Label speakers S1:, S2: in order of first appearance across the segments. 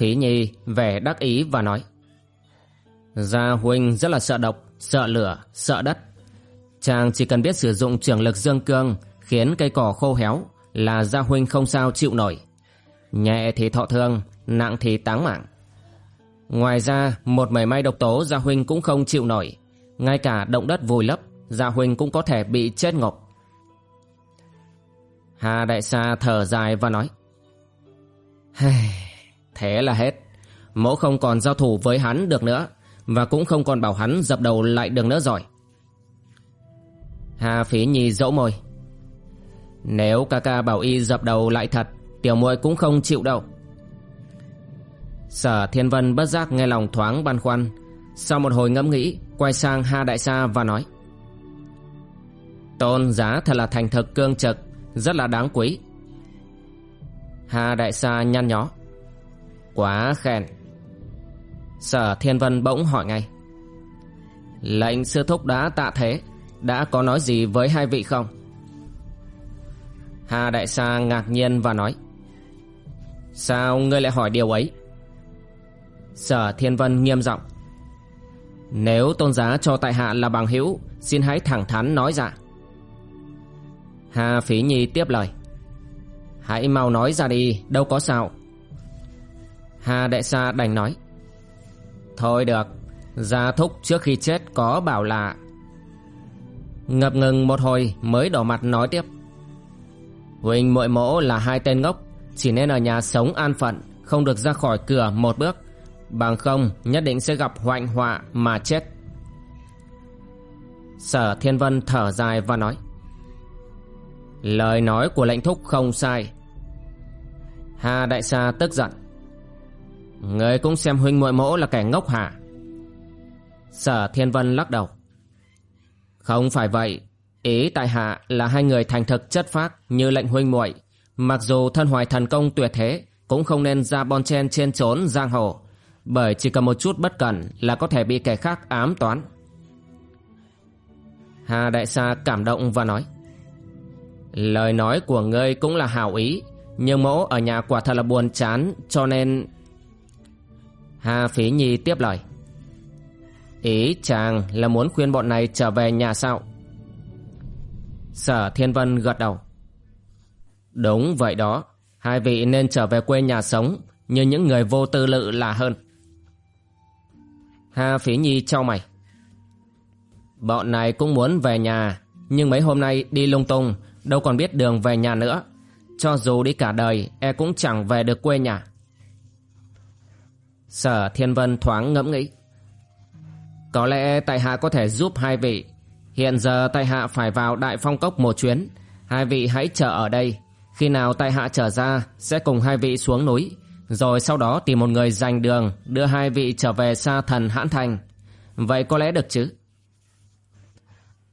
S1: Khí Nhi vẻ đắc ý và nói Gia Huynh rất là sợ độc, sợ lửa, sợ đất. Chàng chỉ cần biết sử dụng trường lực dương cương Khiến cây cỏ khô héo Là Gia Huynh không sao chịu nổi. Nhẹ thì thọ thương Nặng thì táng mạng. Ngoài ra một mảy may độc tố Gia Huynh cũng không chịu nổi. Ngay cả động đất vùi lấp Gia Huynh cũng có thể bị chết ngộp. Hà Đại Sa thở dài và nói Thế là hết. Mẫu không còn giao thủ với hắn được nữa, Và cũng không còn bảo hắn dập đầu lại được nữa rồi. Hà Phí Nhi dẫu môi. Nếu ca ca bảo y dập đầu lại thật, Tiểu muội cũng không chịu đâu. Sở Thiên Vân bất giác nghe lòng thoáng băn khoăn, Sau một hồi ngẫm nghĩ, Quay sang Hà Đại Sa và nói. Tôn giá thật là thành thực cương trực, Rất là đáng quý. Hà Đại Sa nhăn nhó. Quá khen. Sở Thiên Vân bỗng hỏi ngay. Lệnh sư thúc đã tạ thế, Đã có nói gì với hai vị không? Hà Đại Sa ngạc nhiên và nói. Sao ngươi lại hỏi điều ấy? Sở Thiên Vân nghiêm giọng. Nếu tôn giá cho tại hạ là bằng hữu, Xin hãy thẳng thắn nói ra. Hà Phí Nhi tiếp lời. Hãy mau nói ra đi, Đâu có sao. Hà Đại Sa đành nói, Thôi được, Gia Thúc trước khi chết có bảo là Ngập ngừng một hồi mới đỏ mặt nói tiếp, Huỳnh muội mỗ là hai tên ngốc, Chỉ nên ở nhà sống an phận, Không được ra khỏi cửa một bước. Bằng không, nhất định sẽ gặp hoạnh họa mà chết. Sở Thiên Vân thở dài và nói, Lời nói của lệnh thúc không sai. Hà Đại Sa tức giận Người cũng xem huynh muội mỗ là kẻ ngốc hả? Sở Thiên Vân lắc đầu. Không phải vậy. Ý tại hạ là hai người thành thực chất phác Như lệnh huynh muội. Mặc dù thân hoài thần công tuyệt thế, Cũng không nên ra bon chen trên trốn giang hồ. Bởi chỉ cần một chút bất cẩn Là có thể bị kẻ khác ám toán. Hà Đại Sa cảm động và nói. Lời nói của ngươi cũng là hảo ý, Nhưng mẫu ở nhà quả thật là buồn chán, Cho nên Hà Phí Nhi tiếp lời. Ý chàng là muốn khuyên bọn này trở về nhà sao? Sở Thiên Vân gật đầu. Đúng vậy đó, Hai vị nên trở về quê nhà sống, Như những người vô tư lự là hơn. Hà Phí Nhi trao mày. Bọn này cũng muốn về nhà, Nhưng mấy hôm nay đi lung tung, Đâu còn biết đường về nhà nữa. Cho dù đi cả đời E cũng chẳng về được quê nhà. Sở Thiên Vân thoáng ngẫm nghĩ. Có lẽ tại hạ có thể giúp hai vị. Hiện giờ tại hạ phải vào Đại Phong Cốc một chuyến. Hai vị hãy chờ ở đây. Khi nào tại hạ trở ra, sẽ cùng hai vị xuống núi. Rồi sau đó tìm một người giành đường, đưa hai vị trở về xa thần hãn thành. Vậy có lẽ được chứ?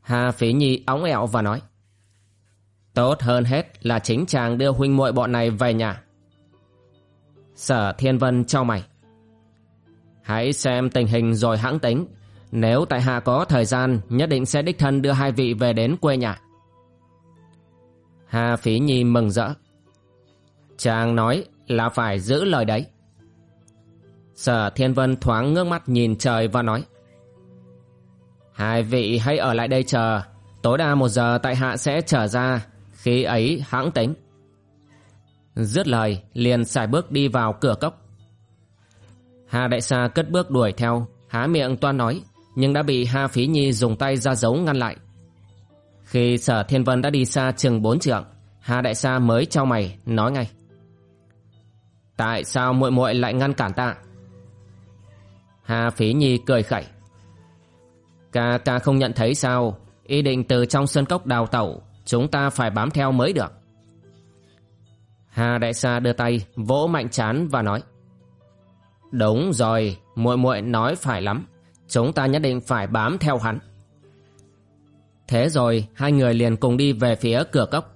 S1: Hà Phí Nhi óng ẹo và nói. Tốt hơn hết là chính chàng đưa huynh muội bọn này về nhà. Sở Thiên Vân cho mày. Hãy xem tình hình rồi hãng tính. Nếu tại hạ có thời gian, nhất định sẽ đích thân đưa hai vị về đến quê nhà. Hà Phí Nhi mừng rỡ. Chàng nói là phải giữ lời đấy. Sở Thiên Vân thoáng ngước mắt nhìn trời và nói. Hai vị hãy ở lại đây chờ, tối đa một giờ tại hạ sẽ trở ra, khi ấy hãng tính. Dứt lời, liền xài bước đi vào cửa cốc. Hà Đại Sa cất bước đuổi theo, há miệng toan nói, nhưng đã bị Hà Phí Nhi dùng tay ra dấu ngăn lại. Khi Sở Thiên Vân đã đi xa chừng bốn trượng, Hà Đại Sa mới trao mày, nói ngay. Tại sao muội muội lại ngăn cản ta? Hà Phí Nhi cười khẩy. Ca ca không nhận thấy sao, ý định từ trong sân cốc đào tẩu, chúng ta phải bám theo mới được. Hà Đại Sa đưa tay, vỗ mạnh chán và nói. Đúng rồi, muội muội nói phải lắm, chúng ta nhất định phải bám theo hắn. Thế rồi, hai người liền cùng đi về phía cửa cốc.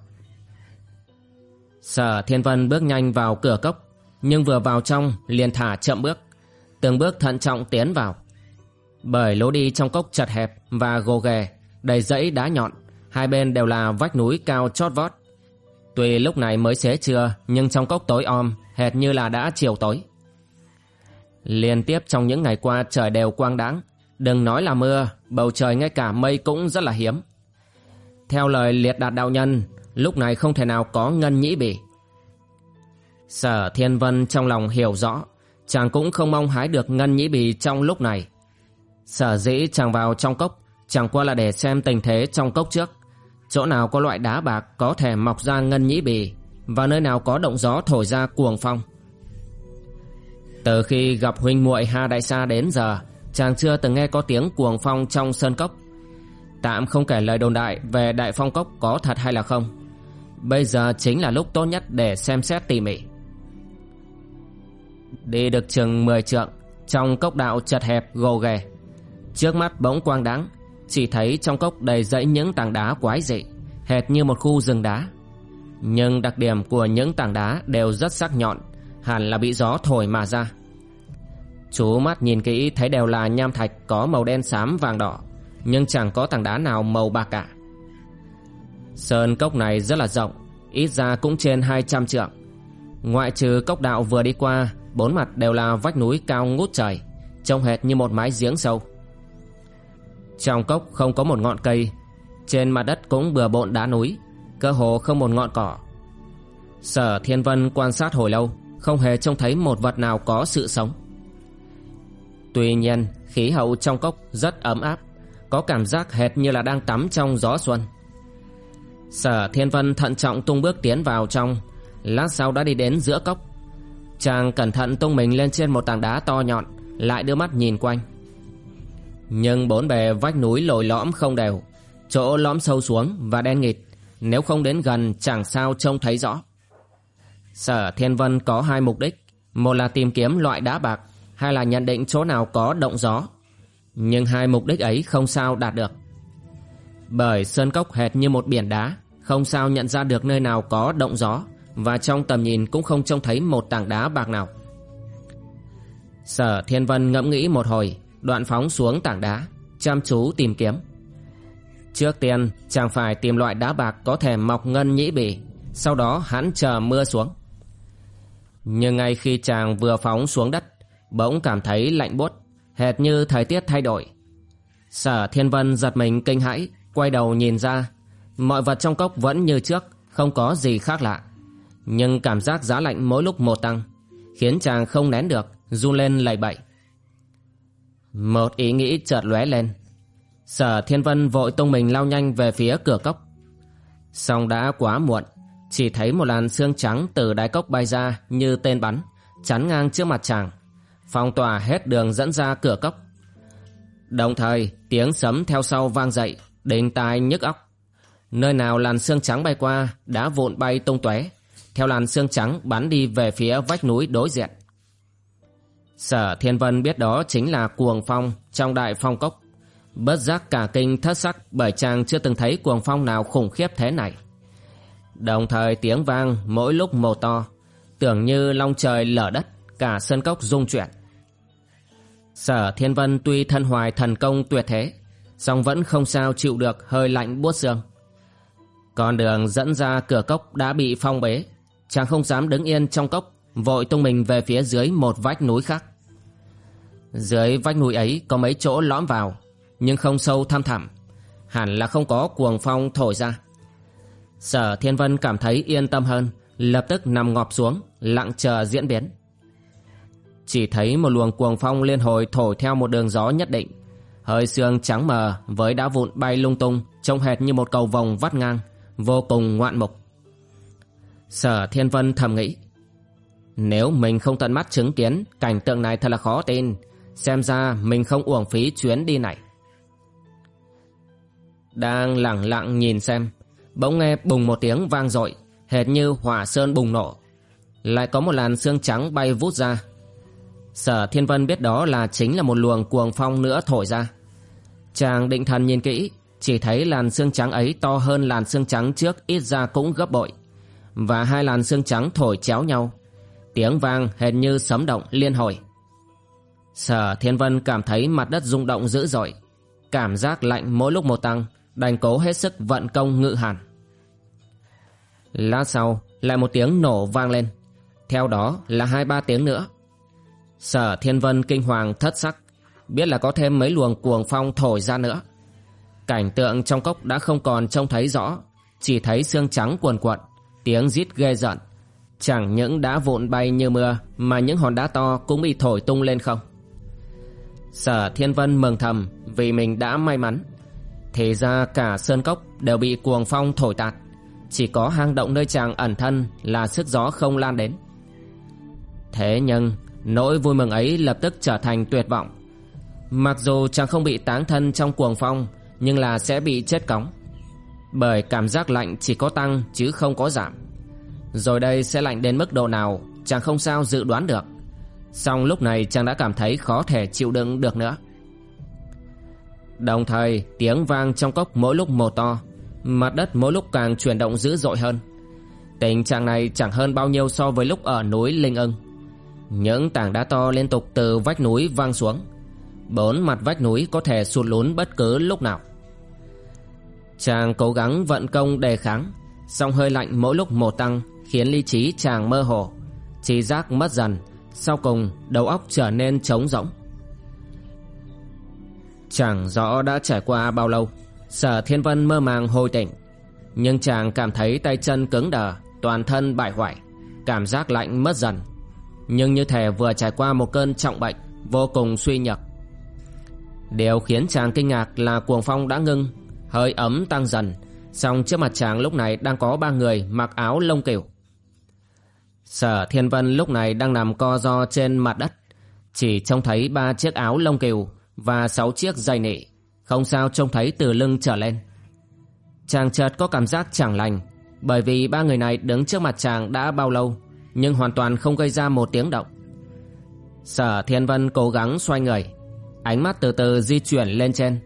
S1: Sở Thiên Vân bước nhanh vào cửa cốc, nhưng vừa vào trong liền thả chậm bước, từng bước thận trọng tiến vào. Bởi lối đi trong cốc chật hẹp và gồ ghề, đầy dãy đá nhọn, hai bên đều là vách núi cao chót vót. Tuy lúc này mới xế trưa, nhưng trong cốc tối om, hệt như là đã chiều tối. Liên tiếp trong những ngày qua trời đều quang đáng, đừng nói là mưa, bầu trời ngay cả mây cũng rất là hiếm. Theo lời liệt đạt đạo nhân, lúc này không thể nào có ngân nhĩ bỉ. Sở Thiên Vân trong lòng hiểu rõ, chàng cũng không mong hái được ngân nhĩ bì trong lúc này. Sở dĩ chàng vào trong cốc, chẳng qua là để xem tình thế trong cốc trước. Chỗ nào có loại đá bạc có thể mọc ra ngân nhĩ bì, và nơi nào có động gió thổi ra cuồng phong. Từ khi gặp huynh muội Ha Đại Sa đến giờ, chàng chưa từng nghe có tiếng cuồng phong trong sơn cốc. Tạm không kể lời đồn đại về đại phong cốc có thật hay là không. Bây giờ chính là lúc tốt nhất để xem xét tỉ mỉ. Đi được chừng 10 trượng, trong cốc đạo chật hẹp gồ ghề. Trước mắt bỗng quang đắng, chỉ thấy trong cốc đầy dãy những tảng đá quái dị, hệt như một khu rừng đá. Nhưng đặc điểm của những tảng đá đều rất sắc nhọn, hẳn là bị gió thổi mà ra. Chú mắt nhìn kỹ thấy đều là nham thạch có màu đen xám vàng đỏ, nhưng chẳng có tảng đá nào màu bạc cả. Sơn cốc này rất là rộng, ít ra cũng trên 200 trượng. Ngoại trừ cốc đạo vừa đi qua, bốn mặt đều là vách núi cao ngút trời, trông hệt như một mái giếng sâu. Trong cốc không có một ngọn cây, trên mặt đất cũng bừa bộn đá núi, cơ hồ không một ngọn cỏ. Sở Thiên Vân quan sát hồi lâu, không hề trông thấy một vật nào có sự sống. Tuy nhiên, khí hậu trong cốc rất ấm áp, có cảm giác hệt như là đang tắm trong gió xuân. Sở Thiên Vân thận trọng tung bước tiến vào trong, lát sau đã đi đến giữa cốc. Chàng cẩn thận tung mình lên trên một tảng đá to nhọn, lại đưa mắt nhìn quanh. Nhưng bốn bề vách núi lồi lõm không đều, chỗ lõm sâu xuống và đen nghịt, nếu không đến gần chẳng sao trông thấy rõ. Sở Thiên Vân có hai mục đích, một là tìm kiếm loại đá bạc, hai là nhận định chỗ nào có động gió. Nhưng hai mục đích ấy không sao đạt được. Bởi sơn cốc hệt như một biển đá, không sao nhận ra được nơi nào có động gió, và trong tầm nhìn cũng không trông thấy một tảng đá bạc nào. Sở Thiên Vân ngẫm nghĩ một hồi, đoạn phóng xuống tảng đá, chăm chú tìm kiếm. Trước tiên, chàng phải tìm loại đá bạc có thể mọc ngân nhĩ bỉ, sau đó hắn chờ mưa xuống. Nhưng ngay khi chàng vừa phóng xuống đất, bỗng cảm thấy lạnh buốt, hệt như thời tiết thay đổi. Sở Thiên Vân giật mình kinh hãi, quay đầu nhìn ra, mọi vật trong cốc vẫn như trước, không có gì khác lạ. Nhưng cảm giác giá lạnh mỗi lúc một tăng, khiến chàng không nén được, run lên lầy bậy. Một ý nghĩ chợt lóe lên. Sở Thiên Vân vội tung mình lao nhanh về phía cửa cốc. Xong đã quá muộn, chỉ thấy một làn xương trắng từ đáy cốc bay ra như tên bắn, chắn ngang trước mặt chàng, phong tỏa hết đường dẫn ra cửa cốc. Đồng thời, tiếng sấm theo sau vang dậy, đinh tai nhức óc. Nơi nào làn xương trắng bay qua, đã vụn bay tung tóe, theo làn xương trắng bắn đi về phía vách núi đối diện. Sở Thiên Vân biết đó chính là cuồng phong trong đại phong cốc. Bất giác cả kinh thất sắc bởi chàng chưa từng thấy cuồng phong nào khủng khiếp thế này. Đồng thời tiếng vang mỗi lúc một to, tưởng như long trời lở đất, cả sân cốc rung chuyển. Sở Thiên Vân tuy thân hoài thần công tuyệt thế, song vẫn không sao chịu được hơi lạnh buốt xương. Con đường dẫn ra cửa cốc đã bị phong bế. Chàng không dám đứng yên trong cốc, vội tung mình về phía dưới một vách núi khác. Dưới vách núi ấy có mấy chỗ lõm vào, nhưng không sâu thăm thẳm. Hẳn là không có cuồng phong thổi ra. Sở Thiên Vân cảm thấy yên tâm hơn, lập tức nằm ngọp xuống, lặng chờ diễn biến. Chỉ thấy một luồng cuồng phong liên hồi thổi theo một đường gió nhất định. Hơi sương trắng mờ với đá vụn bay lung tung, trông hệt như một cầu vòng vắt ngang, vô cùng ngoạn mục. Sở Thiên Vân thầm nghĩ, nếu mình không tận mắt chứng kiến cảnh tượng này thật là khó tin, xem ra mình không uổng phí chuyến đi này. Đang lặng lặng nhìn xem, bỗng nghe bùng một tiếng vang dội, hệt như hỏa sơn bùng nổ. Lại có một làn xương trắng bay vút ra. Sở Thiên Vân biết đó là chính là một luồng cuồng phong nữa thổi ra. Chàng định thần nhìn kỹ, chỉ thấy làn xương trắng ấy to hơn làn xương trắng trước ít ra cũng gấp bội. Và hai làn xương trắng thổi chéo nhau. Tiếng vang hệt như sấm động liên hồi. Sở Thiên Vân cảm thấy mặt đất rung động dữ dội. Cảm giác lạnh mỗi lúc một tăng, đành cố hết sức vận công ngự hàn. Lát sau, lại một tiếng nổ vang lên. Theo đó là hai ba tiếng nữa. Sở Thiên Vân kinh hoàng thất sắc, biết là có thêm mấy luồng cuồng phong thổi ra nữa. Cảnh tượng trong cốc đã không còn trông thấy rõ, chỉ thấy xương trắng cuồn cuộn, tiếng rít ghê giận. Chẳng những đá vụn bay như mưa, mà những hòn đá to cũng bị thổi tung lên không. Sở Thiên Vân mừng thầm vì mình đã may mắn. Thì ra cả sơn cốc đều bị cuồng phong thổi tạt. Chỉ có hang động nơi chàng ẩn thân là sức gió không lan đến. Thế nhưng, nỗi vui mừng ấy lập tức trở thành tuyệt vọng. Mặc dù chàng không bị táng thân trong cuồng phong, nhưng là sẽ bị chết cóng. Bởi cảm giác lạnh chỉ có tăng chứ không có giảm. Rồi đây sẽ lạnh đến mức độ nào, chàng không sao dự đoán được. song lúc này chàng đã cảm thấy khó thể chịu đựng được nữa. Đồng thời, tiếng vang trong cốc mỗi lúc một to, Mặt đất mỗi lúc càng chuyển động dữ dội hơn. Tình trạng này chẳng hơn bao nhiêu so với lúc ở núi Linh ưng. Những tảng đá to liên tục từ vách núi vang xuống. Bốn mặt vách núi có thể sụt lún bất cứ lúc nào. Chàng cố gắng vận công đề kháng, song hơi lạnh mỗi lúc một tăng Khiến lý trí chàng mơ hồ. Trí giác mất dần, Sau cùng đầu óc trở nên trống rỗng. Chẳng rõ đã trải qua bao lâu? Sở Thiên Vân mơ màng hồi tỉnh. Nhưng chàng cảm thấy tay chân cứng đờ, Toàn thân bại hoại, Cảm giác lạnh mất dần. Nhưng như thể vừa trải qua một cơn trọng bệnh, Vô cùng suy nhược. Điều khiến chàng kinh ngạc là cuồng phong đã ngưng, Hơi ấm tăng dần, Song trước mặt chàng lúc này đang có ba người mặc áo lông cừu. Sở Thiên Vân lúc này đang nằm co do trên mặt đất, Chỉ trông thấy ba chiếc áo lông cừu và sáu chiếc dây nị, không sao trông thấy từ lưng trở lên. Chàng chợt có cảm giác chẳng lành, bởi vì ba người này đứng trước mặt chàng đã bao lâu, nhưng hoàn toàn không gây ra một tiếng động. Sở Thiên Vân cố gắng xoay người, ánh mắt từ từ di chuyển lên trên.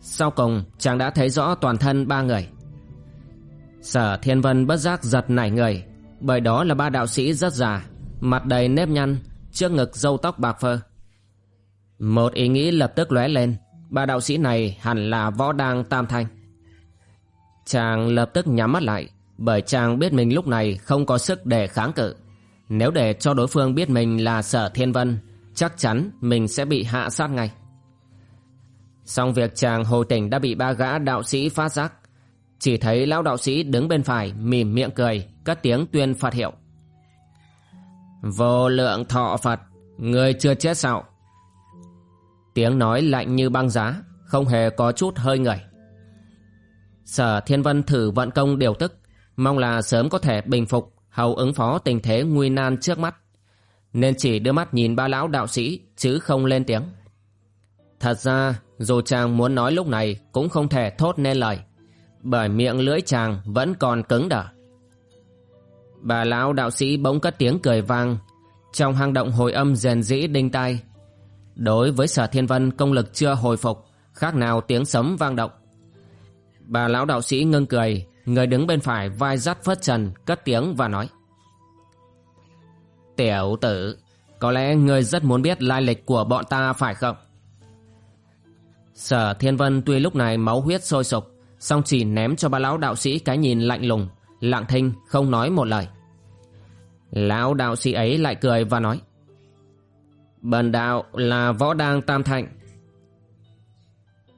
S1: Sau cùng, chàng đã thấy rõ toàn thân ba người. Sở Thiên Vân bất giác giật nảy người, bởi đó là ba đạo sĩ rất già, mặt đầy nếp nhăn, trước ngực râu tóc bạc phơ. Một ý nghĩ lập tức lóe lên, ba đạo sĩ này hẳn là võ đang tam thanh. Chàng lập tức nhắm mắt lại, bởi chàng biết mình lúc này không có sức để kháng cự. Nếu để cho đối phương biết mình là sở thiên vân, chắc chắn mình sẽ bị hạ sát ngay. Xong việc chàng hồi tỉnh đã bị ba gã đạo sĩ phát giác. Chỉ thấy lão đạo sĩ đứng bên phải mỉm miệng cười, cất tiếng tuyên phạt hiệu. Vô lượng thọ Phật, người chưa chết sao? Tiếng nói lạnh như băng giá, Không hề có chút hơi ngẩy Sở Thiên Vân thử vận công điều tức, Mong là sớm có thể bình phục, Hầu ứng phó tình thế nguy nan trước mắt. Nên chỉ đưa mắt nhìn ba lão đạo sĩ, Chứ không lên tiếng. Thật ra, dù chàng muốn nói lúc này Cũng không thể thốt nên lời, Bởi miệng lưỡi chàng vẫn còn cứng đờ. Bà lão đạo sĩ bỗng cất tiếng cười vang, Trong hang động hồi âm rèn dĩ đinh tai Đối với sở thiên vân, công lực chưa hồi phục, Khác nào tiếng sấm vang động. Bà lão đạo sĩ ngưng cười, Người đứng bên phải vai dắt phất trần, Cất tiếng và nói. Tiểu tử, Có lẽ người rất muốn biết lai lịch của bọn ta phải không? Sở thiên vân tuy lúc này máu huyết sôi sục, song chỉ ném cho ba lão đạo sĩ cái nhìn lạnh lùng Lặng thinh, không nói một lời. Lão đạo sĩ ấy lại cười và nói. Bần đạo là võ đang tam thạnh.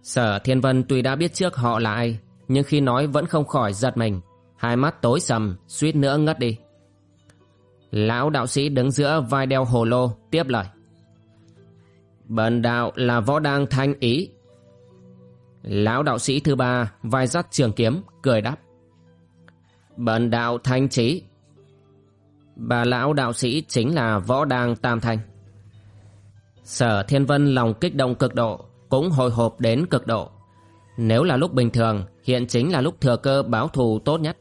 S1: Sở Thiên Vân tuy đã biết trước họ là ai, Nhưng khi nói vẫn không khỏi giật mình. Hai mắt tối sầm, suýt nữa ngất đi. Lão đạo sĩ đứng giữa vai đeo hồ lô, tiếp lời. Bần đạo là võ đang thanh ý. Lão đạo sĩ thứ ba, vai dắt trường kiếm, cười đáp. Bần đạo thanh trí. Bà lão đạo sĩ chính là võ đang tam thanh Sở Thiên Vân lòng kích động cực độ, Cũng hồi hộp đến cực độ. Nếu là lúc bình thường, Hiện chính là lúc thừa cơ báo thù tốt nhất.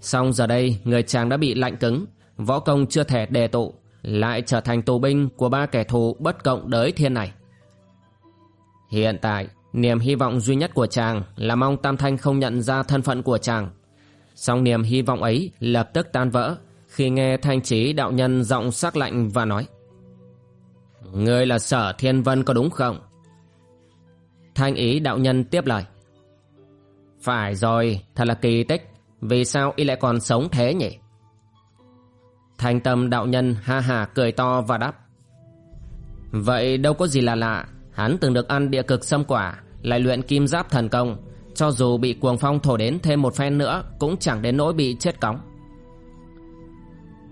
S1: Song giờ đây, người chàng đã bị lạnh cứng, Võ công chưa thể đề tụ, Lại trở thành tù binh của ba kẻ thù bất cộng đới thiên này. Hiện tại, Niềm hy vọng duy nhất của chàng Là mong Tam Thanh không nhận ra thân phận của chàng. Song niềm hy vọng ấy lập tức tan vỡ Khi nghe thanh trí đạo nhân giọng sắc lạnh và nói Ngươi là sở thiên vân có đúng không? Thanh ý đạo nhân tiếp lời. Phải rồi, thật là kỳ tích. Vì sao y lại còn sống thế nhỉ? Thanh tâm đạo nhân ha hà cười to và đáp. Vậy đâu có gì là lạ. Hắn từng được ăn địa cực xâm quả Lại luyện kim giáp thần công. Cho dù bị cuồng phong thổi đến thêm một phen nữa Cũng chẳng đến nỗi bị chết cóng.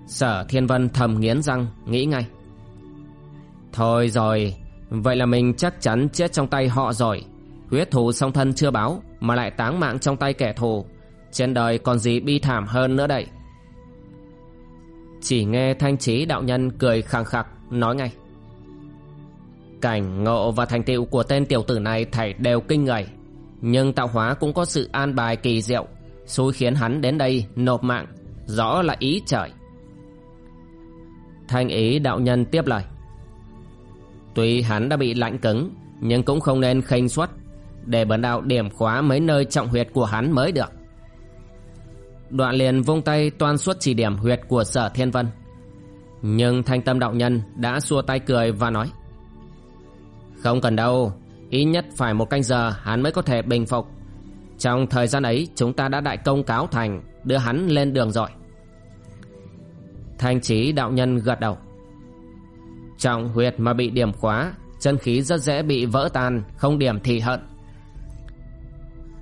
S1: Sở Thiên Vân thầm nghiến răng Nghĩ ngay. Thôi rồi, Vậy là mình chắc chắn chết trong tay họ rồi. Huyết thù song thân chưa báo, Mà lại táng mạng trong tay kẻ thù. Trên đời còn gì bi thảm hơn nữa đây? Chỉ nghe thanh trí đạo nhân cười khẳng khặc, Nói ngay. Cảnh ngộ và thành tựu của tên tiểu tử này thảy đều kinh người Nhưng tạo hóa cũng có sự an bài kỳ diệu, Xui khiến hắn đến đây nộp mạng, Rõ là ý trời. Thanh ý đạo nhân tiếp lời. Tuy hắn đã bị lạnh cứng, Nhưng cũng không nên khinh suất, Để bần đạo điểm khóa mấy nơi trọng huyệt của hắn mới được. Đoạn liền vung tay toan suốt chỉ điểm huyệt của sở thiên vân. Nhưng thanh tâm đạo nhân đã xua tay cười và nói, Không cần đâu, Ít nhất phải một canh giờ hắn mới có thể bình phục. Trong thời gian ấy, chúng ta đã đại công cáo thành Đưa hắn lên đường rồi. Thanh trí đạo nhân gật đầu. Trọng huyệt mà bị điểm khóa, Chân khí rất dễ bị vỡ tan, Không điểm thì hận.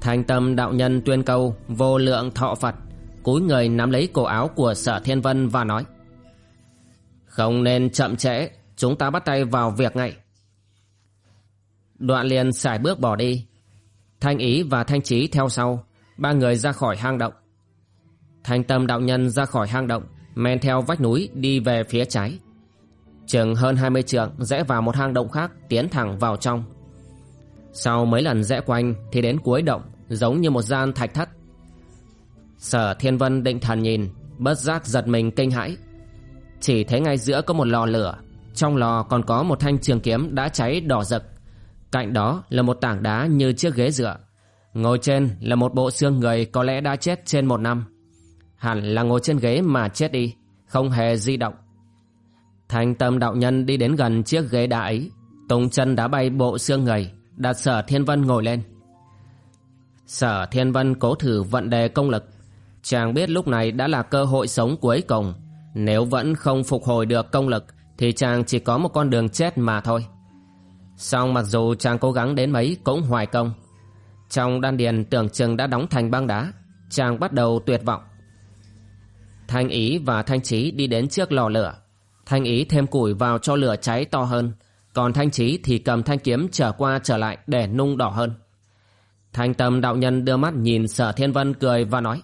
S1: Thanh tâm đạo nhân tuyên câu, Vô lượng thọ Phật. Cúi người nắm lấy cổ áo của sở thiên vân và nói, Không nên chậm trễ, Chúng ta bắt tay vào việc ngay Đoạn liền xài bước bỏ đi. Thanh ý và thanh trí theo sau, Ba người ra khỏi hang động. Thanh tâm đạo nhân ra khỏi hang động, Men theo vách núi đi về phía trái. Chừng hơn 20 trượng rẽ vào một hang động khác tiến thẳng vào trong. Sau mấy lần rẽ quanh thì đến cuối động giống như một gian thạch thất. Sở Thiên Vân định thần nhìn, bất giác giật mình kinh hãi. Chỉ thấy ngay giữa có một lò lửa, trong lò còn có một thanh trường kiếm đã cháy đỏ rực. Cạnh đó là một tảng đá như chiếc ghế dựa. Ngồi trên là một bộ xương người có lẽ đã chết trên một năm. Hẳn là ngồi trên ghế mà chết đi, không hề di động. Thanh tâm đạo nhân đi đến gần chiếc ghế đá ấy. Tùng chân đã bay bộ xương người, Đặt sở thiên vân ngồi lên. Sở thiên vân cố thử vận đề công lực. Chàng biết lúc này đã là cơ hội sống cuối cùng. Nếu vẫn không phục hồi được công lực, Thì chàng chỉ có một con đường chết mà thôi. Song mặc dù chàng cố gắng đến mấy cũng hoài công. Trong đan điền tưởng chừng đã đóng thành băng đá, Chàng bắt đầu tuyệt vọng. Thanh ý và thanh trí đi đến trước lò lửa. Thanh ý thêm củi vào cho lửa cháy to hơn, còn thanh trí thì cầm thanh kiếm trở qua trở lại để nung đỏ hơn. Thanh tâm đạo nhân đưa mắt nhìn sở thiên vân cười và nói.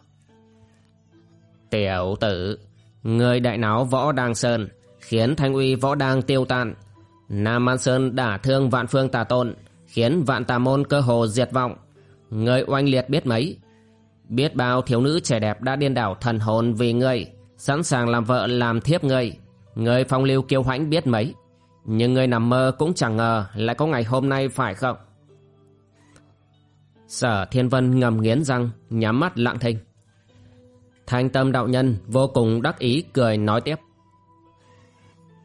S1: Tiểu tử, người đại náo võ đàng sơn, khiến thanh uy võ đàng tiêu tan. Nam An Sơn đả thương vạn phương tà tôn, khiến vạn tà môn cơ hồ diệt vọng. Người oanh liệt biết mấy. Biết bao thiếu nữ trẻ đẹp đã điên đảo thần hồn vì ngươi, sẵn sàng làm vợ làm thiếp ngươi. Người phong lưu kiêu hãnh biết mấy. Nhưng người nằm mơ cũng chẳng ngờ Lại có ngày hôm nay phải không? Sở Thiên Vân ngầm nghiến răng, Nhắm mắt lặng thinh. Thanh tâm đạo nhân vô cùng đắc ý cười nói tiếp.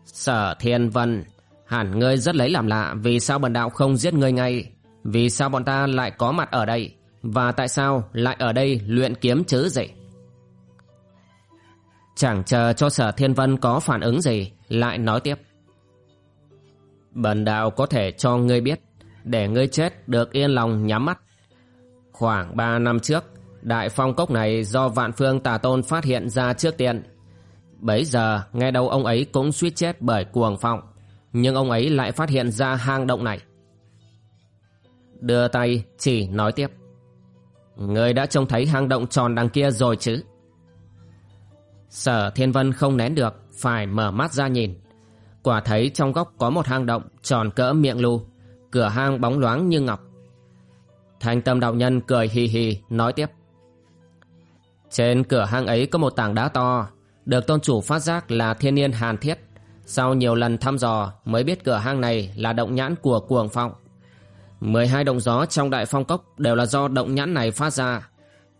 S1: Sở Thiên Vân, Hẳn ngươi rất lấy làm lạ Vì sao bần đạo không giết ngươi ngay? Vì sao bọn ta lại có mặt ở đây? Và tại sao lại ở đây luyện kiếm chứ gì Chẳng chờ cho sở thiên vân có phản ứng gì, Lại nói tiếp. Bần đạo có thể cho ngươi biết, Để ngươi chết được yên lòng nhắm mắt. Khoảng ba năm trước, Đại phong cốc này do vạn phương tà tôn phát hiện ra trước tiên. Bấy giờ, nghe đâu ông ấy cũng suýt chết bởi cuồng phong, Nhưng ông ấy lại phát hiện ra hang động này. Đưa tay, chỉ nói tiếp. Ngươi đã trông thấy hang động tròn đằng kia rồi chứ? Sở Thiên Vân không nén được, Phải mở mắt ra nhìn. Quả thấy trong góc có một hang động Tròn cỡ miệng lu, Cửa hang bóng loáng như ngọc. Thanh tâm đạo nhân cười hì hì, Nói tiếp. Trên cửa hang ấy có một tảng đá to, Được tôn chủ phát giác là thiên niên hàn thiết. Sau nhiều lần thăm dò Mới biết cửa hang này là động nhãn của cuồng phong. 12 động gió trong đại phong cốc đều là do động nhãn này phát ra.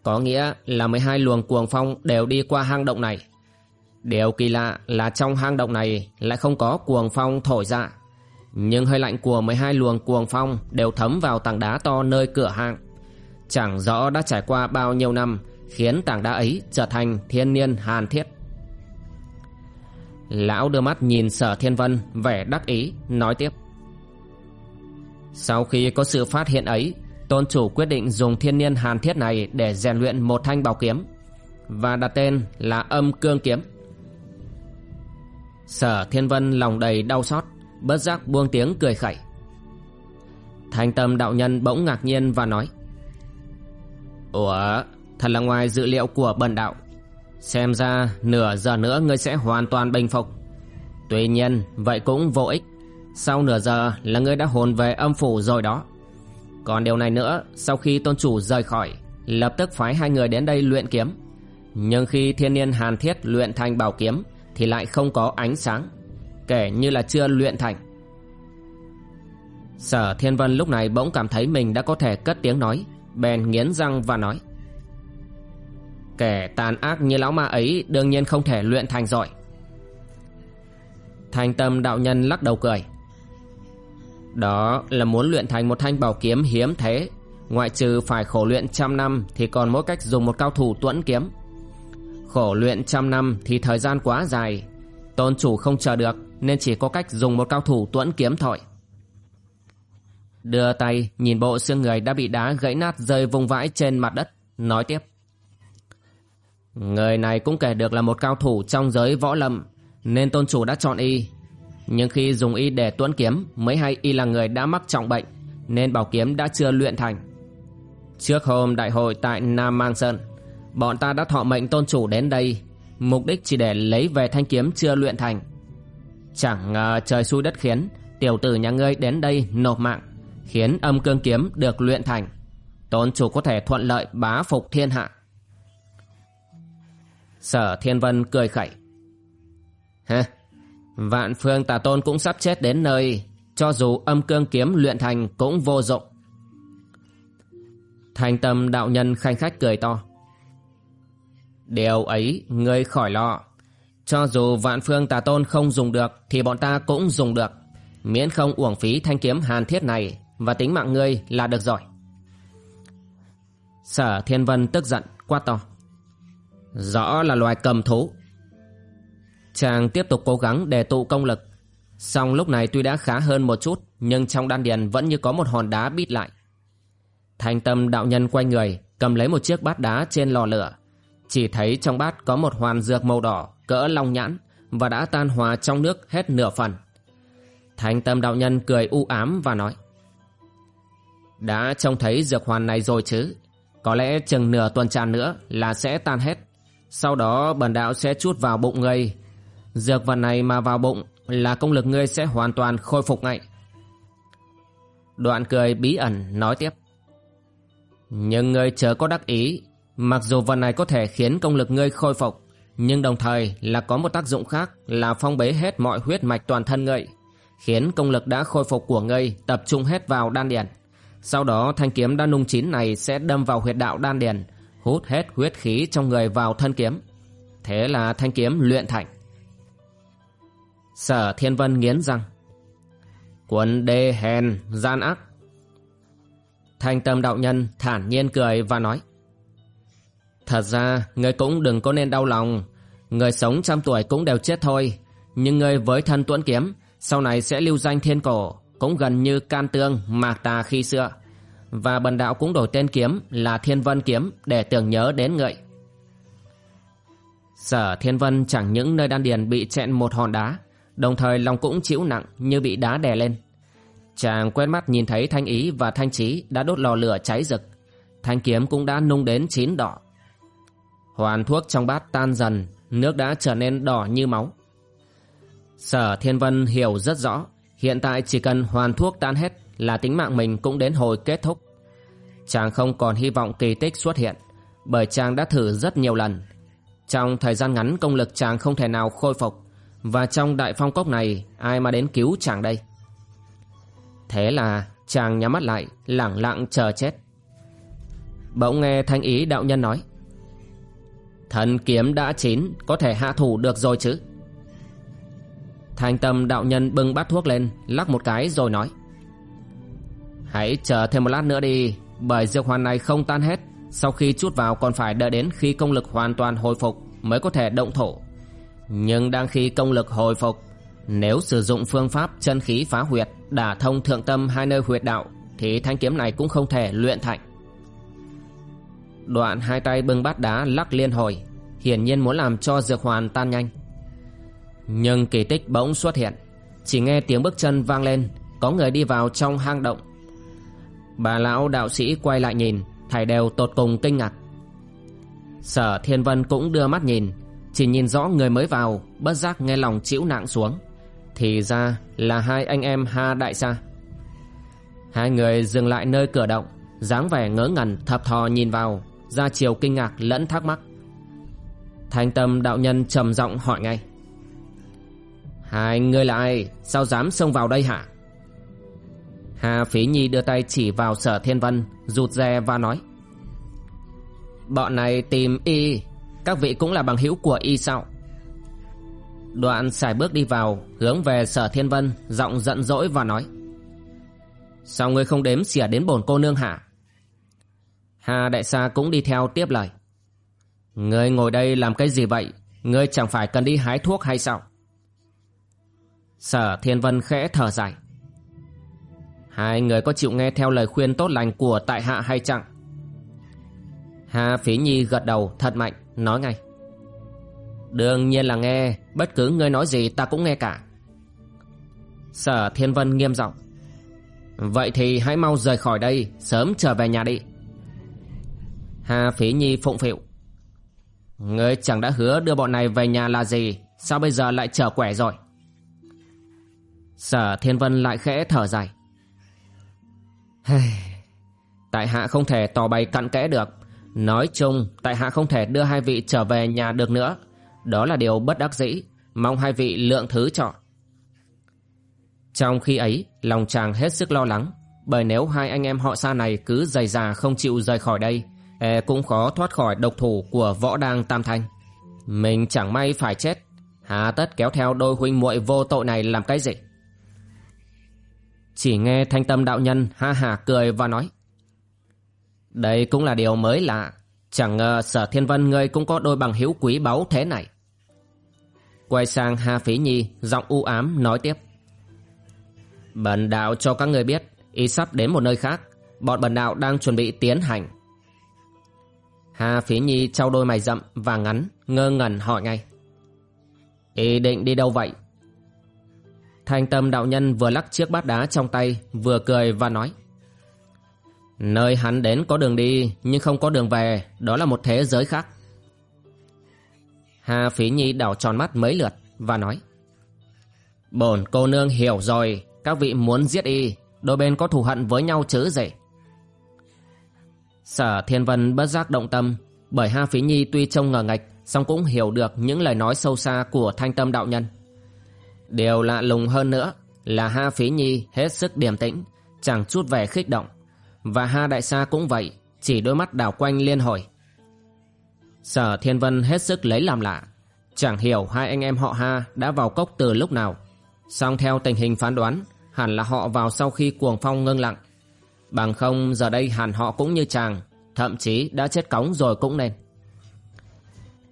S1: Có nghĩa là 12 luồng cuồng phong đều đi qua hang động này. Điều kỳ lạ là trong hang động này lại không có cuồng phong thổi ra. Nhưng hơi lạnh của 12 luồng cuồng phong đều thấm vào tảng đá to nơi cửa hang. Chẳng rõ đã trải qua bao nhiêu năm khiến tảng đá ấy trở thành thiên niên hàn thiết. Lão đưa mắt nhìn sở thiên vân vẻ đắc ý nói tiếp. Sau khi có sự phát hiện ấy, tôn chủ quyết định dùng thiên niên hàn thiết này để rèn luyện một thanh bảo kiếm và đặt tên là âm cương kiếm. Sở Thiên Vân lòng đầy đau xót, bất giác buông tiếng cười khẩy. Thanh tâm đạo nhân bỗng ngạc nhiên và nói Ủa, thật là ngoài dự liệu của bần đạo. Xem ra nửa giờ nữa ngươi sẽ hoàn toàn bình phục. Tuy nhiên, vậy cũng vô ích. Sau nửa giờ là ngươi đã hồn về âm phủ rồi đó còn điều này nữa, Sau khi tôn chủ rời khỏi, Lập tức phái hai người đến đây luyện kiếm. Nhưng khi thiên niên hàn thiết luyện thành bảo kiếm, Thì lại không có ánh sáng, Kể như là chưa luyện thành. Sở Thiên Vân lúc này bỗng cảm thấy mình đã có thể cất tiếng nói, Bèn nghiến răng và nói, Kẻ tàn ác như lão ma ấy đương nhiên không thể luyện thành giỏi. Thành tâm đạo nhân lắc đầu cười đó là muốn luyện thành một thanh bảo kiếm hiếm thế. Ngoại trừ phải khổ luyện trăm năm Thì còn mỗi cách dùng một cao thủ tuẫn kiếm. Khổ luyện trăm năm thì thời gian quá dài. Tôn chủ không chờ được Nên chỉ có cách dùng một cao thủ tuẫn kiếm thôi. Đưa tay nhìn bộ xương người đã bị đá gãy nát rơi vùng vãi trên mặt đất, Nói tiếp. Người này cũng kể được là một cao thủ trong giới võ lâm, Nên tôn chủ đã chọn y nhưng khi dùng y để tuẫn kiếm mới hay y là người đã mắc trọng bệnh nên bảo kiếm đã chưa luyện thành. Trước hôm đại hội tại Nam Mang Sơn, bọn ta đã thọ mệnh tôn chủ đến đây, mục đích chỉ để lấy về thanh kiếm chưa luyện thành. Chẳng ngờ trời xui đất khiến, tiểu tử nhà ngươi đến đây nộp mạng, khiến âm cương kiếm được luyện thành. Tôn chủ có thể thuận lợi bá phục thiên hạ. Sở Thiên Vân cười khẩy. Hả? Vạn phương tà tôn cũng sắp chết đến nơi, Cho dù âm cương kiếm luyện thành cũng vô dụng. Thành tâm đạo nhân khanh khách cười to. Điều ấy ngươi khỏi lo. Cho dù vạn phương tà tôn không dùng được, Thì bọn ta cũng dùng được. Miễn không uổng phí thanh kiếm hàn thiết này, Và tính mạng ngươi là được rồi. Sở Thiên Vân tức giận, quát to. Rõ là loài cầm thú. Chàng tiếp tục cố gắng để tụ công lực. Song lúc này tuy đã khá hơn một chút, nhưng trong đan điền vẫn như có một hòn đá bít lại. Thanh tâm đạo nhân quay người, cầm lấy một chiếc bát đá trên lò lửa. Chỉ thấy trong bát có một hoàn dược màu đỏ, cỡ long nhãn, và đã tan hòa trong nước hết nửa phần. Thanh tâm đạo nhân cười u ám và nói. Đã trông thấy dược hoàn này rồi chứ, có lẽ chừng nửa tuần tràn nữa là sẽ tan hết. Sau đó bần đạo sẽ chút vào bụng ngươi Dược vật này mà vào bụng là công lực ngươi sẽ hoàn toàn khôi phục ngay. Đoạn cười bí ẩn nói tiếp. Nhưng ngươi chớ có đắc ý, mặc dù vật này có thể khiến công lực ngươi khôi phục, nhưng đồng thời là có một tác dụng khác là phong bế hết mọi huyết mạch toàn thân ngươi, khiến công lực đã khôi phục của ngươi tập trung hết vào đan điền. Sau đó thanh kiếm đã nung chín này sẽ đâm vào huyệt đạo đan điền, hút hết huyết khí trong người vào thân kiếm. Thế là thanh kiếm luyện thành. Sở Thiên Vân nghiến răng. Quân đê hèn, gian ác. Thanh tâm đạo nhân thản nhiên cười và nói Thật ra người cũng đừng có nên đau lòng Người sống trăm tuổi cũng đều chết thôi Nhưng người với thân tuẫn kiếm Sau này sẽ lưu danh thiên cổ Cũng gần như can tương mạc tà khi xưa Và bần đạo cũng đổi tên kiếm Là thiên vân kiếm Để tưởng nhớ đến ngợi. Sở thiên vân chẳng những nơi đan điền bị chẹn một hòn đá Đồng thời lòng cũng chịu nặng như bị đá đè lên. Chàng quen mắt nhìn thấy thanh ý và thanh trí đã đốt lò lửa cháy rực. Thanh kiếm cũng đã nung đến chín đỏ. Hoàn thuốc trong bát tan dần, Nước đã trở nên đỏ như máu. Sở Thiên Vân hiểu rất rõ, Hiện tại chỉ cần hoàn thuốc tan hết Là tính mạng mình cũng đến hồi kết thúc. Chàng không còn hy vọng kỳ tích xuất hiện, Bởi chàng đã thử rất nhiều lần. Trong thời gian ngắn công lực chàng không thể nào khôi phục. Và trong đại phong cốc này, Ai mà đến cứu chàng đây? Thế là chàng nhắm mắt lại, lẳng lặng chờ chết. Bỗng nghe thanh ý đạo nhân nói, Thần kiếm đã chín, Có thể hạ thủ được rồi chứ? Thanh tâm đạo nhân bưng bát thuốc lên, Lắc một cái rồi nói, Hãy chờ thêm một lát nữa đi, Bởi dược hoàn này không tan hết. Sau khi chút vào còn phải đợi đến khi công lực hoàn toàn hồi phục Mới có thể động thổ. Nhưng đang khi công lực hồi phục, Nếu sử dụng phương pháp chân khí phá huyệt, Đả thông thượng tâm hai nơi huyệt đạo, Thì thanh kiếm này cũng không thể luyện thành. Đoạn hai tay bưng bát đá lắc liên hồi, Hiển nhiên muốn làm cho dược hoàn tan nhanh. Nhưng kỳ tích bỗng xuất hiện, Chỉ nghe tiếng bước chân vang lên, Có người đi vào trong hang động. Bà lão đạo sĩ quay lại nhìn, Thầy đều tột cùng kinh ngạc. Sở Thiên Vân cũng đưa mắt nhìn chỉ nhìn rõ người mới vào, Bất giác nghe lòng chịu nặng xuống. Thì ra là hai anh em Ha Đại Sa. Hai người dừng lại nơi cửa động, dáng vẻ ngớ ngẩn, thập thò nhìn vào, ra chiều kinh ngạc lẫn thắc mắc. Thanh tâm đạo nhân trầm giọng hỏi ngay. Hai người là ai? Sao dám xông vào đây hả? Hà phí nhi đưa tay chỉ vào sở thiên vân, rụt rè và nói. Bọn này tìm y các vị cũng là bằng hữu của y sao đoạn xài bước đi vào hướng về sở thiên vân giọng giận dỗi và nói sao ngươi không đếm xỉa đến bổn cô nương hả Hà Đại Sa cũng đi theo tiếp lời. Ngươi ngồi đây làm cái gì vậy? Ngươi chẳng phải cần đi hái thuốc hay sao? Sở Thiên Vân khẽ thở dài. Hai người có chịu nghe theo lời khuyên tốt lành của tại hạ hay chẳng? Hà Phí Nhi gật đầu thật mạnh, nói ngay. Đương nhiên là nghe, bất cứ ngươi nói gì ta cũng nghe cả. Sở Thiên Vân nghiêm giọng. Vậy thì hãy mau rời khỏi đây, sớm trở về nhà đi. Hà Phí Nhi phụng phịu. Ngươi chẳng đã hứa đưa bọn này về nhà là gì, sao bây giờ lại trở quẻ rồi? Sở Thiên Vân lại khẽ thở dài. tại hạ không thể tỏ bày cặn kẽ được. Nói chung, tại hạ không thể đưa hai vị trở về nhà được nữa. Đó là điều bất đắc dĩ, mong hai vị lượng thứ chọn. Trong khi ấy, lòng chàng hết sức lo lắng, bởi nếu hai anh em họ xa này cứ dày già không chịu rời khỏi đây, e cũng khó thoát khỏi độc thủ của võ đang tam thanh mình chẳng may phải chết hà tất kéo theo đôi huynh muội vô tội này làm cái gì chỉ nghe thanh tâm đạo nhân ha hà cười và nói đây cũng là điều mới lạ chẳng ngờ sở thiên vân ngươi cũng có đôi bằng hữu quý báu thế này quay sang hà phí nhi giọng u ám nói tiếp bần đạo cho các người biết y sắp đến một nơi khác bọn bần đạo đang chuẩn bị tiến hành Hà Phí Nhi trao đôi mày rậm và ngắn, ngơ ngẩn hỏi ngay. Ý định đi đâu vậy? Thanh tâm đạo nhân vừa lắc chiếc bát đá trong tay, vừa cười và nói. Nơi hắn đến có đường đi, nhưng không có đường về, đó là một thế giới khác. Hà Phí Nhi đảo tròn mắt mấy lượt và nói. Bổn cô nương hiểu rồi, các vị muốn giết y, đôi bên có thù hận với nhau chứ gì? Sở Thiên Vân bất giác động tâm bởi Ha Phí Nhi tuy trông ngờ ngạch song cũng hiểu được những lời nói sâu xa của thanh tâm đạo nhân. Điều lạ lùng hơn nữa là Ha Phí Nhi hết sức điềm tĩnh, chẳng chút vẻ khích động. Và Ha Đại Sa cũng vậy, chỉ đôi mắt đảo quanh liên hồi. Sở Thiên Vân hết sức lấy làm lạ, chẳng hiểu hai anh em họ Ha đã vào cốc từ lúc nào. Song theo tình hình phán đoán, hẳn là họ vào sau khi cuồng phong ngưng lặng. Bằng không giờ đây hẳn họ cũng như chàng Thậm chí đã chết cống rồi cũng nên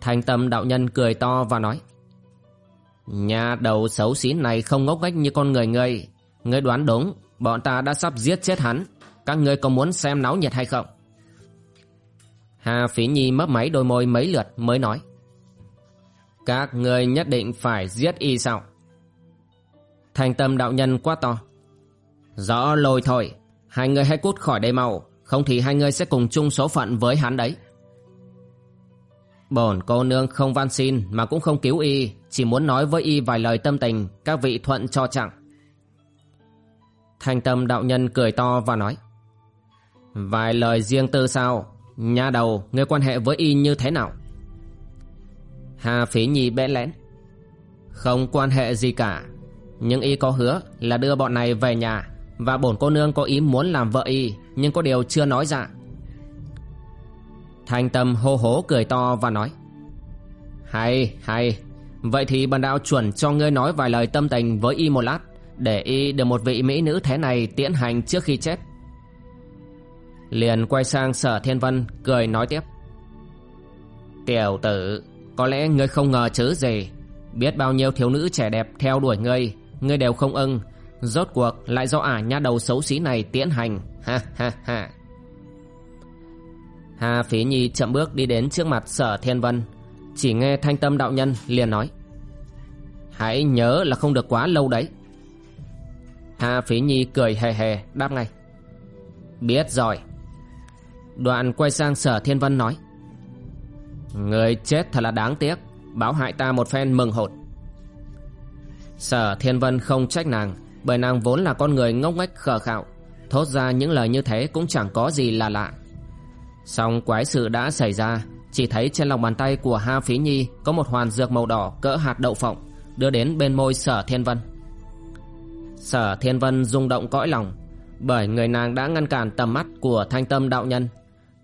S1: Thanh tâm đạo nhân cười to và nói Nhà đầu xấu xí này không ngốc nghếch như con người ngươi Ngươi đoán đúng Bọn ta đã sắp giết chết hắn các ngươi có muốn xem náo nhiệt hay không? Hà Phí Nhi mấp máy đôi môi mấy lượt mới nói. Các ngươi nhất định phải giết y sao? Thành tâm đạo nhân quá to. Rõ lôi thôi. Hai người hãy cút khỏi đây mau. Không thì hai người sẽ cùng chung số phận với hắn đấy. Bổn cô nương không van xin Mà cũng không cứu y, Chỉ muốn nói với y vài lời tâm tình, Các vị thuận cho chẳng. Thanh tâm đạo nhân cười to và nói. Vài lời riêng tư sao Nhà đầu, Ngươi quan hệ với y như thế nào? Hà phí nhi bẽ lẽn Không quan hệ gì cả. Nhưng y có hứa là đưa bọn này về nhà và bổn cô nương có ý muốn làm vợ y, Nhưng có điều chưa nói ra. Thanh tâm hô hố cười to và nói, Hay hay. Vậy thì bần đạo chuẩn cho ngươi nói vài lời tâm tình với y một lát, Để y được một vị mỹ nữ thế này tiễn hành trước khi chết. Liền quay sang sở thiên vân, cười nói tiếp. Tiểu tử, Có lẽ ngươi không ngờ chứ gì. Biết bao nhiêu thiếu nữ trẻ đẹp theo đuổi ngươi Ngươi đều không ưng. Rốt cuộc lại do ả nha đầu xấu xí này tiễn hành. Ha ha ha. Hà Phí Nhi chậm bước đi đến trước mặt sở thiên vân, Chỉ nghe thanh tâm đạo nhân liền nói. Hãy nhớ là không được quá lâu đấy. Hà Phí Nhi cười hề hề, đáp ngay. Biết rồi. Đoạn quay sang sở thiên vân nói, Người chết thật là đáng tiếc, Báo hại ta một phen mừng hột. Sở thiên vân không trách nàng, bởi nàng vốn là con người ngốc nghếch khờ khạo, Thốt ra những lời như thế cũng chẳng có gì là lạ. Xong quái sự đã xảy ra, Chỉ thấy trên lòng bàn tay của Ha Phí Nhi Có một hoàn dược màu đỏ cỡ hạt đậu phộng, Đưa đến bên môi sở thiên vân. Sở thiên vân rung động cõi lòng, Bởi người nàng đã ngăn cản tầm mắt của thanh tâm đạo nhân.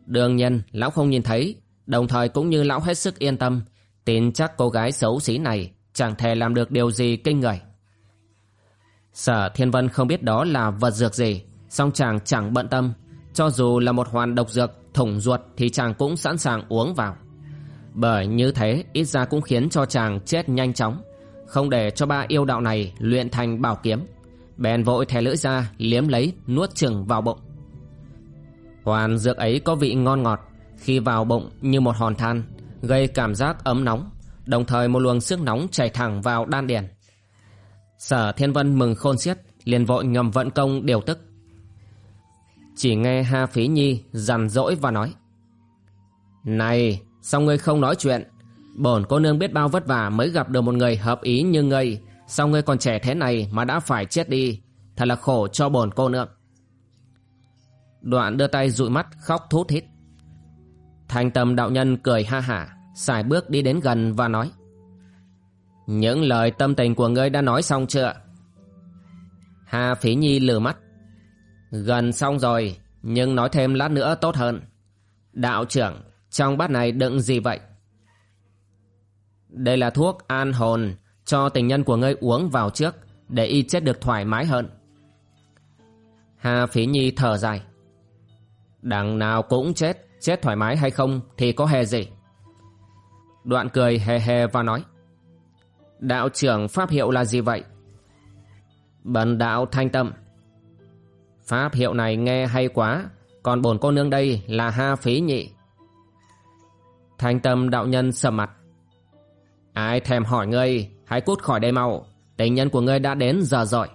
S1: Đương nhiên, lão không nhìn thấy. Đồng thời cũng như lão hết sức yên tâm, Tin chắc cô gái xấu xí này Chẳng thể làm được điều gì kinh người. Sở Thiên Vân không biết đó là vật dược gì, song chàng chẳng bận tâm. Cho dù là một hoàn độc dược, thủng ruột Thì chàng cũng sẵn sàng uống vào. Bởi như thế, ít ra cũng khiến cho chàng chết nhanh chóng. Không để cho ba yêu đạo này luyện thành bảo kiếm. Bèn vội thè lưỡi ra, liếm lấy, nuốt chừng vào bụng. Hoàn dược ấy có vị ngon ngọt, Khi vào bụng như một hòn than, Gây cảm giác ấm nóng, Đồng thời một luồng sức nóng chảy thẳng vào đan điền. Sở Thiên Vân mừng khôn xiết, liền vội ngầm vận công điều tức. Chỉ nghe Ha Phí Nhi dằn dỗi và nói, Này, sao ngươi không nói chuyện? Bổn cô nương biết bao vất vả mới gặp được một người hợp ý như ngươi, Sao ngươi còn trẻ thế này mà đã phải chết đi? Thật là khổ cho bổn cô nương. Đoạn đưa tay dụi mắt khóc thút thít Thành tâm đạo nhân cười ha hả xài bước đi đến gần và nói những lời tâm tình của ngươi đã nói xong chưa? Hà Phí Nhi lừa mắt. Gần xong rồi, nhưng nói thêm lát nữa tốt hơn. Đạo trưởng, trong bát này đựng gì vậy? Đây là thuốc an hồn cho tình nhân của ngươi uống vào trước để y chết được thoải mái hơn. Hà Phí Nhi thở dài. Đằng nào cũng chết, chết thoải mái hay không thì có hề gì. Đoạn cười hề hề và nói. Đạo trưởng pháp hiệu là gì vậy? Bần đạo thanh tâm. Pháp hiệu này nghe hay quá, còn bổn cô nương đây là ha phí nhị. Thanh tâm đạo nhân sầm mặt. Ai thèm hỏi ngươi, hãy cút khỏi đây mau, tình nhân của ngươi đã đến giờ rồi.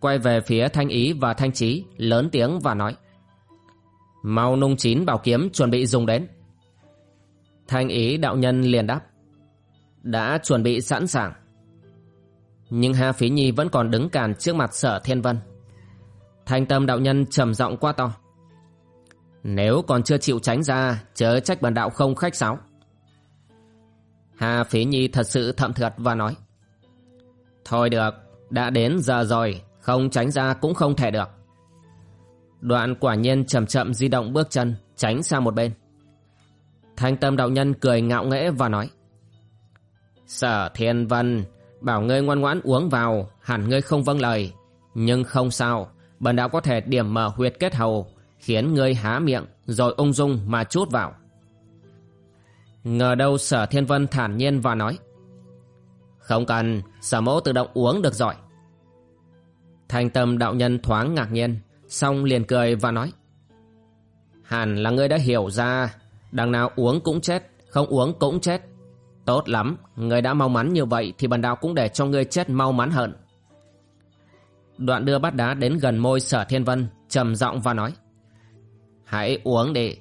S1: Quay về phía thanh ý và thanh trí, lớn tiếng và nói. Mau nung chín bảo kiếm chuẩn bị dùng đến. Thanh ý đạo nhân liền đáp đã chuẩn bị sẵn sàng. Nhưng Ha Phí Nhi vẫn còn đứng cản trước mặt sở thiên vân. Thanh tâm đạo nhân trầm giọng quá to. Nếu còn chưa chịu tránh ra, chớ trách bần đạo không khách sáo. Hà Phí Nhi thật sự thậm thượt và nói. Thôi được, đã đến giờ rồi, không tránh ra cũng không thể được. Đoạn quả nhiên chậm chậm di động bước chân, tránh sang một bên. Thanh tâm đạo nhân cười ngạo nghễ và nói. Sở Thiên Vân, bảo ngươi ngoan ngoãn uống vào, hẳn ngươi không vâng lời. Nhưng không sao, Bần đạo có thể điểm mở huyệt kết hầu Khiến ngươi há miệng Rồi ung dung mà chút vào Ngờ đâu sở thiên vân thản nhiên và nói Không cần Sở mẫu tự động uống được rồi Thanh tâm đạo nhân thoáng ngạc nhiên Xong liền cười và nói Hẳn là ngươi đã hiểu ra, Đằng nào uống cũng chết, Không uống cũng chết. Tốt lắm Ngươi đã mau mắn như vậy Thì bần đạo cũng để cho ngươi chết mau mắn hơn. Đoạn đưa bát đá đến gần môi sở thiên vân, trầm giọng và nói, Hãy uống đi.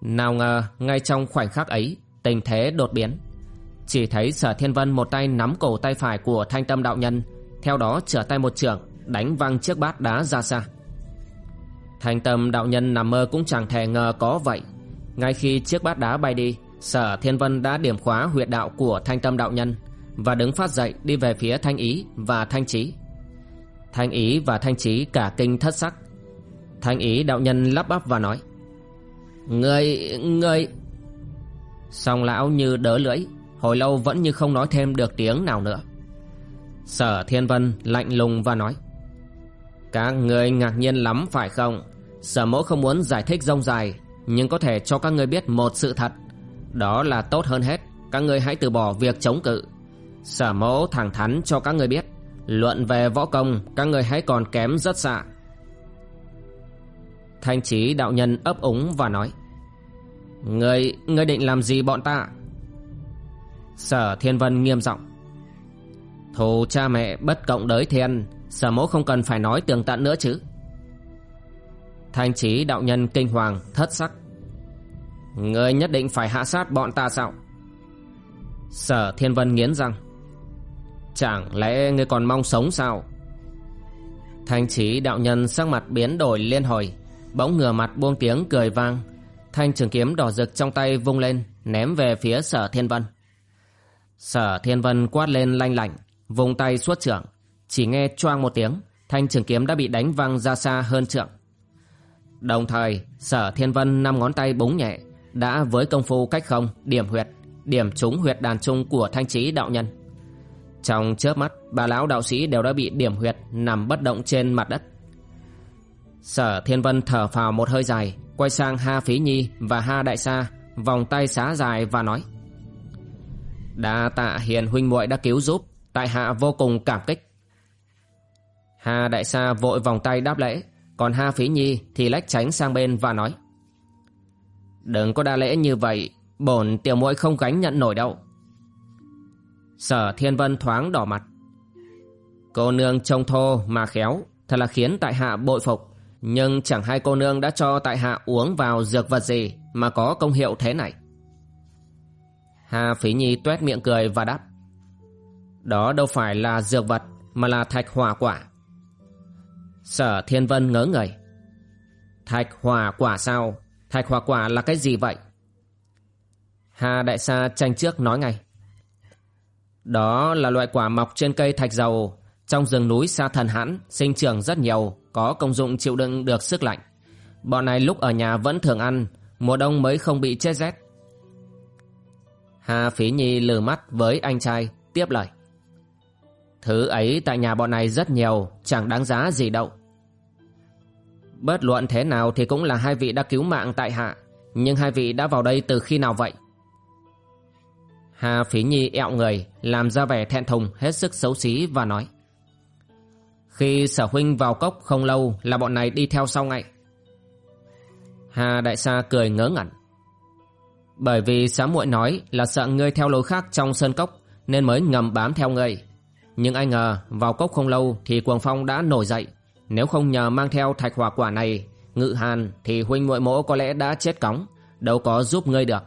S1: Nào ngờ, ngay trong khoảnh khắc ấy, Tình thế đột biến. Chỉ thấy sở thiên vân một tay nắm cổ tay phải của thanh tâm đạo nhân, Theo đó trở tay một trường. Đánh văng chiếc bát đá ra xa. Thanh tâm đạo nhân nằm mơ cũng chẳng thể ngờ có vậy. Ngay khi chiếc bát đá bay đi Sở Thiên Vân đã điểm khóa huyệt đạo của thanh tâm đạo nhân Và đứng phát dậy đi về phía thanh ý và thanh trí Thanh ý và thanh trí cả kinh thất sắc. Thanh ý đạo nhân lắp bắp và nói Người, người Song lão như đỡ lưỡi Hồi lâu vẫn như không nói thêm được tiếng nào nữa. Sở Thiên Vân lạnh lùng và nói các người ngạc nhiên lắm phải không? Sở mẫu không muốn giải thích rông dài Nhưng có thể cho các người biết một sự thật. Đó là tốt hơn hết Các người hãy từ bỏ việc chống cự. Sở mẫu thẳng thắn cho các người biết Luận về võ công Các người hãy còn kém rất xa. Thanh trí đạo nhân ấp úng và nói Người, người định làm gì bọn ta? Sở thiên vân nghiêm giọng Thù cha mẹ bất cộng đới thiên Sở mẫu không cần phải nói tường tận nữa chứ. Thanh trí đạo nhân kinh hoàng, thất sắc. Người nhất định phải hạ sát bọn ta sao? Sở thiên vân nghiến răng. Chẳng lẽ ngươi còn mong sống sao? Thanh trí đạo nhân sắc mặt biến đổi liên hồi, Bỗng ngửa mặt buông tiếng cười vang. Thanh trường kiếm đỏ rực trong tay vung lên, Ném về phía sở thiên vân. Sở thiên vân quát lên lanh lảnh Vùng tay suốt trưởng. Chỉ nghe choang một tiếng, Thanh trường kiếm đã bị đánh văng ra xa hơn trượng. Đồng thời, sở thiên vân năm ngón tay búng nhẹ, Đã với công phu cách không, Điểm huyệt, Điểm trúng huyệt đàn trung của thanh trí đạo nhân. Trong chớp mắt Bà lão đạo sĩ đều đã bị điểm huyệt Nằm bất động trên mặt đất. Sở Thiên Vân thở phào một hơi dài, Quay sang Ha Phí Nhi và Ha Đại Sa, Vòng tay xá dài và nói, Đa tạ hiền huynh muội đã cứu giúp, Tại hạ vô cùng cảm kích. Ha Đại Sa vội vòng tay đáp lễ Còn Ha Phí Nhi thì lách tránh sang bên và nói Đừng có đa lễ như vậy Bổn tiểu muội không gánh nhận nổi đâu Sở Thiên Vân thoáng đỏ mặt. Cô nương trông thô mà khéo, thật là khiến tại hạ bội phục. Nhưng chẳng hai cô nương đã cho tại hạ uống vào dược vật gì mà có công hiệu thế này. Hà Phí Nhi tuét miệng cười và đáp. Đó đâu phải là dược vật mà là thạch hỏa quả. Sở Thiên Vân ngớ người. Thạch hòa quả sao? Thạch hòa quả là cái gì vậy? Hà Đại Sa tranh trước nói ngay. Đó là loại quả mọc trên cây thạch dầu, trong rừng núi xa thần hãn, sinh trưởng rất nhiều, có công dụng chịu đựng được sức lạnh. Bọn này lúc ở nhà vẫn thường ăn, mùa đông mới không bị chết rét. Hà Phí Nhi lừ mắt với anh trai, tiếp lời. Thứ ấy tại nhà bọn này rất nhiều, chẳng đáng giá gì đâu. Bất luận thế nào thì cũng là hai vị đã cứu mạng tại hạ, nhưng hai vị đã vào đây từ khi nào vậy? Hà Phí Nhi ẹo người, làm ra vẻ thẹn thùng hết sức xấu xí và nói. Khi sở huynh vào cốc không lâu là bọn này đi theo sau ngay. Hà Đại Sa cười ngớ ngẩn. Bởi vì sáng muội nói là sợ ngươi theo lối khác trong sơn cốc nên mới ngầm bám theo ngươi. Nhưng ai ngờ vào cốc không lâu thì cuồng phong đã nổi dậy. Nếu không nhờ mang theo thạch hỏa quả này, ngự hàn thì huynh muội mỗ có lẽ đã chết cóng, đâu có giúp ngươi được.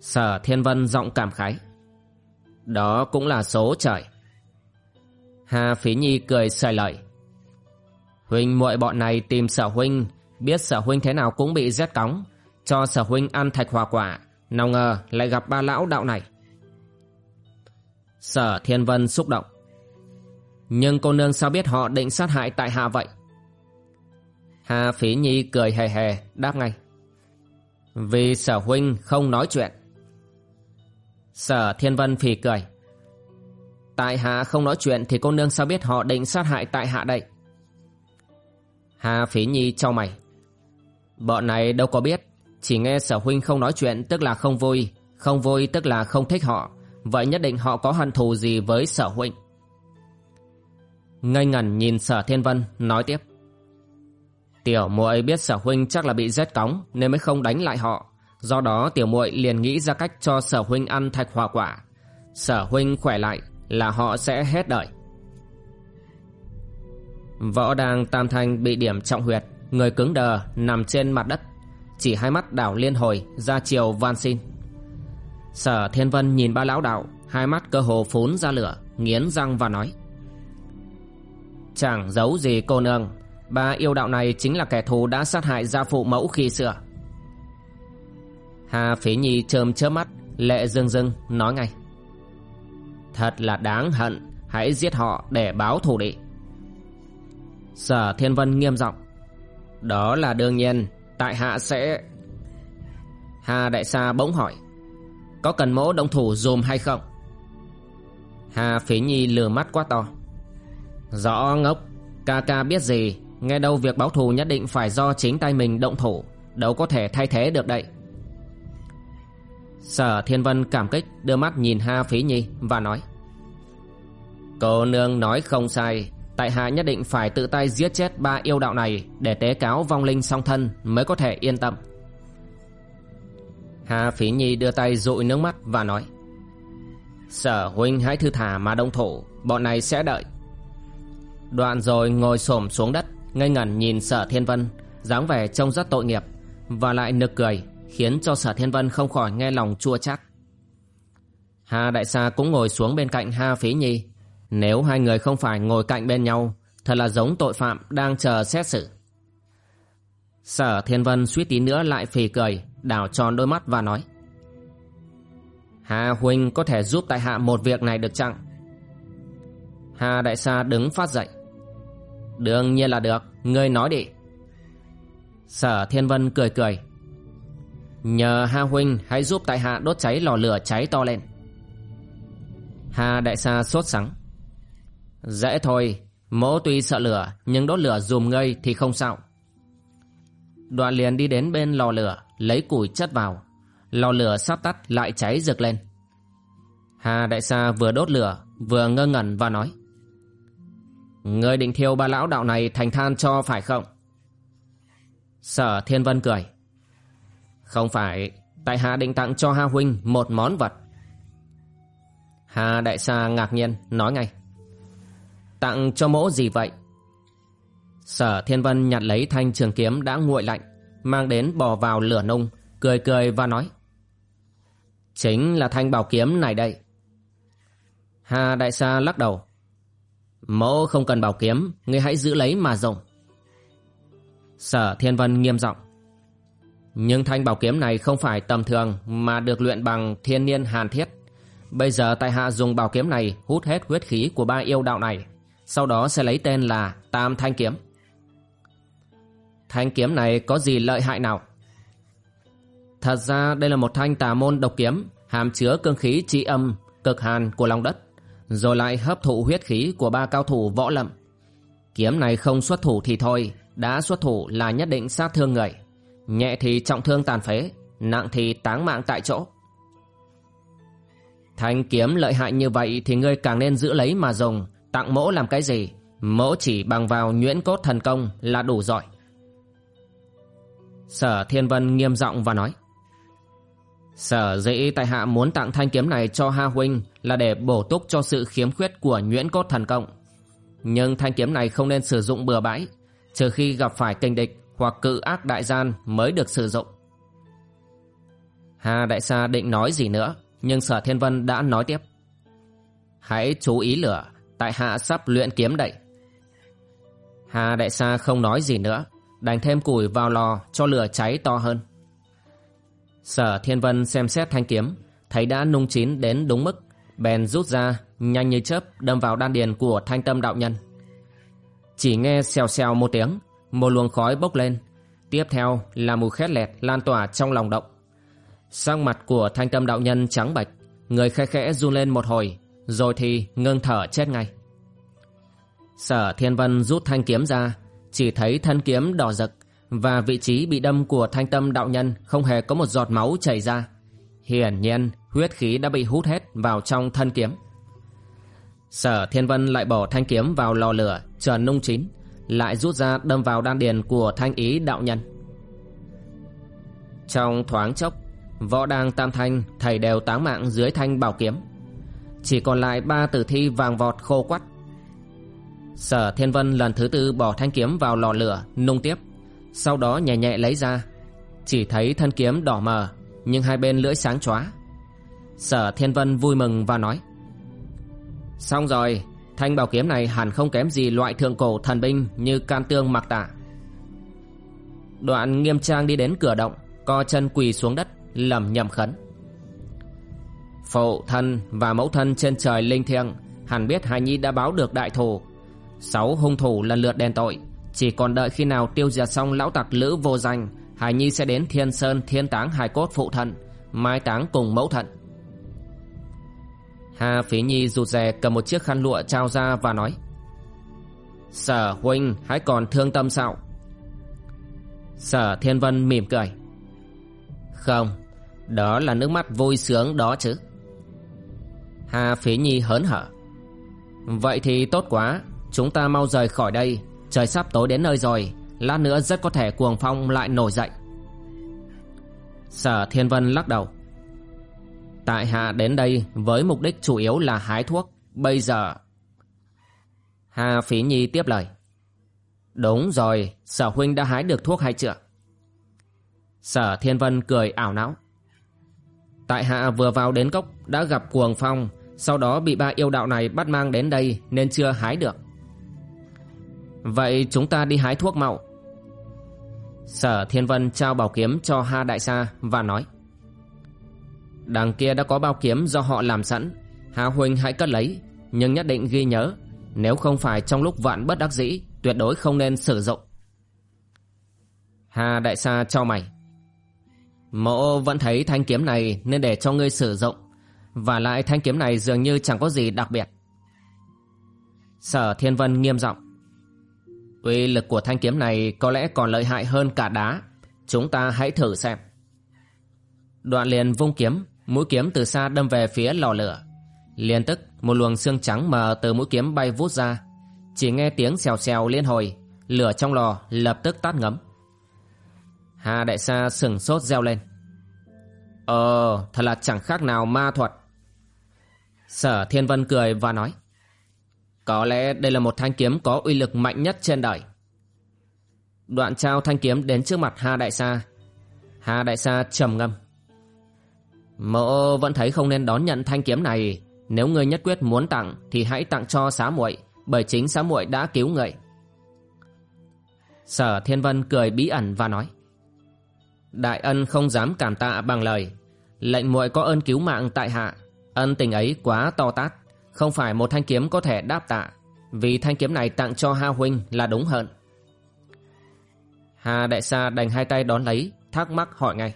S1: Sở Thiên Vân giọng cảm khái. Đó cũng là số trời. Hà Phí Nhi cười sời lợi. Huynh muội bọn này tìm sở huynh, biết sở huynh thế nào cũng bị rét cóng, cho sở huynh ăn thạch hòa quả, nào ngờ lại gặp ba lão đạo này. Sở Thiên Vân xúc động. Nhưng cô nương sao biết họ định sát hại tại hạ vậy? Hà Phí Nhi cười hề hề, đáp ngay. Vì sở huynh không nói chuyện. Sở Thiên Vân phì cười. Tại hạ không nói chuyện thì cô nương sao biết họ định sát hại tại hạ đây Hà Phí Nhi cho mày Bọn này đâu có biết Chỉ nghe sở huynh không nói chuyện tức là không vui Không vui tức là không thích họ Vậy nhất định họ có hận thù gì với sở huynh? Ngây ngẩn nhìn sở thiên vân, nói tiếp. Tiểu muội biết sở huynh chắc là bị rét cóng, Nên mới không đánh lại họ. Do đó, tiểu muội liền nghĩ ra cách cho sở huynh ăn thạch hòa quả. Sở huynh khỏe lại là họ sẽ hết đợi Võ đàng tam thanh bị điểm trọng huyệt, Người cứng đờ nằm trên mặt đất. Chỉ hai mắt đảo liên hồi, ra chiều van xin. Sở thiên vân nhìn ba lão đạo, Hai mắt cơ hồ phún ra lửa, Nghiến răng và nói. Chẳng giấu gì cô nương, Ba yêu đạo này chính là kẻ thù đã sát hại gia phụ mẫu khi xưa. Hà phế Nhi trơm chớp mắt, Lệ rưng rưng, nói ngay. Thật là đáng hận, Hãy giết họ để báo thù đi. Sở Thiên Vân nghiêm giọng. Đó là đương nhiên, Tại hạ sẽ Hà Đại Sa bỗng hỏi. Có cần mỗ động thủ dùm hay không? Hà Phí Nhi lừa mắt quá to. Rõ ngốc, Ca ca biết gì, Nghe đâu việc báo thù nhất định phải do chính tay mình động thủ, Đâu có thể thay thế được đây. Sở Thiên Vân cảm kích, đưa mắt nhìn Hà Phí Nhi và nói, Cô nương nói không sai, Tại hạ nhất định phải tự tay giết chết ba yêu đạo này Để tế cáo vong linh song thân mới có thể yên tâm. Ha Phí Nhi đưa tay dụi nước mắt và nói, Sở huynh hãy thư thả mà đông thủ, Bọn này sẽ đợi. Đoạn rồi ngồi xổm xuống đất, Ngây ngẩn nhìn sở thiên vân, dáng vẻ trông rất tội nghiệp, Và lại nực cười, Khiến cho sở thiên vân không khỏi nghe lòng chua chát. Hà đại sa cũng ngồi xuống bên cạnh Ha Phí Nhi. Nếu hai người không phải ngồi cạnh bên nhau, Thật là giống tội phạm đang chờ xét xử. Sở thiên vân suýt tí nữa lại phì cười. Đảo tròn đôi mắt và nói, Hà huynh có thể giúp tại hạ một việc này được chăng? Hà đại sa đứng phát dậy, Đương nhiên là được, Ngươi nói đi. Sở thiên vân cười cười, Nhờ Hà Huynh hãy giúp tại hạ đốt cháy lò lửa cháy to lên. Hà đại sa sốt sắng, Dễ thôi Mỗ tuy sợ lửa, Nhưng đốt lửa dùm ngươi thì không sao. Đoạn liền đi đến bên lò lửa. Lấy củi chất vào Lò lửa sắp tắt lại cháy rực lên Hà đại sa vừa đốt lửa Vừa ngơ ngẩn và nói Ngươi định thiêu ba lão đạo này thành than cho phải không? Sở Thiên Vân cười. Không phải, tại hạ định tặng cho Ha Huynh một món vật. Hà Đại Sa ngạc nhiên, nói ngay. Tặng cho mỗ gì vậy? Sở Thiên Vân nhặt lấy thanh trường kiếm đã nguội lạnh, mang đến bỏ vào lửa nung, cười cười và nói. Chính là thanh bảo kiếm này đây. Hà Đại Sa lắc đầu. Mẫu không cần bảo kiếm Ngươi hãy giữ lấy mà dùng Sở Thiên Vân nghiêm giọng Nhưng thanh bảo kiếm này không phải tầm thường Mà được luyện bằng thiên niên hàn thiết Bây giờ tại hạ dùng bảo kiếm này Hút hết huyết khí của ba yêu đạo này Sau đó sẽ lấy tên là Tam Thanh Kiếm Thanh kiếm này có gì lợi hại nào Thật ra đây là một thanh tà môn độc kiếm Hàm chứa cương khí trị âm Cực hàn của lòng đất rồi lại hấp thụ huyết khí của ba cao thủ võ lâm. Kiếm này không xuất thủ thì thôi, đã xuất thủ là nhất định sát thương người. Nhẹ thì trọng thương tàn phế, nặng thì táng mạng tại chỗ. Thanh kiếm lợi hại như vậy thì ngươi càng nên giữ lấy mà dùng, tặng mỗ làm cái gì? Mỗ chỉ bằng vào nhuyễn cốt thần công là đủ giỏi. Sở Thiên Vân nghiêm giọng và nói. Sở dĩ tại hạ muốn tặng thanh kiếm này cho Ha Huynh là để bổ túc cho sự khiếm khuyết của nhuyễn cốt thần cộng. Nhưng thanh kiếm này không nên sử dụng bừa bãi, trừ khi gặp phải kình địch hoặc cự ác đại gian mới được sử dụng. Hà Đại Sa định nói gì nữa, nhưng Sở Thiên Vân đã nói tiếp. Hãy chú ý lửa, tại hạ sắp luyện kiếm đậy. Hà Đại Sa không nói gì nữa, đành thêm củi vào lò cho lửa cháy to hơn. Sở Thiên Vân xem xét thanh kiếm, thấy đã nung chín đến đúng mức, bèn rút ra, nhanh như chớp đâm vào đan điền của thanh tâm đạo nhân. Chỉ nghe xèo xèo một tiếng, một luồng khói bốc lên, tiếp theo là mùi khét lẹt lan tỏa trong lòng động. Sang mặt của thanh tâm đạo nhân trắng bạch, người khẽ khẽ run lên một hồi, Rồi thì ngưng thở chết ngay Sở Thiên Vân rút thanh kiếm ra chỉ thấy thân kiếm đỏ rực Và vị trí bị đâm của thanh tâm đạo nhân Không hề có một giọt máu chảy ra. Hiển nhiên, huyết khí đã bị hút hết vào trong thân kiếm. Sở Thiên Vân lại bỏ thanh kiếm vào lò lửa, chờ nung chín, Lại rút ra đâm vào đan điền của thanh ý đạo nhân. Trong thoáng chốc, Võ đang tam thanh, thầy đều táng mạng dưới thanh bảo kiếm. Chỉ còn lại ba tử thi vàng vọt khô quắt. Sở Thiên Vân lần thứ tư bỏ thanh kiếm vào lò lửa, nung tiếp. Sau đó nhẹ nhẹ lấy ra. Chỉ thấy thân kiếm đỏ mờ, Nhưng hai bên lưỡi sáng chóa. Sở Thiên Vân vui mừng và nói, Xong rồi, Thanh bảo kiếm này hẳn không kém gì loại thượng cổ thần binh Như can tương mặc tả. Đoạn nghiêm trang đi đến cửa động, Co chân quỳ xuống đất lầm nhầm khấn, Phụ thân và mẫu thân trên trời linh thiêng, Hẳn biết Hải Nhi đã báo được đại thù Sáu hung thủ lần lượt đền tội. Chỉ còn đợi khi nào tiêu diệt xong lão tặc lữ vô danh, Hải Nhi sẽ đến thiên sơn, thiên táng hài cốt phụ thân, Mai táng cùng mẫu thận Hà Phí Nhi rụt rè cầm một chiếc khăn lụa trao ra và nói, Sở huynh, hãy còn thương tâm sao? Sở Thiên Vân mỉm cười, Không, Đó là nước mắt vui sướng đó chứ. Hà Phí Nhi hớn hở, Vậy thì tốt quá Chúng ta mau rời khỏi đây. Trời sắp tối đến nơi rồi. Lát nữa rất có thể cuồng phong lại nổi dậy. Sở Thiên Vân lắc đầu. Tại hạ đến đây với mục đích chủ yếu là hái thuốc. Bây giờ, Hà Phí Nhi tiếp lời. Đúng rồi, Sở huynh đã hái được thuốc hay chưa? Sở Thiên Vân cười ảo não. Tại hạ vừa vào đến cốc, Đã gặp cuồng phong. Sau đó bị ba yêu đạo này bắt mang đến đây Nên chưa hái được. Vậy chúng ta đi hái thuốc mạo Sở Thiên Vân trao bảo kiếm cho Ha Đại Sa Và nói, Đằng kia đã có bao kiếm do họ làm sẵn. Hà Huynh hãy cất lấy, Nhưng nhất định ghi nhớ, Nếu không phải trong lúc vạn bất đắc dĩ, Tuyệt đối không nên sử dụng. Hà Đại Sa cho mày, Mộ vẫn thấy thanh kiếm này Nên để cho ngươi sử dụng, Và lại thanh kiếm này dường như chẳng có gì đặc biệt. Sở Thiên Vân nghiêm giọng Uy lực của thanh kiếm này có lẽ còn lợi hại hơn cả đá. Chúng ta hãy thử xem. Đoạn liền vung kiếm, Mũi kiếm từ xa đâm về phía lò lửa. Liên tức, một luồng xương trắng mờ từ mũi kiếm bay vút ra. Chỉ nghe tiếng xèo xèo liên hồi, Lửa trong lò lập tức tắt ngấm. Hà đại sa sừng sốt reo lên. Ờ thật là chẳng khác nào ma thuật. Sở Thiên Vân cười và nói. Có lẽ đây là một thanh kiếm có uy lực mạnh nhất trên đời. Đoạn trao thanh kiếm đến trước mặt Hà Đại Sa. Hà Đại Sa trầm ngâm. Mộ vẫn thấy không nên đón nhận thanh kiếm này. Nếu ngươi nhất quyết muốn tặng, Thì hãy tặng cho xá muội, Bởi chính xá muội đã cứu người Sở Thiên Vân cười bí ẩn và nói, Đại ân không dám cảm tạ bằng lời. Lệnh muội có ơn cứu mạng tại hạ. Ân tình ấy quá to tát. Không phải một thanh kiếm có thể đáp tạ Vì thanh kiếm này tặng cho Ha Huynh là đúng hận Hà Đại Sa đành hai tay đón lấy Thắc mắc hỏi ngay.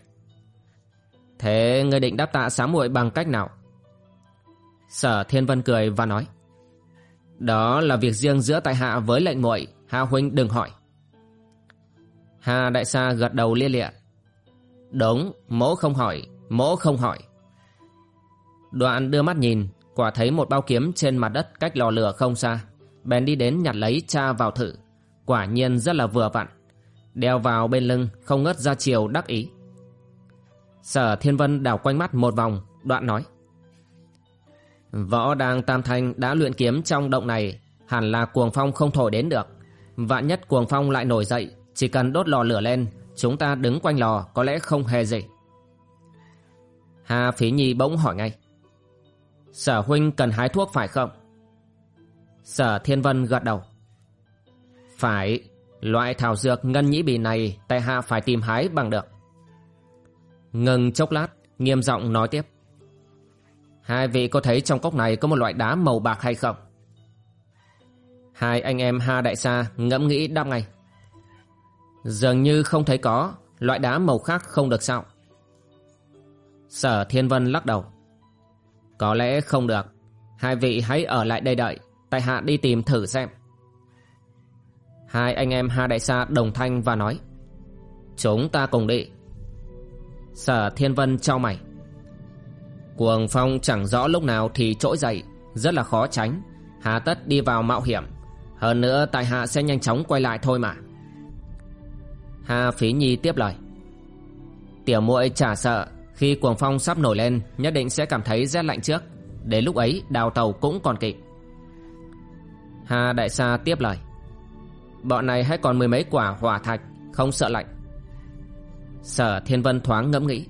S1: Thế ngươi định đáp tạ sám muội bằng cách nào? Sở Thiên Vân cười và nói. Đó là việc riêng giữa tại hạ với lệnh muội Hà Huynh đừng hỏi. Hà Đại Sa gật đầu lia lịa. Đúng, mỗ không hỏi, mỗ không hỏi. Đoạn đưa mắt nhìn Quả thấy một bao kiếm trên mặt đất cách lò lửa không xa Bèn đi đến nhặt lấy cha vào thử Quả nhiên rất là vừa vặn Đeo vào bên lưng không ngớt ra chiều đắc ý Sở Thiên Vân đảo quanh mắt một vòng, đoạn nói. Võ đang Tam Thanh đã luyện kiếm trong động này, hẳn là cuồng phong không thổi đến được. Vạn nhất cuồng phong lại nổi dậy, chỉ cần đốt lò lửa lên, chúng ta đứng quanh lò có lẽ không hề gì. Hà Phí Nhi bỗng hỏi ngay. Sở huynh cần hái thuốc phải không? Sở Thiên Vân gật đầu. Phải, loại thảo dược ngân nhĩ bì này tại hạ phải tìm hái bằng được. Ngừng chốc lát, nghiêm giọng nói tiếp. Hai vị có thấy trong cốc này có một loại đá màu bạc hay không? Hai anh em Ha Đại Sa ngẫm nghĩ đáp ngay. Dường như không thấy có, loại đá màu khác không được sao? Sở Thiên Vân lắc đầu. Có lẽ không được. Hai vị hãy ở lại đây đợi. Tại hạ đi tìm thử xem. Hai anh em Hà Đại Sa đồng thanh và nói, Chúng ta cùng đi. Sở Thiên Vân trao mày. Cuồng phong chẳng rõ lúc nào thì trỗi dậy, Rất là khó tránh. Hà tất đi vào mạo hiểm. Hơn nữa, tại hạ sẽ nhanh chóng quay lại thôi mà. Hà Phí Nhi tiếp lời, Tiểu muội chả sợ khi cuồng phong sắp nổi lên, Nhất định sẽ cảm thấy rét lạnh trước. Đến lúc ấy, đào tàu cũng còn kịp. Hà Đại Sa tiếp lời. Bọn này hay còn mười mấy quả hỏa thạch, Không sợ lạnh. Sở Thiên Vân thoáng ngẫm nghĩ.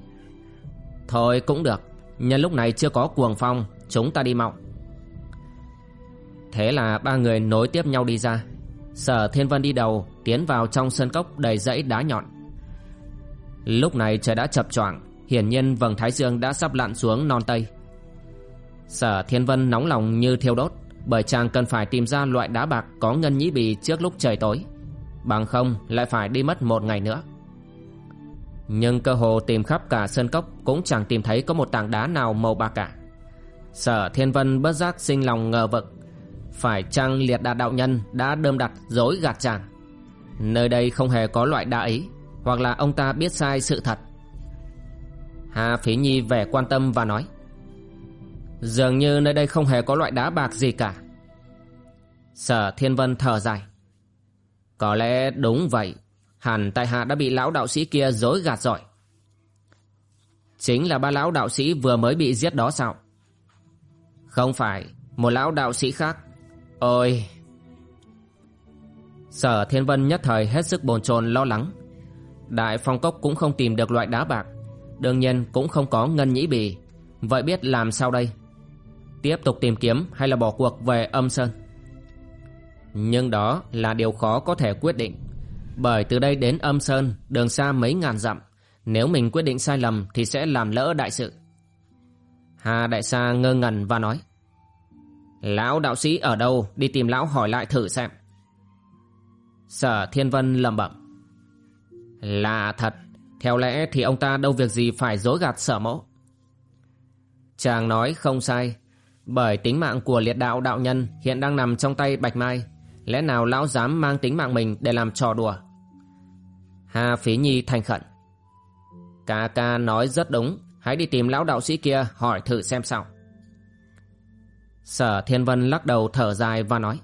S1: Thôi cũng được, Nhân lúc này chưa có cuồng phong, Chúng ta đi mau. Thế là ba người nối tiếp nhau đi ra. Sở Thiên Vân đi đầu, Tiến vào trong sân cốc đầy dãy đá nhọn. Lúc này trời đã chập choạng. Hiển nhiên vầng thái dương đã sắp lặn xuống non tây. Sở Thiên Vân nóng lòng như thiêu đốt, Bởi chàng cần phải tìm ra loại đá bạc Có ngân nhĩ bì trước lúc trời tối. Bằng không, lại phải đi mất một ngày nữa. Nhưng cơ hồ tìm khắp cả sơn cốc Cũng chẳng tìm thấy có một tảng đá nào màu bạc cả. Sở Thiên Vân bất giác sinh lòng ngờ vực. Phải chăng liệt đà đạo nhân đã đơm đặt dối gạt chàng? Nơi đây không hề có loại đá ấy, Hoặc là ông ta biết sai sự thật. Hà Phí Nhi vẻ quan tâm và nói, Dường như nơi đây không hề có loại đá bạc gì cả. Sở Thiên Vân thở dài, Có lẽ đúng vậy, Hẳn tại hạ đã bị lão đạo sĩ kia dối gạt rồi. Chính là ba lão đạo sĩ vừa mới bị giết đó sao? Không phải, Một lão đạo sĩ khác. Ôi! Sở Thiên Vân nhất thời hết sức bồn chồn, lo lắng. Đại phong cốc cũng không tìm được loại đá bạc. Đương nhiên cũng không có ngân nhĩ bì. Vậy biết làm sao đây? Tiếp tục tìm kiếm hay là bỏ cuộc về âm sơn? Nhưng đó là điều khó có thể quyết định, Bởi từ đây đến âm sơn, Đường xa mấy ngàn dặm. Nếu mình quyết định sai lầm Thì sẽ làm lỡ đại sự. Hà đại sa ngơ ngẩn và nói, Lão đạo sĩ ở đâu? Đi tìm lão hỏi lại thử xem. Sở Thiên Vân lầm bẩm, Là thật. Theo lẽ thì ông ta đâu việc gì phải dối gạt sở mẫu? Chàng nói không sai, Bởi tính mạng của liệt đạo đạo nhân Hiện đang nằm trong tay Bạch Mai. Lẽ nào lão dám mang tính mạng mình Để làm trò đùa? Hà Phí Nhi thành khẩn. Ca ca nói rất đúng, Hãy đi tìm lão đạo sĩ kia hỏi thử xem sao. Sở Thiên Vân lắc đầu thở dài và nói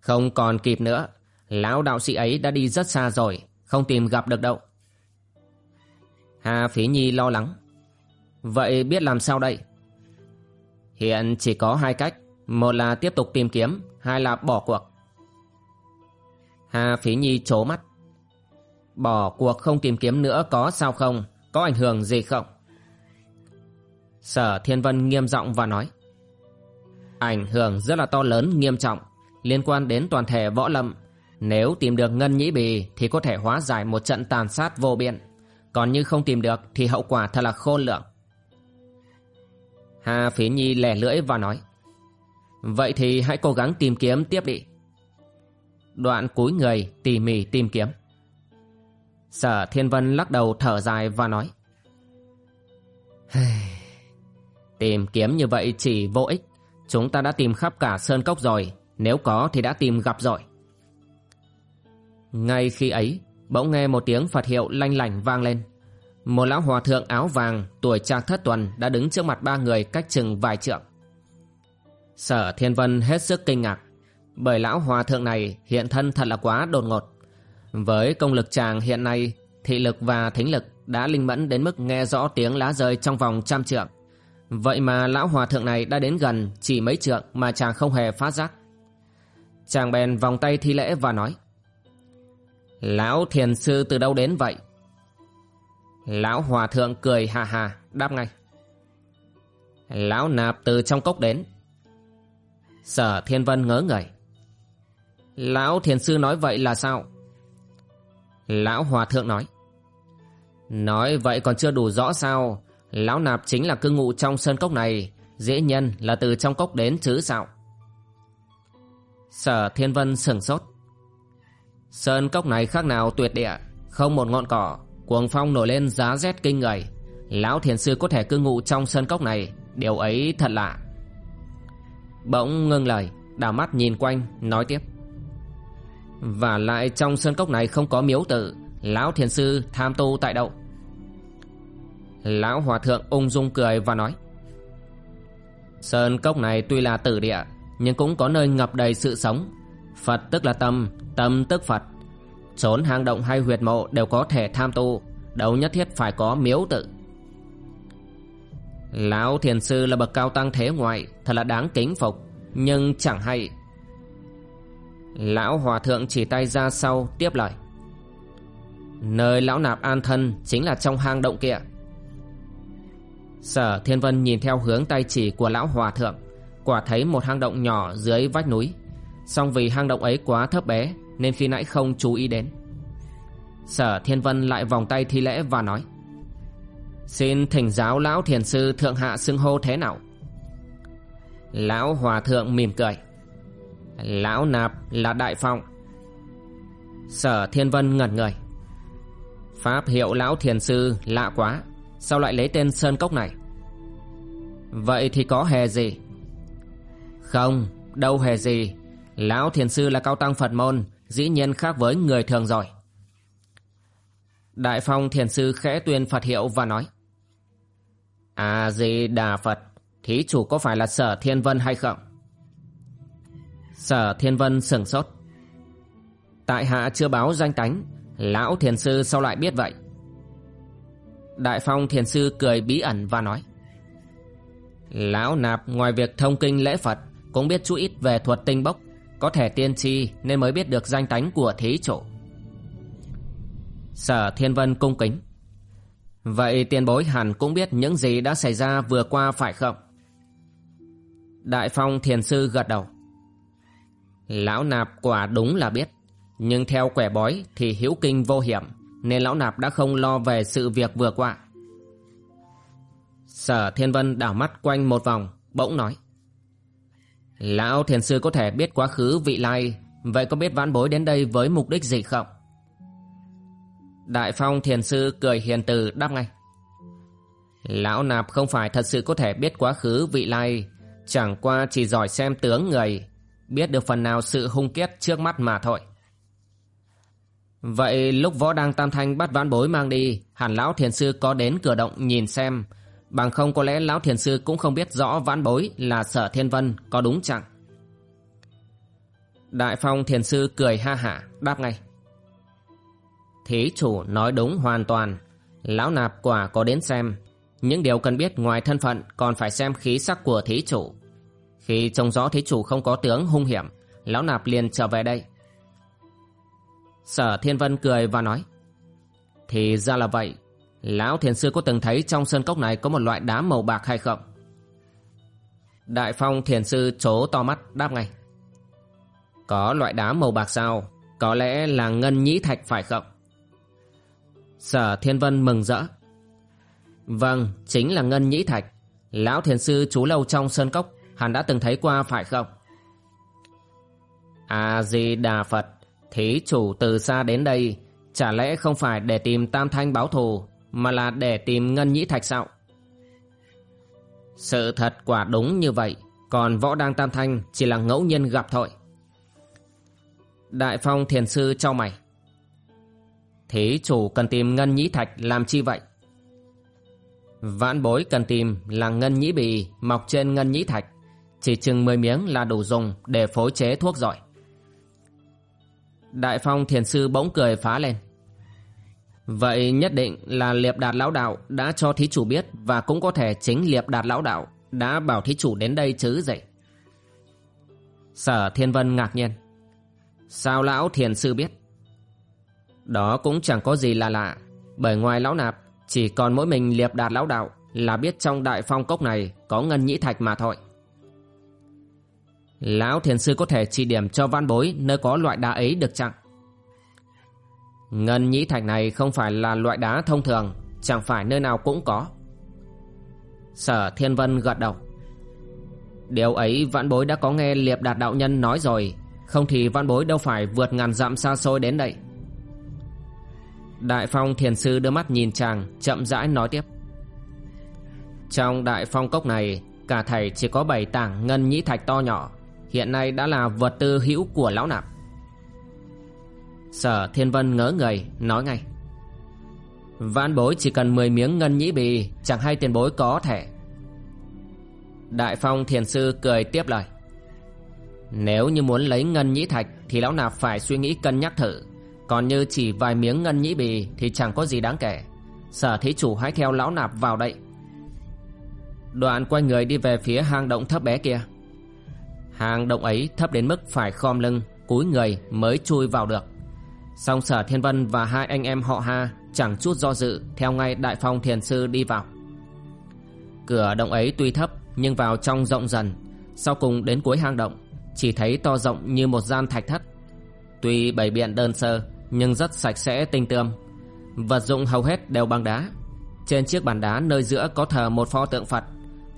S1: Không còn kịp nữa. Lão đạo sĩ ấy đã đi rất xa rồi. Không tìm gặp được đâu. Hà Phí Nhi lo lắng. Vậy biết làm sao đây? Hiện chỉ có hai cách. Một là tiếp tục tìm kiếm, Hai là bỏ cuộc. Hà Phí Nhi trố mắt. Bỏ cuộc không tìm kiếm nữa có sao không? Có ảnh hưởng gì không? Sở Thiên Vân nghiêm giọng và nói. Ảnh hưởng rất là to lớn, nghiêm trọng. Liên quan đến toàn thể võ lâm. Nếu tìm được Ngân Nhĩ Bì Thì có thể hóa giải một trận tàn sát vô biên Còn như không tìm được Thì hậu quả thật là khôn lường. Hà Phí Nhi lẻ lưỡi và nói, Vậy thì hãy cố gắng tìm kiếm tiếp đi. Đoạn cúi người tỉ mỉ tìm kiếm. Sở Thiên Vân lắc đầu thở dài và nói Tìm kiếm như vậy chỉ vô ích. Chúng ta đã tìm khắp cả sơn cốc rồi, Nếu có thì đã tìm gặp rồi. Ngay khi ấy, Bỗng nghe một tiếng Phật hiệu lanh lảnh vang lên. Một lão hòa thượng áo vàng, Tuổi trạc thất tuần, Đã đứng trước mặt ba người cách chừng vài trượng. Sở Thiên Vân hết sức kinh ngạc, Bởi lão hòa thượng này Hiện thân thật là quá đột ngột. Với công lực chàng hiện nay, Thị lực và thính lực Đã linh mẫn đến mức nghe rõ tiếng lá rơi trong vòng trăm trượng. Vậy mà lão hòa thượng này đã đến gần chỉ mấy trượng mà chàng không hề phát giác. Chàng bèn vòng tay thi lễ và nói Lão thiền sư từ đâu đến vậy? Lão hòa thượng cười hà hà đáp ngay. Lão nạp từ trong cốc đến. Sở thiên vân ngớ người Lão thiền sư nói vậy là sao? Lão hòa thượng nói. Nói vậy còn chưa đủ rõ sao? Lão nạp chính là cư ngụ trong sơn cốc này Dễ nhân là từ trong cốc đến chứ sao? Sở Thiên Vân sửng sốt. Sơn cốc này khác nào tuyệt địa, Không một ngọn cỏ. Cuồng phong nổi lên giá rét kinh người. Lão thiền sư có thể cư ngụ trong sơn cốc này, Điều ấy thật lạ. Bỗng ngưng lời, Đảo mắt nhìn quanh, Nói tiếp. Và lại trong sơn cốc này không có miếu tự Lão thiền sư tham tu tại đâu? Lão hòa thượng ung dung cười và nói. Sơn cốc này tuy là tử địa, Nhưng cũng có nơi ngập đầy sự sống. Phật tức là tâm Tâm tức Phật. Trốn hang động hay huyệt mộ đều có thể tham tu, Đâu nhất thiết phải có miếu tự. Lão thiền sư là bậc cao tăng thế ngoại, Thật là đáng kính phục, Nhưng chẳng hay. Lão hòa thượng chỉ tay ra sau, tiếp lời. Nơi lão nạp an thân Chính là trong hang động kia. Sở Thiên Vân nhìn theo hướng tay chỉ của lão hòa thượng, Quả thấy một hang động nhỏ dưới vách núi song vì hang động ấy quá thấp bé, Nên khi nãy không chú ý đến. Sở Thiên Vân lại vòng tay thi lễ và nói, Xin thỉnh giáo lão thiền sư thượng hạ xưng hô thế nào? Lão hòa thượng mỉm cười, Lão nạp là Đại Phong. Sở Thiên Vân ngẩn người, Pháp hiệu lão thiền sư lạ quá, Sao lại lấy tên Sơn Cốc này? Vậy thì có hề gì? Không, Đâu hề gì. Lão thiền sư là cao tăng Phật môn Dĩ nhiên khác với người thường rồi Đại Phong thiền sư khẽ tuyên Phật hiệu và nói A Di Đà Phật, thí chủ có phải là Sở Thiên Vân hay không? Sở Thiên Vân sừng sốt. Tại hạ chưa báo danh tánh, lão thiền sư sao lại biết vậy? Đại Phong thiền sư cười bí ẩn và nói: Lão nạp ngoài việc thông kinh lễ Phật cũng biết chút ít về thuật tinh bốc, có thể tiên tri nên mới biết được danh tánh của thí chủ. Sở Thiên Vân cung kính. Vậy tiền bối hẳn cũng biết những gì đã xảy ra vừa qua phải không? Đại Phong thiền sư gật đầu. Lão nạp quả đúng là biết, nhưng theo quẻ bói thì hữu kinh vô hiểm, nên lão nạp đã không lo về sự việc vừa qua. Sở Thiên Vân đảo mắt quanh một vòng, bỗng nói. Lão thiền sư có thể biết quá khứ vị lai, vậy có biết vãn bối đến đây với mục đích gì không? Đại Phong thiền sư cười hiền từ đáp ngay. Lão nạp không phải thật sự có thể biết quá khứ vị lai, chẳng qua chỉ giỏi xem tướng người, biết được phần nào sự hung kiết trước mắt mà thôi. Vậy lúc võ đang tam thanh bắt vãn bối mang đi, hẳn lão thiền sư có đến cửa động nhìn xem, bằng không có lẽ lão thiền sư cũng không biết rõ vãn bối là sở thiên vân có đúng chẳng. Đại phong thiền sư cười ha hả, đáp ngay. Thí chủ nói đúng hoàn toàn. Lão nạp quả có đến xem. Những điều cần biết ngoài thân phận Còn phải xem khí sắc của thí chủ. Khi trông rõ thí chủ không có tướng hung hiểm, Lão nạp liền trở về đây. Sở Thiên Vân cười và nói, Thì ra là vậy. Lão thiền sư có từng thấy trong sơn cốc này Có một loại đá màu bạc hay không Đại phong thiền sư chố to mắt đáp ngay Có loại đá màu bạc sao Có lẽ là ngân nhĩ thạch phải không Sở Thiên Vân mừng rỡ. Vâng, chính là Ngân Nhĩ Thạch. Lão thiền sư trú lâu trong sơn cốc, hắn đã từng thấy qua phải không? A-di-đà Phật, thí chủ từ xa đến đây, chả lẽ không phải để tìm Tam Thanh báo thù, mà là để tìm Ngân Nhĩ Thạch sao? Sự thật quả đúng như vậy, còn võ đang Tam Thanh chỉ là ngẫu nhiên gặp thôi. Đại Phong thiền sư cho mày. Thế chủ cần tìm ngân nhĩ thạch làm chi vậy? Vãn bối cần tìm là ngân nhĩ bì mọc trên ngân nhĩ thạch. Chỉ chừng 10 miếng là đủ dùng để phối chế thuốc giỏi. Đại phong thiền sư bỗng cười phá lên. Vậy nhất định là liệp đạt lão đạo đã cho thí chủ biết và cũng có thể chính liệp đạt lão đạo đã bảo thí chủ đến đây chứ dậy. Sở Thiên Vân ngạc nhiên. Sao lão thiền sư biết? Đó cũng chẳng có gì là lạ, Bởi ngoài lão nạp, Chỉ còn mỗi mình liệp đạt lão đạo Là biết trong đại phong cốc này Có ngân nhĩ thạch mà thôi Lão thiền sư có thể chỉ điểm cho văn bối Nơi có loại đá ấy được chăng Ngân nhĩ thạch này không phải là loại đá thông thường, Chẳng phải nơi nào cũng có. Sở Thiên Vân gật đầu. Điều ấy vãn bối đã có nghe liệp đạt đạo nhân nói rồi, Không thì vãn bối đâu phải vượt ngàn dặm xa xôi đến đây. Đại Phong thiền sư đưa mắt nhìn chàng, Chậm rãi nói tiếp. Trong đại phong cốc này, Cả thầy chỉ có bảy tảng ngân nhĩ thạch to nhỏ, Hiện nay đã là vật tư hữu của lão nạp. Sở Thiên Vân ngỡ người Nói ngay. Vãn bối chỉ cần 10 miếng ngân nhĩ bì, Chẳng hay tiền bối có thể. Đại Phong Thiền Sư cười tiếp lời. Nếu như muốn lấy ngân nhĩ thạch Thì lão nạp phải suy nghĩ cân nhắc thử. Còn như chỉ vài miếng ngân nhĩ bì Thì chẳng có gì đáng kể. Sở thí chủ hãy theo lão nạp vào đây. Đoạn quay người đi về phía hang động thấp bé kia. Hang động ấy thấp đến mức phải khom lưng, Cúi người mới chui vào được. Song sở thiên vân và hai anh em họ ha Chẳng chút do dự Theo ngay đại phong thiền sư đi vào. Cửa động ấy tuy thấp Nhưng vào trong rộng dần, Sau cùng đến cuối hang động, Chỉ thấy to rộng như một gian thạch thất. Tuy bày biện đơn sơ Nhưng rất sạch sẽ tinh tươm, Vật dụng hầu hết đều bằng đá. Trên chiếc bàn đá nơi giữa có thờ một pho tượng Phật,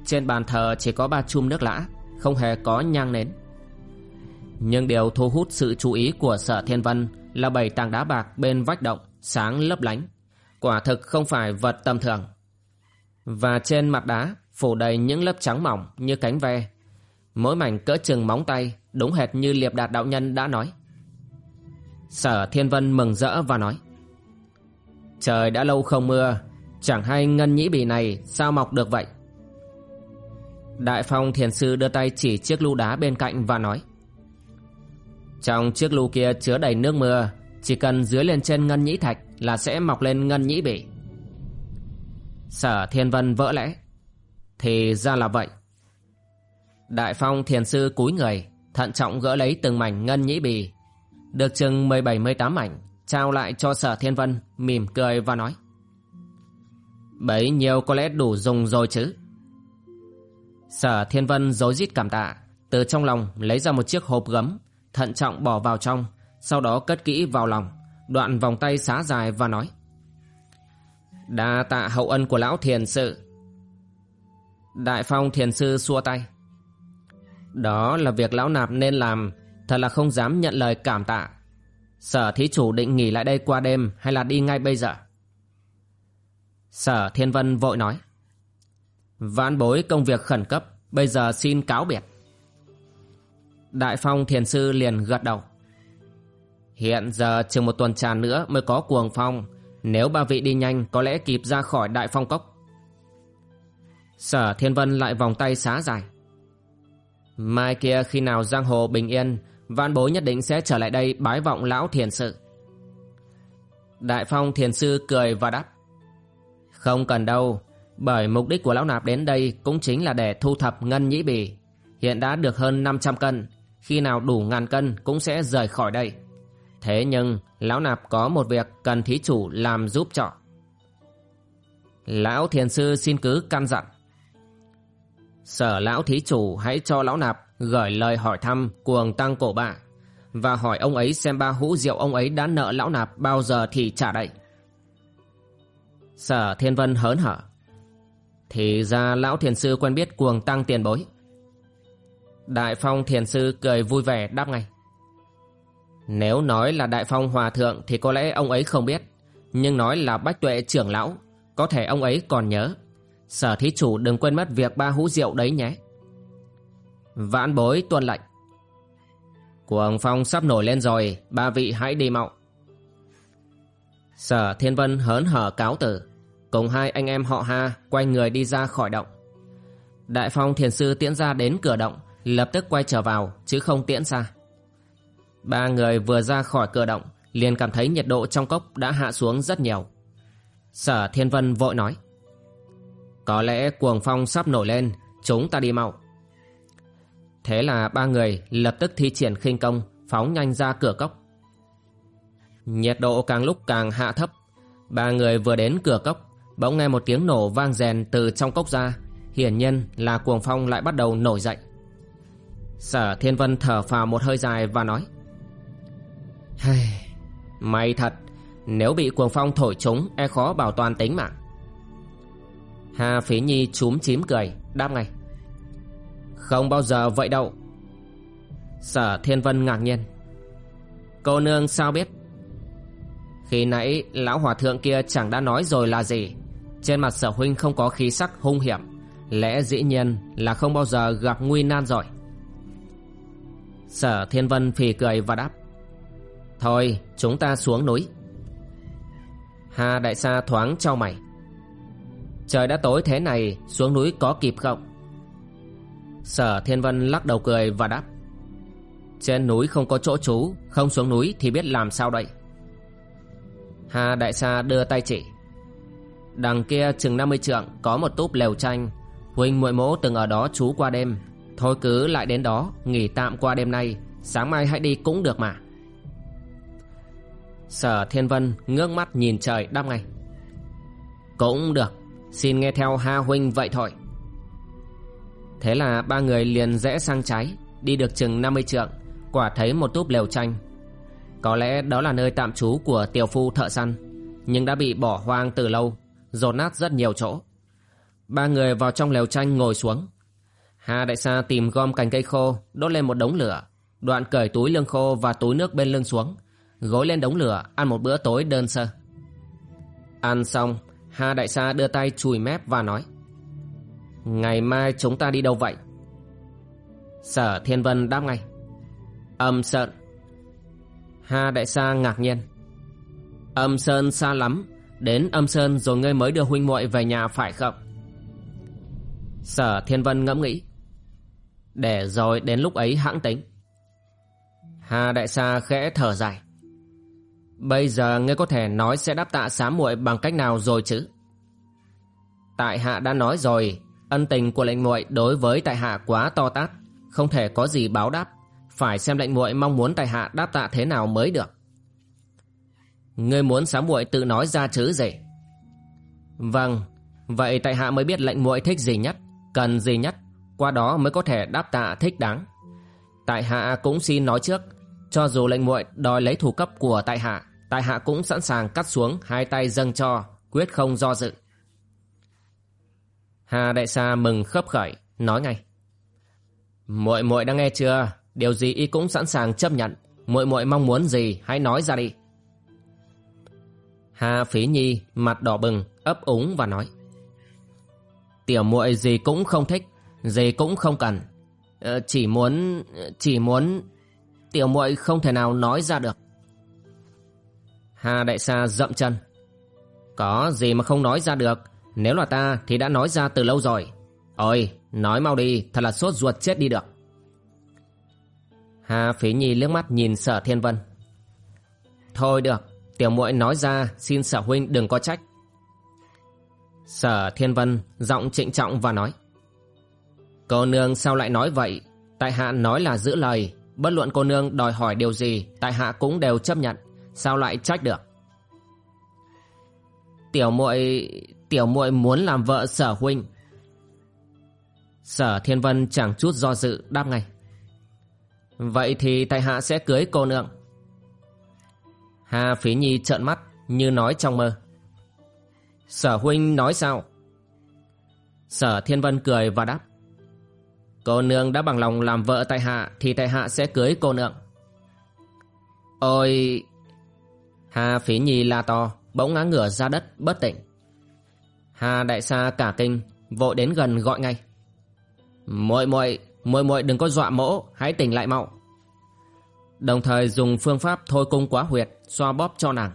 S1: Trên bàn thờ chỉ có ba chum nước lã, Không hề có nhang nến. Nhưng điều thu hút sự chú ý của sở thiên vân là bảy tảng đá bạc bên vách động, Sáng lấp lánh. Quả thực không phải vật tầm thường. Và trên mặt đá Phủ đầy những lớp trắng mỏng như cánh ve. Mỗi mảnh cỡ chừng móng tay, Đúng hệt như liệp đạt đạo nhân đã nói. Sở Thiên Vân mừng rỡ và nói, Trời đã lâu không mưa, Chẳng hay ngân nhĩ bì này sao mọc được vậy? Đại phong thiền sư đưa tay chỉ chiếc lưu đá bên cạnh và nói trong chiếc lu kia chứa đầy nước mưa, Chỉ cần dưới lên trên ngân nhĩ thạch là sẽ mọc lên ngân nhĩ bì Sở thiên vân vỡ lẽ. Thì ra là vậy. Đại phong thiền sư cúi người, Thận trọng gỡ lấy từng mảnh ngân nhĩ bì. Được chừng 17-18 mảnh, Trao lại cho sở thiên vân, Mỉm cười và nói. Bấy nhiêu có lẽ đủ dùng rồi chứ? Sở thiên vân dối rít cảm tạ, Từ trong lòng lấy ra một chiếc hộp gấm Thận trọng bỏ vào trong, Sau đó cất kỹ vào lòng. Đoạn vòng tay xá dài và nói, Đa tạ hậu ân của lão thiền sự Đại phong thiền sư xua tay, Đó là việc lão nạp nên làm, Thật là không dám nhận lời cảm tạ. Sở thí chủ định nghỉ lại đây qua đêm Hay là đi ngay bây giờ? Sở thiên vân vội nói, Vãn bối công việc khẩn cấp, Bây giờ xin cáo biệt. Đại phong thiền sư liền gật đầu. Hiện giờ chừng một tuần tràn nữa mới có cuồng phong. Nếu ba vị đi nhanh, có lẽ kịp ra khỏi đại phong cốc. Sở Thiên Vân lại vòng tay xá dài. Mai kia khi nào giang hồ bình yên, Vạn bối nhất định sẽ trở lại đây bái vọng lão thiền Sư. Đại phong thiền sư cười và đáp. Không cần đâu, Bởi mục đích của lão nạp đến đây Cũng chính là để thu thập ngân nhĩ bì. Hiện đã được hơn 500 cân khi nào đủ ngàn cân cũng sẽ rời khỏi đây Thế nhưng, lão nạp có một việc cần thí chủ làm giúp cho. Lão thiền sư xin cứ căn dặn. Sở lão thí chủ hãy cho lão nạp gửi lời hỏi thăm cuồng tăng cổ bạ và hỏi ông ấy xem ba hũ rượu ông ấy đã nợ lão nạp bao giờ thì trả đây. Sở thiên vân hớn hở. Thì ra lão thiền sư quen biết cuồng tăng tiền bối. Đại phong thiền sư cười vui vẻ đáp ngay. Nếu nói là Đại Phong Hòa Thượng thì có lẽ ông ấy không biết. Nhưng nói là Bách Tuệ trưởng lão, có thể ông ấy còn nhớ. Sở thí chủ đừng quên mất việc ba hũ rượu đấy nhé. Vãn bối tuân lệnh. Cuồng phong sắp nổi lên rồi, ba vị hãy đi mau. Sở Thiên Vân hớn hở cáo tử, cùng hai anh em họ Ha quay người đi ra khỏi động. Đại Phong Thiền Sư tiễn ra đến cửa động, lập tức quay trở vào, chứ không tiễn ra Ba người vừa ra khỏi cửa động liền cảm thấy nhiệt độ trong cốc đã hạ xuống rất nhiều. Sở Thiên Vân vội nói Có lẽ cuồng phong sắp nổi lên Chúng ta đi mau. Thế là ba người lập tức thi triển khinh công Phóng nhanh ra cửa cốc. Nhiệt độ càng lúc càng hạ thấp Ba người vừa đến cửa cốc Bỗng nghe một tiếng nổ vang rèn từ trong cốc ra Hiển nhiên là cuồng phong lại bắt đầu nổi dậy. Sở Thiên Vân thở phào một hơi dài và nói May thật, Nếu bị cuồng phong thổi trúng E khó bảo toàn tính mạng Hà Phí Nhi chúm chím cười, Đáp ngay, Không bao giờ vậy đâu. Sở Thiên Vân ngạc nhiên, Cô nương sao biết? Khi nãy Lão Hòa Thượng kia chẳng đã nói rồi là gì? Trên mặt sở huynh không có khí sắc hung hiểm, Lẽ dĩ nhiên là không bao giờ gặp nguy nan rồi. Sở Thiên Vân phì cười và đáp. Thôi, chúng ta xuống núi. Hà Đại Sa thoáng trao mày. Trời đã tối thế này, xuống núi có kịp không? Sở Thiên Vân lắc đầu cười và đáp. Trên núi không có chỗ trú, Không xuống núi thì biết làm sao đây? Hà Đại Sa đưa tay chỉ. Đằng kia chừng 50 trượng Có một túp lều tranh. Huynh muội mỗ từng ở đó trú qua đêm. Thôi cứ lại đến đó, Nghỉ tạm qua đêm nay, Sáng mai hãy đi cũng được mà. Sở Thiên Vân ngước mắt nhìn trời đáp ngay. Cũng được, Xin nghe theo Ha Huynh vậy thôi. Thế là ba người liền rẽ sang trái, Đi được chừng 50 trượng, Quả thấy một túp lều tranh. Có lẽ đó là nơi tạm trú của tiểu phu thợ săn, Nhưng đã bị bỏ hoang từ lâu Rột nát rất nhiều chỗ. Ba người vào trong lều tranh ngồi xuống. Hà đại sa tìm gom cành cây khô, Đốt lên một đống lửa Đoạn cởi túi lương khô và túi nước bên lưng xuống, Gối lên đống lửa, Ăn một bữa tối đơn sơ Ăn xong, Hà đại sa đưa tay chùi mép và nói, Ngày mai chúng ta đi đâu vậy? Sở Thiên Vân đáp ngay, Âm Sơn Hà Đại Sa ngạc nhiên, Âm Sơn xa lắm, Đến âm Sơn rồi ngươi mới đưa huynh muội về nhà phải không? Sở Thiên Vân ngẫm nghĩ để rồi đến lúc ấy hãng tính. Hà Đại Sa khẽ thở dài. Bây giờ ngươi có thể nói sẽ đáp tạ sám muội bằng cách nào rồi chứ? Tại hạ đã nói rồi, Ân tình của lệnh muội đối với tại hạ quá to tát, Không thể có gì báo đáp. Phải xem lệnh muội mong muốn tại hạ đáp tạ thế nào mới được. Ngươi muốn sám muội tự nói ra chứ gì? Vâng Vậy tại hạ mới biết lệnh muội thích gì nhất, Cần gì nhất? Qua đó mới có thể đáp tạ thích đáng Tại hạ cũng xin nói trước Cho dù lệnh muội đòi lấy thủ cấp của tại hạ Tại hạ cũng sẵn sàng cắt xuống Hai tay dâng cho Quyết không do dự Hà Đại Sa mừng khấp khởi, nói ngay. Muội muội đã nghe chưa? Điều gì y cũng sẵn sàng chấp nhận. Muội muội mong muốn gì, hãy nói ra đi. Hà Phí Nhi mặt đỏ bừng, ấp úng và nói. Tiểu muội gì cũng không thích, gì cũng không cần. Ờ, chỉ muốn, chỉ muốn... Tiểu muội không thể nào nói ra được. Hà Đại Sa dậm chân. Có gì mà không nói ra được, nếu là ta thì đã nói ra từ lâu rồi Ôi nói mau đi Thật là sốt ruột chết đi được Hà Phí Nhi liếc mắt nhìn sở thiên vân Thôi được Tiểu muội nói ra Xin sở huynh đừng có trách Sở thiên vân Giọng trịnh trọng và nói Cô nương sao lại nói vậy? Tại hạ nói là giữ lời. Bất luận cô nương đòi hỏi điều gì, Tại hạ cũng đều chấp nhận. Sao lại trách được? Tiểu muội tiểu muội muốn làm vợ sở huynh. Sở thiên vân chẳng chút do dự đáp ngay. Vậy thì tại hạ sẽ cưới cô nương. Hà phí nhi trợn mắt, như nói trong mơ. Sở huynh nói sao? Sở thiên vân cười và đáp cô nương đã bằng lòng làm vợ tại hạ thì tại hạ sẽ cưới cô nương ôi hà phí nhi la to bỗng ngã ngửa ra đất bất tỉnh Hà đại sa cả kinh, vội đến gần gọi ngay. Muội muội, muội muội đừng có dọa mỗ, hãy tỉnh lại mau. Đồng thời dùng phương pháp thôi cung quá huyệt, xoa bóp cho nàng.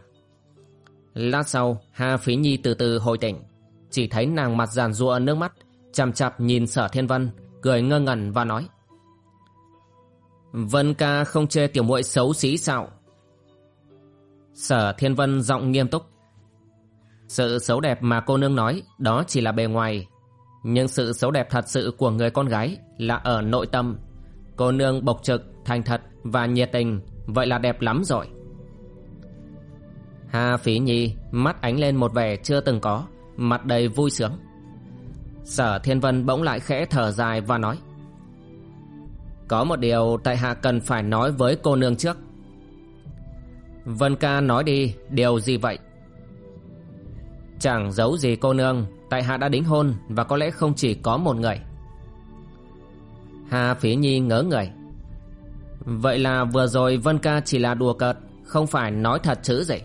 S1: Lát sau, Hà Phí Nhi từ từ hồi tỉnh, chỉ thấy nàng mặt giàn giụa nước mắt, chằm chạp nhìn Sở Thiên Vân, cười ngơ ngẩn và nói: "Vân ca không chê tiểu muội xấu xí sao?" Sở Thiên Vân giọng nghiêm túc: sự xấu đẹp mà cô nương nói đó chỉ là bề ngoài. Nhưng sự xấu đẹp thật sự của người con gái là ở nội tâm. Cô nương bộc trực, thành thật và nhiệt tình Vậy là đẹp lắm rồi. Hà Phí Nhi mắt ánh lên một vẻ chưa từng có Mặt đầy vui sướng. Sở Thiên Vân bỗng lại khẽ thở dài và nói Có một điều tại hạ cần phải nói với cô nương trước. Vân ca nói đi, điều gì vậy? Chẳng giấu gì cô nương Tại hạ đã đính hôn Và có lẽ không chỉ có một người. Hà Phí Nhi ngớ người Vậy là vừa rồi Vân Ca chỉ là đùa cợt Không phải nói thật chữ gì?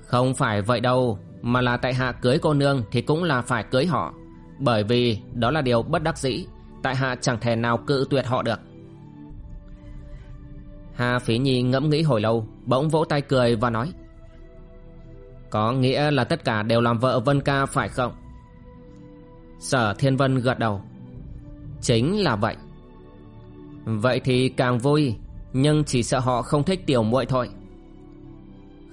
S1: Không phải vậy đâu mà là tại hạ cưới cô nương Thì cũng là phải cưới họ. Bởi vì đó là điều bất đắc dĩ, Tại hạ chẳng thể nào cự tuyệt họ được. Hà Phí Nhi ngẫm nghĩ hồi lâu, Bỗng vỗ tay cười và nói, Có nghĩa là tất cả đều làm vợ Vân Ca phải không? Sở Thiên Vân gật đầu, Chính là vậy. Vậy thì càng vui, Nhưng chỉ sợ họ không thích tiểu muội thôi.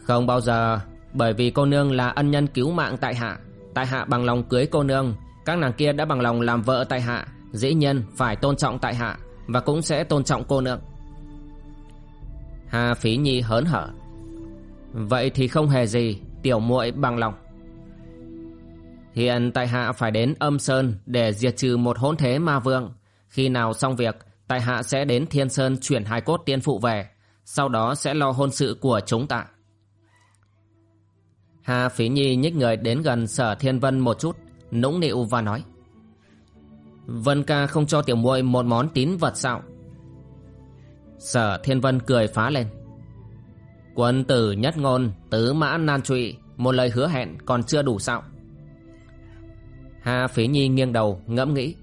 S1: Không bao giờ. Bởi vì cô nương là ân nhân cứu mạng tại hạ. Tại hạ bằng lòng cưới cô nương, Các nàng kia đã bằng lòng làm vợ tại hạ, Dĩ nhiên phải tôn trọng tại hạ Và cũng sẽ tôn trọng cô nương. Hà Phí Nhi hớn hở. Vậy thì không hề gì, Tiểu muội bằng lòng. Hiện tại hạ phải đến âm sơn Để diệt trừ một hỗn thế ma vương. Khi nào xong việc, Tại hạ sẽ đến thiên sơn chuyển hai cốt tiên phụ về, Sau đó sẽ lo hôn sự của chúng ta. Hà Phí Nhi nhích người đến gần sở thiên vân một chút, Nũng nịu và nói. Vân ca không cho tiểu muội một món tín vật sao? Sở Thiên Vân cười phá lên. Quân tử nhất ngôn, Tứ mã nan trụy, Một lời hứa hẹn còn chưa đủ sao? Hà Phí Nhi nghiêng đầu, ngẫm nghĩ.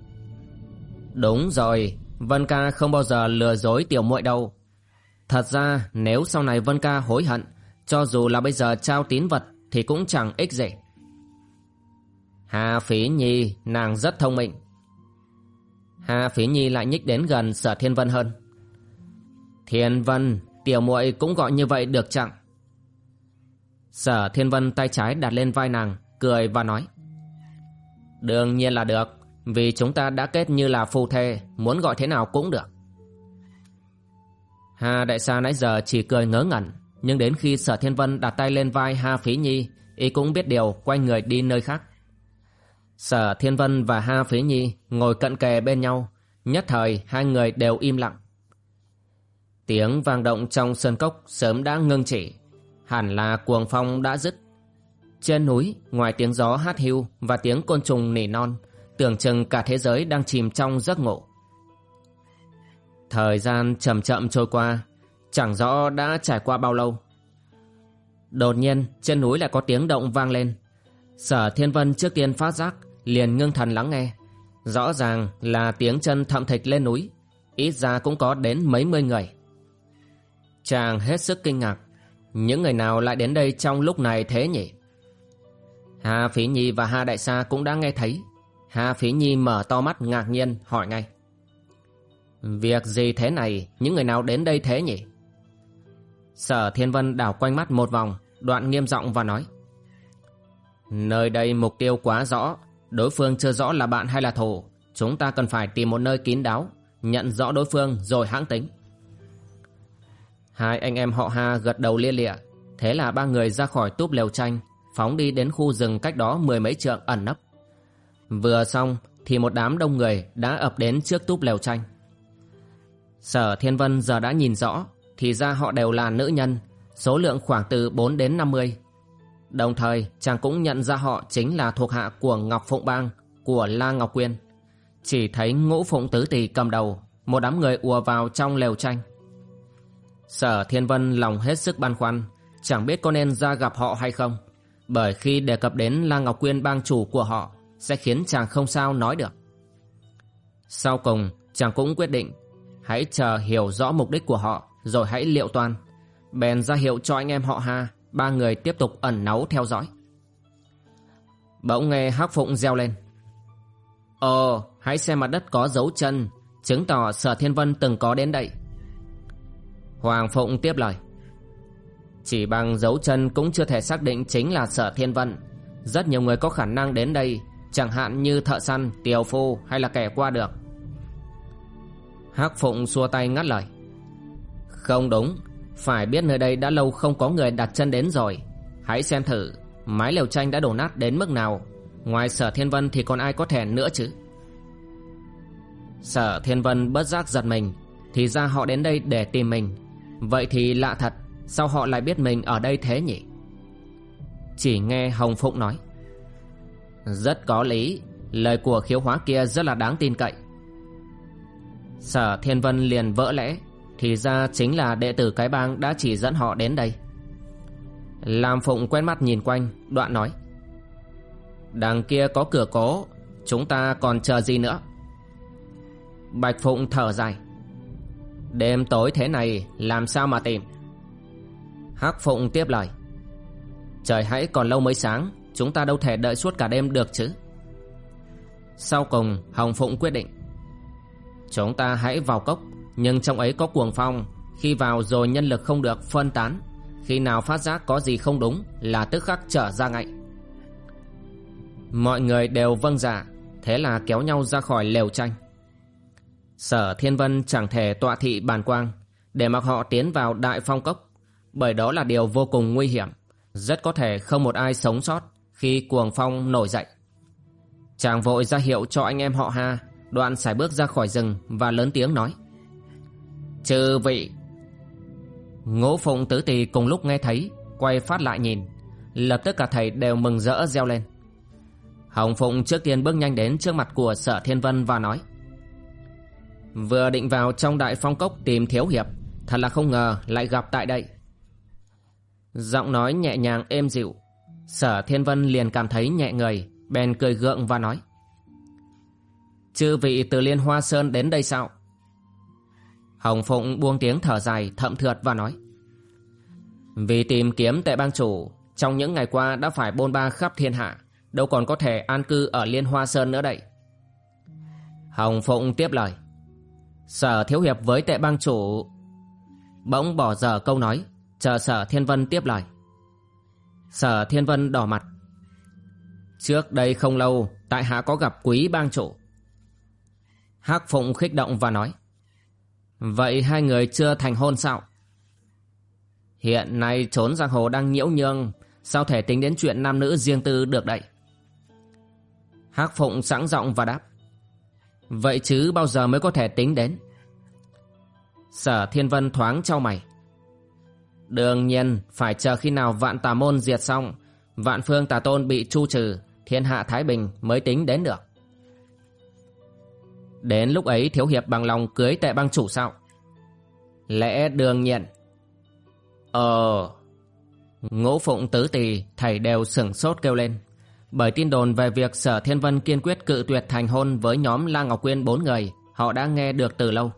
S1: Đúng rồi, Vân ca không bao giờ lừa dối tiểu muội đâu. Thật ra, nếu sau này Vân ca hối hận, Cho dù là bây giờ trao tín vật thì cũng chẳng ích gì Hà Phí Nhi nàng rất thông minh Hà Phí Nhi lại nhích đến gần Sở Thiên Vân hơn Thiên Vân, tiểu muội cũng gọi như vậy được chẳng? Sở Thiên Vân tay trái đặt lên vai nàng, cười và nói. Đương nhiên là được, vì chúng ta đã kết như là phu thê, muốn gọi thế nào cũng được. Hà Đại Sa nãy giờ chỉ cười ngớ ngẩn, nhưng đến khi Sở Thiên Vân đặt tay lên vai Ha Phí Nhi, y cũng biết điều quay người đi nơi khác. Sở Thiên Vân và Ha Phí Nhi ngồi cận kề bên nhau, nhất thời hai người đều im lặng. Tiếng vang động trong sơn cốc sớm đã ngưng chỉ, hẳn là cuồng phong đã dứt. Trên núi, ngoài tiếng gió hát hiu và tiếng côn trùng nỉ non, tưởng chừng cả thế giới đang chìm trong giấc ngủ. Thời gian chậm chậm trôi qua, chẳng rõ đã trải qua bao lâu. Đột nhiên, trên núi lại có tiếng động vang lên. Sở Thiên Vân trước tiên phát giác, liền ngưng thần lắng nghe. Rõ ràng là tiếng chân thậm thịch lên núi, ít ra cũng có đến mấy mươi người. Chàng hết sức kinh ngạc Những người nào lại đến đây trong lúc này thế nhỉ Hà Phí Nhi và Hà Đại Sa cũng đã nghe thấy Hà Phí Nhi mở to mắt ngạc nhiên hỏi ngay Việc gì thế này Những người nào đến đây thế nhỉ Sở Thiên Vân đảo quanh mắt một vòng, Đoạn nghiêm giọng và nói. Nơi đây mục tiêu quá rõ, Đối phương chưa rõ là bạn hay là thù. Chúng ta cần phải tìm một nơi kín đáo, Nhận rõ đối phương rồi hãng tính. Hai anh em họ Hà gật đầu lia lịa. Thế là ba người ra khỏi túp lều tranh, Phóng đi đến khu rừng cách đó mười mấy trượng ẩn nấp. Vừa xong thì một đám đông người đã ập đến trước túp lều tranh. Sở Thiên Vân giờ đã nhìn rõ thì ra họ đều là nữ nhân Số lượng khoảng từ 4 đến 50 Đồng thời chàng cũng nhận ra họ chính là thuộc hạ của Ngọc Phụng Bang Của La Ngọc Quyên Chỉ thấy ngũ phụng tứ tỷ cầm đầu Một đám người ùa vào trong lều tranh Sở Thiên Vân lòng hết sức băn khoăn, chẳng biết có nên ra gặp họ hay không. Bởi khi đề cập đến La Ngọc Quyên bang chủ của họ, sẽ khiến chàng không sao nói được. Sau cùng, chàng cũng quyết định, hãy chờ hiểu rõ mục đích của họ, rồi hãy liệu toàn Bèn ra hiệu cho anh em họ Hà ba người tiếp tục ẩn náu theo dõi. Bỗng nghe Hắc Phụng reo lên. Ồ, hãy xem mặt đất có dấu chân, chứng tỏ Sở Thiên Vân từng có đến đây. Hoàng Phụng tiếp lời Chỉ bằng dấu chân cũng chưa thể xác định chính là sở thiên vân Rất nhiều người có khả năng đến đây Chẳng hạn như thợ săn, tiều phu hay là kẻ qua được Hắc Phụng xua tay ngắt lời không đúng. Phải biết nơi đây đã lâu không có người đặt chân đến rồi. Hãy xem thử, Mái lều tranh đã đổ nát đến mức nào. Ngoài sở thiên vân thì còn ai có thể nữa chứ? Sở thiên vân bất giác giật mình, Thì ra họ đến đây để tìm mình. Vậy thì lạ thật, Sao họ lại biết mình ở đây thế nhỉ? Chỉ nghe Hồng Phụng nói. Rất có lý, Lời của khiếu hóa kia rất là đáng tin cậy. Sở Thiên Vân liền vỡ lẽ. Thì ra chính là đệ tử cái bang đã chỉ dẫn họ đến đây. Lam Phụng quen mắt nhìn quanh, Đoạn nói. Đằng kia có cửa cố, Chúng ta còn chờ gì nữa? Bạch Phụng thở dài. Đêm tối thế này, làm sao mà tìm? Hắc Phụng tiếp lời. Trời hãy còn lâu mới sáng, Chúng ta đâu thể đợi suốt cả đêm được chứ? Sau cùng, Hồng Phụng quyết định. Chúng ta hãy vào cốc. Nhưng trong ấy có cuồng phong. Khi vào rồi nhân lực không được phân tán. Khi nào phát giác có gì không đúng Là tức khắc trở ra ngay. Mọi người đều vâng dạ Thế là kéo nhau ra khỏi lều tranh. Sở Thiên Vân chẳng thể tọa thị bàn quang, Để mặc họ tiến vào đại phong cốc, Bởi đó là điều vô cùng nguy hiểm. Rất có thể không một ai sống sót Khi cuồng phong nổi dậy. Chàng vội ra hiệu cho anh em họ Ha, Đoạn xài bước ra khỏi rừng Và lớn tiếng nói. Chư vị. Ngũ Phụng Tứ Tỳ cùng lúc nghe thấy, Quay phát lại nhìn. Lập tức cả thầy đều mừng rỡ reo lên. Hồng Phụng trước tiên bước nhanh đến trước mặt của Sở Thiên Vân và nói, Vừa định vào trong đại phong cốc tìm thiếu hiệp, Thật là không ngờ lại gặp tại đây. Giọng nói nhẹ nhàng êm dịu, Sở Thiên Vân liền cảm thấy nhẹ người, Bèn cười gượng và nói, Chư vị từ Liên Hoa Sơn đến đây sao? Hồng Phụng buông tiếng thở dài, thậm thượt và nói. Vì tìm kiếm tệ bang chủ, Trong những ngày qua đã phải bôn ba khắp thiên hạ, Đâu còn có thể an cư ở Liên Hoa Sơn nữa đây. Hồng Phụng tiếp lời. Sở thiếu hiệp với tệ bang chủ. Bỗng bỏ dở câu nói, Chờ sở thiên vân tiếp lời. Sở thiên vân đỏ mặt. Trước đây không lâu, Tại hạ có gặp quý bang chủ. Hắc Phụng khích động và nói. Vậy hai người chưa thành hôn sao? Hiện nay trốn giang hồ đang nhiễu nhương Sao thể tính đến chuyện nam nữ riêng tư được đây? Hắc Phụng sẵn giọng và đáp. Vậy chứ bao giờ mới có thể tính đến? Sở Thiên Vân thoáng trao mày. Đương nhiên, phải chờ khi nào vạn tà môn diệt xong, Vạn phương tà tôn bị chu trừ, Thiên hạ Thái Bình mới tính đến được. Đến lúc ấy thiếu hiệp bằng lòng cưới tệ băng chủ sao Lẽ đương nhiên Ờ Ngũ phụng tứ tỳ Thầy đều sửng sốt kêu lên bởi tin đồn về việc Sở Thiên Vân kiên quyết cự tuyệt thành hôn với nhóm La Ngọc Quyên bốn người, họ đã nghe được từ lâu.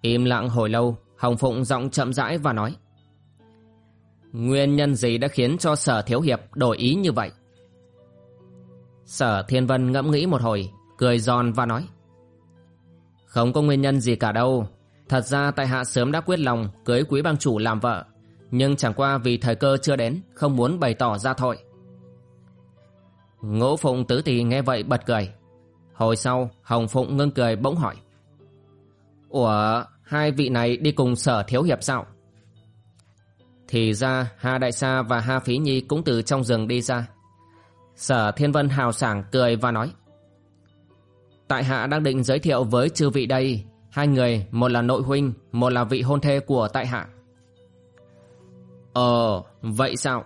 S1: Im lặng hồi lâu, Hồng Phụng giọng chậm rãi và nói. Nguyên nhân gì đã khiến cho Sở Thiếu Hiệp đổi ý như vậy? Sở Thiên Vân ngẫm nghĩ một hồi, cười giòn và nói. Không có nguyên nhân gì cả đâu. Thật ra tại hạ sớm đã quyết lòng cưới quý bang chủ làm vợ. Nhưng chẳng qua vì thời cơ chưa đến, không muốn bày tỏ ra thôi. Ngũ Phụng tứ tỷ nghe vậy bật cười. Hồi sau, Hồng Phụng ngưng cười bỗng hỏi. Ủa, hai vị này đi cùng sở thiếu hiệp sao? Thì ra, Hà Đại Sa và Hà Phí Nhi cũng từ trong rừng đi ra. Sở Thiên Vân hào sảng cười và nói. Tại hạ đang định giới thiệu với chư vị đây, hai người, một là nội huynh, một là vị hôn thê của tại hạ. Ờ, vậy sao?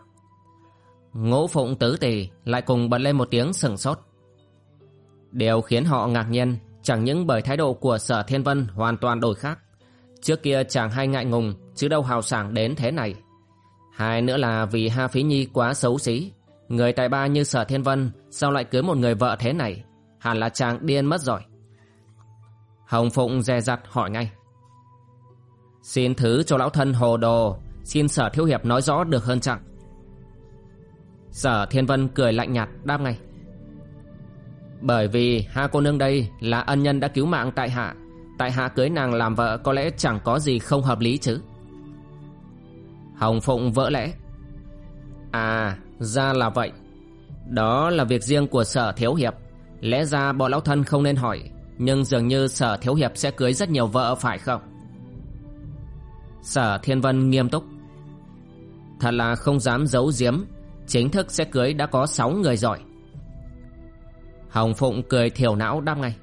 S1: Ngũ phụng tứ tỷ lại cùng bật lên một tiếng sừng sốt. Điều khiến họ ngạc nhiên chẳng những bởi thái độ của sở thiên vân hoàn toàn đổi khác. Trước kia chàng hay ngại ngùng chứ đâu hào sảng đến thế này. Hai nữa là vì Ha Phí Nhi quá xấu xí. Người tài ba như sở thiên vân sao lại cưới một người vợ thế này? Hẳn là chàng điên mất rồi. Hồng Phụng dè dặt hỏi ngay. Xin thứ cho lão thân hồ đồ, xin sở thiếu hiệp nói rõ được hơn chẳng? Sở Thiên Vân cười lạnh nhạt đáp ngay Bởi vì hai cô nương đây là ân nhân đã cứu mạng tại hạ Tại hạ cưới nàng làm vợ có lẽ chẳng có gì không hợp lý chứ Hồng Phụng vỡ lẽ À ra là vậy Đó là việc riêng của sở thiếu hiệp Lẽ ra bọn lão thân không nên hỏi, Nhưng dường như sở thiếu hiệp sẽ cưới rất nhiều vợ, phải không? Sở Thiên Vân nghiêm túc. Thật là không dám giấu giếm, Chính thức sẽ cưới đã có 6 người rồi. Hồng Phụng cười thiểu não đáp ngay.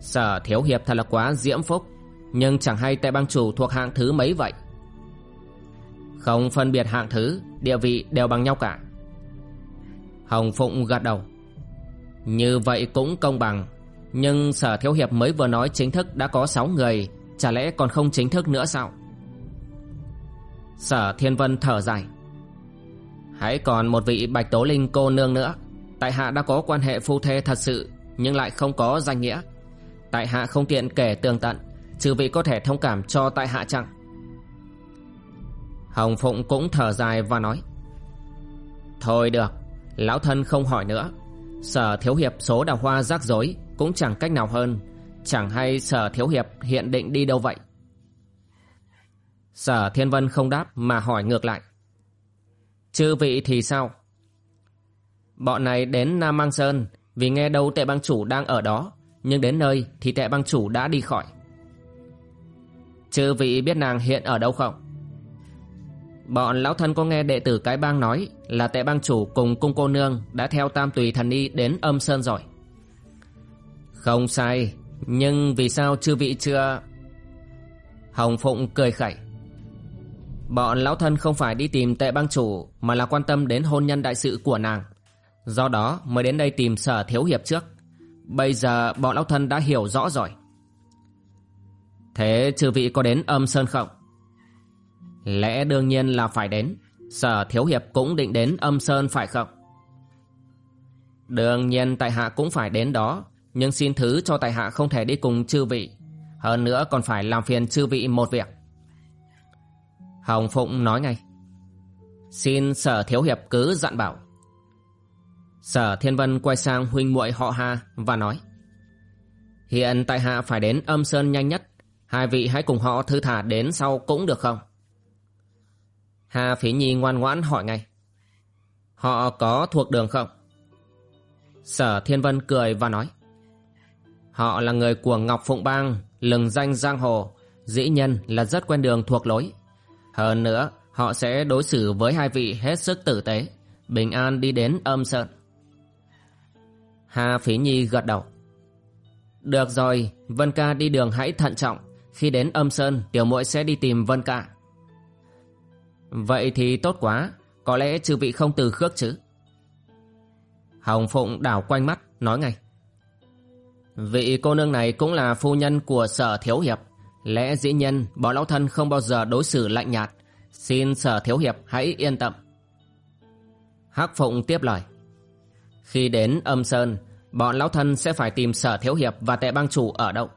S1: Sở thiếu hiệp thật là quá diễm phúc, Nhưng chẳng hay tại bang chủ thuộc hạng thứ mấy vậy? Không phân biệt hạng thứ, Địa vị đều bằng nhau cả. Hồng Phụng gật đầu. Như vậy cũng công bằng. Nhưng sở thiếu hiệp mới vừa nói chính thức đã có 6 người, Chả lẽ còn không chính thức nữa sao? Sở Thiên Vân thở dài. Hãy còn một vị bạch tố linh cô nương nữa. Tại hạ đã có quan hệ phu thê thật sự, Nhưng lại không có danh nghĩa. Tại hạ không tiện kể tường tận, trừ vị có thể thông cảm cho tại hạ chăng? Hồng Phụng cũng thở dài và nói. Thôi được, Lão thân không hỏi nữa. Sở thiếu hiệp số đào hoa rắc rối Cũng chẳng cách nào hơn. Chẳng hay sở thiếu hiệp hiện định đi đâu vậy? Sở Thiên Vân không đáp mà hỏi ngược lại. Chư vị thì sao? Bọn này đến Nam Mang Sơn Vì nghe đâu tệ bang chủ đang ở đó, Nhưng đến nơi thì tệ bang chủ đã đi khỏi. Chư vị biết nàng hiện ở đâu không? Bọn lão thân có nghe đệ tử cái bang nói Là tệ bang chủ cùng cung cô nương Đã theo tam tùy thần y đến âm sơn rồi. Không sai, Nhưng vì sao chư vị chưa? Hồng Phụng cười khẩy. Bọn lão thân không phải đi tìm tệ bang chủ Mà là quan tâm đến hôn nhân đại sự của nàng. Do đó mới đến đây tìm sở thiếu hiệp trước. Bây giờ bọn lão thân đã hiểu rõ rồi. Thế chư vị có đến âm sơn không? Lẽ đương nhiên là phải đến. Sở thiếu hiệp cũng định đến âm sơn phải không? Đương nhiên tại hạ cũng phải đến đó, Nhưng xin thứ cho tại hạ không thể đi cùng chư vị. Hơn nữa còn phải làm phiền chư vị một việc. Hồng Phụng nói ngay. Xin sở thiếu hiệp cứ dặn bảo. Sở Thiên Vân quay sang huynh muội họ Hà và nói. Hiện tại hạ phải đến âm sơn nhanh nhất. Hai vị hãy cùng họ thư thả đến sau cũng được không? Hà Phí Nhi ngoan ngoãn hỏi ngay. Họ có thuộc đường không? Sở Thiên Vân cười và nói. Họ là người của Ngọc Phụng Bang, Lừng danh giang hồ. Dĩ nhân là rất quen đường thuộc lối. Hơn nữa, Họ sẽ đối xử với hai vị hết sức tử tế. Bình an đi đến âm sơn. Hà Phí Nhi gật đầu. Được rồi, Vân ca đi đường hãy thận trọng. Khi đến âm sơn, Tiểu muội sẽ đi tìm Vân ca. Vậy thì tốt quá, Có lẽ chư vị không từ khước chứ? Hồng Phụng đảo quanh mắt, Nói ngay. Vị cô nương này cũng là phu nhân của sở thiếu hiệp. Lẽ dĩ nhân bọn lão thân không bao giờ đối xử lạnh nhạt. Xin sở thiếu hiệp hãy yên tâm. Hắc Phụng tiếp lời. Khi đến âm sơn, Bọn lão thân sẽ phải tìm sở thiếu hiệp Và tệ bang chủ ở đâu?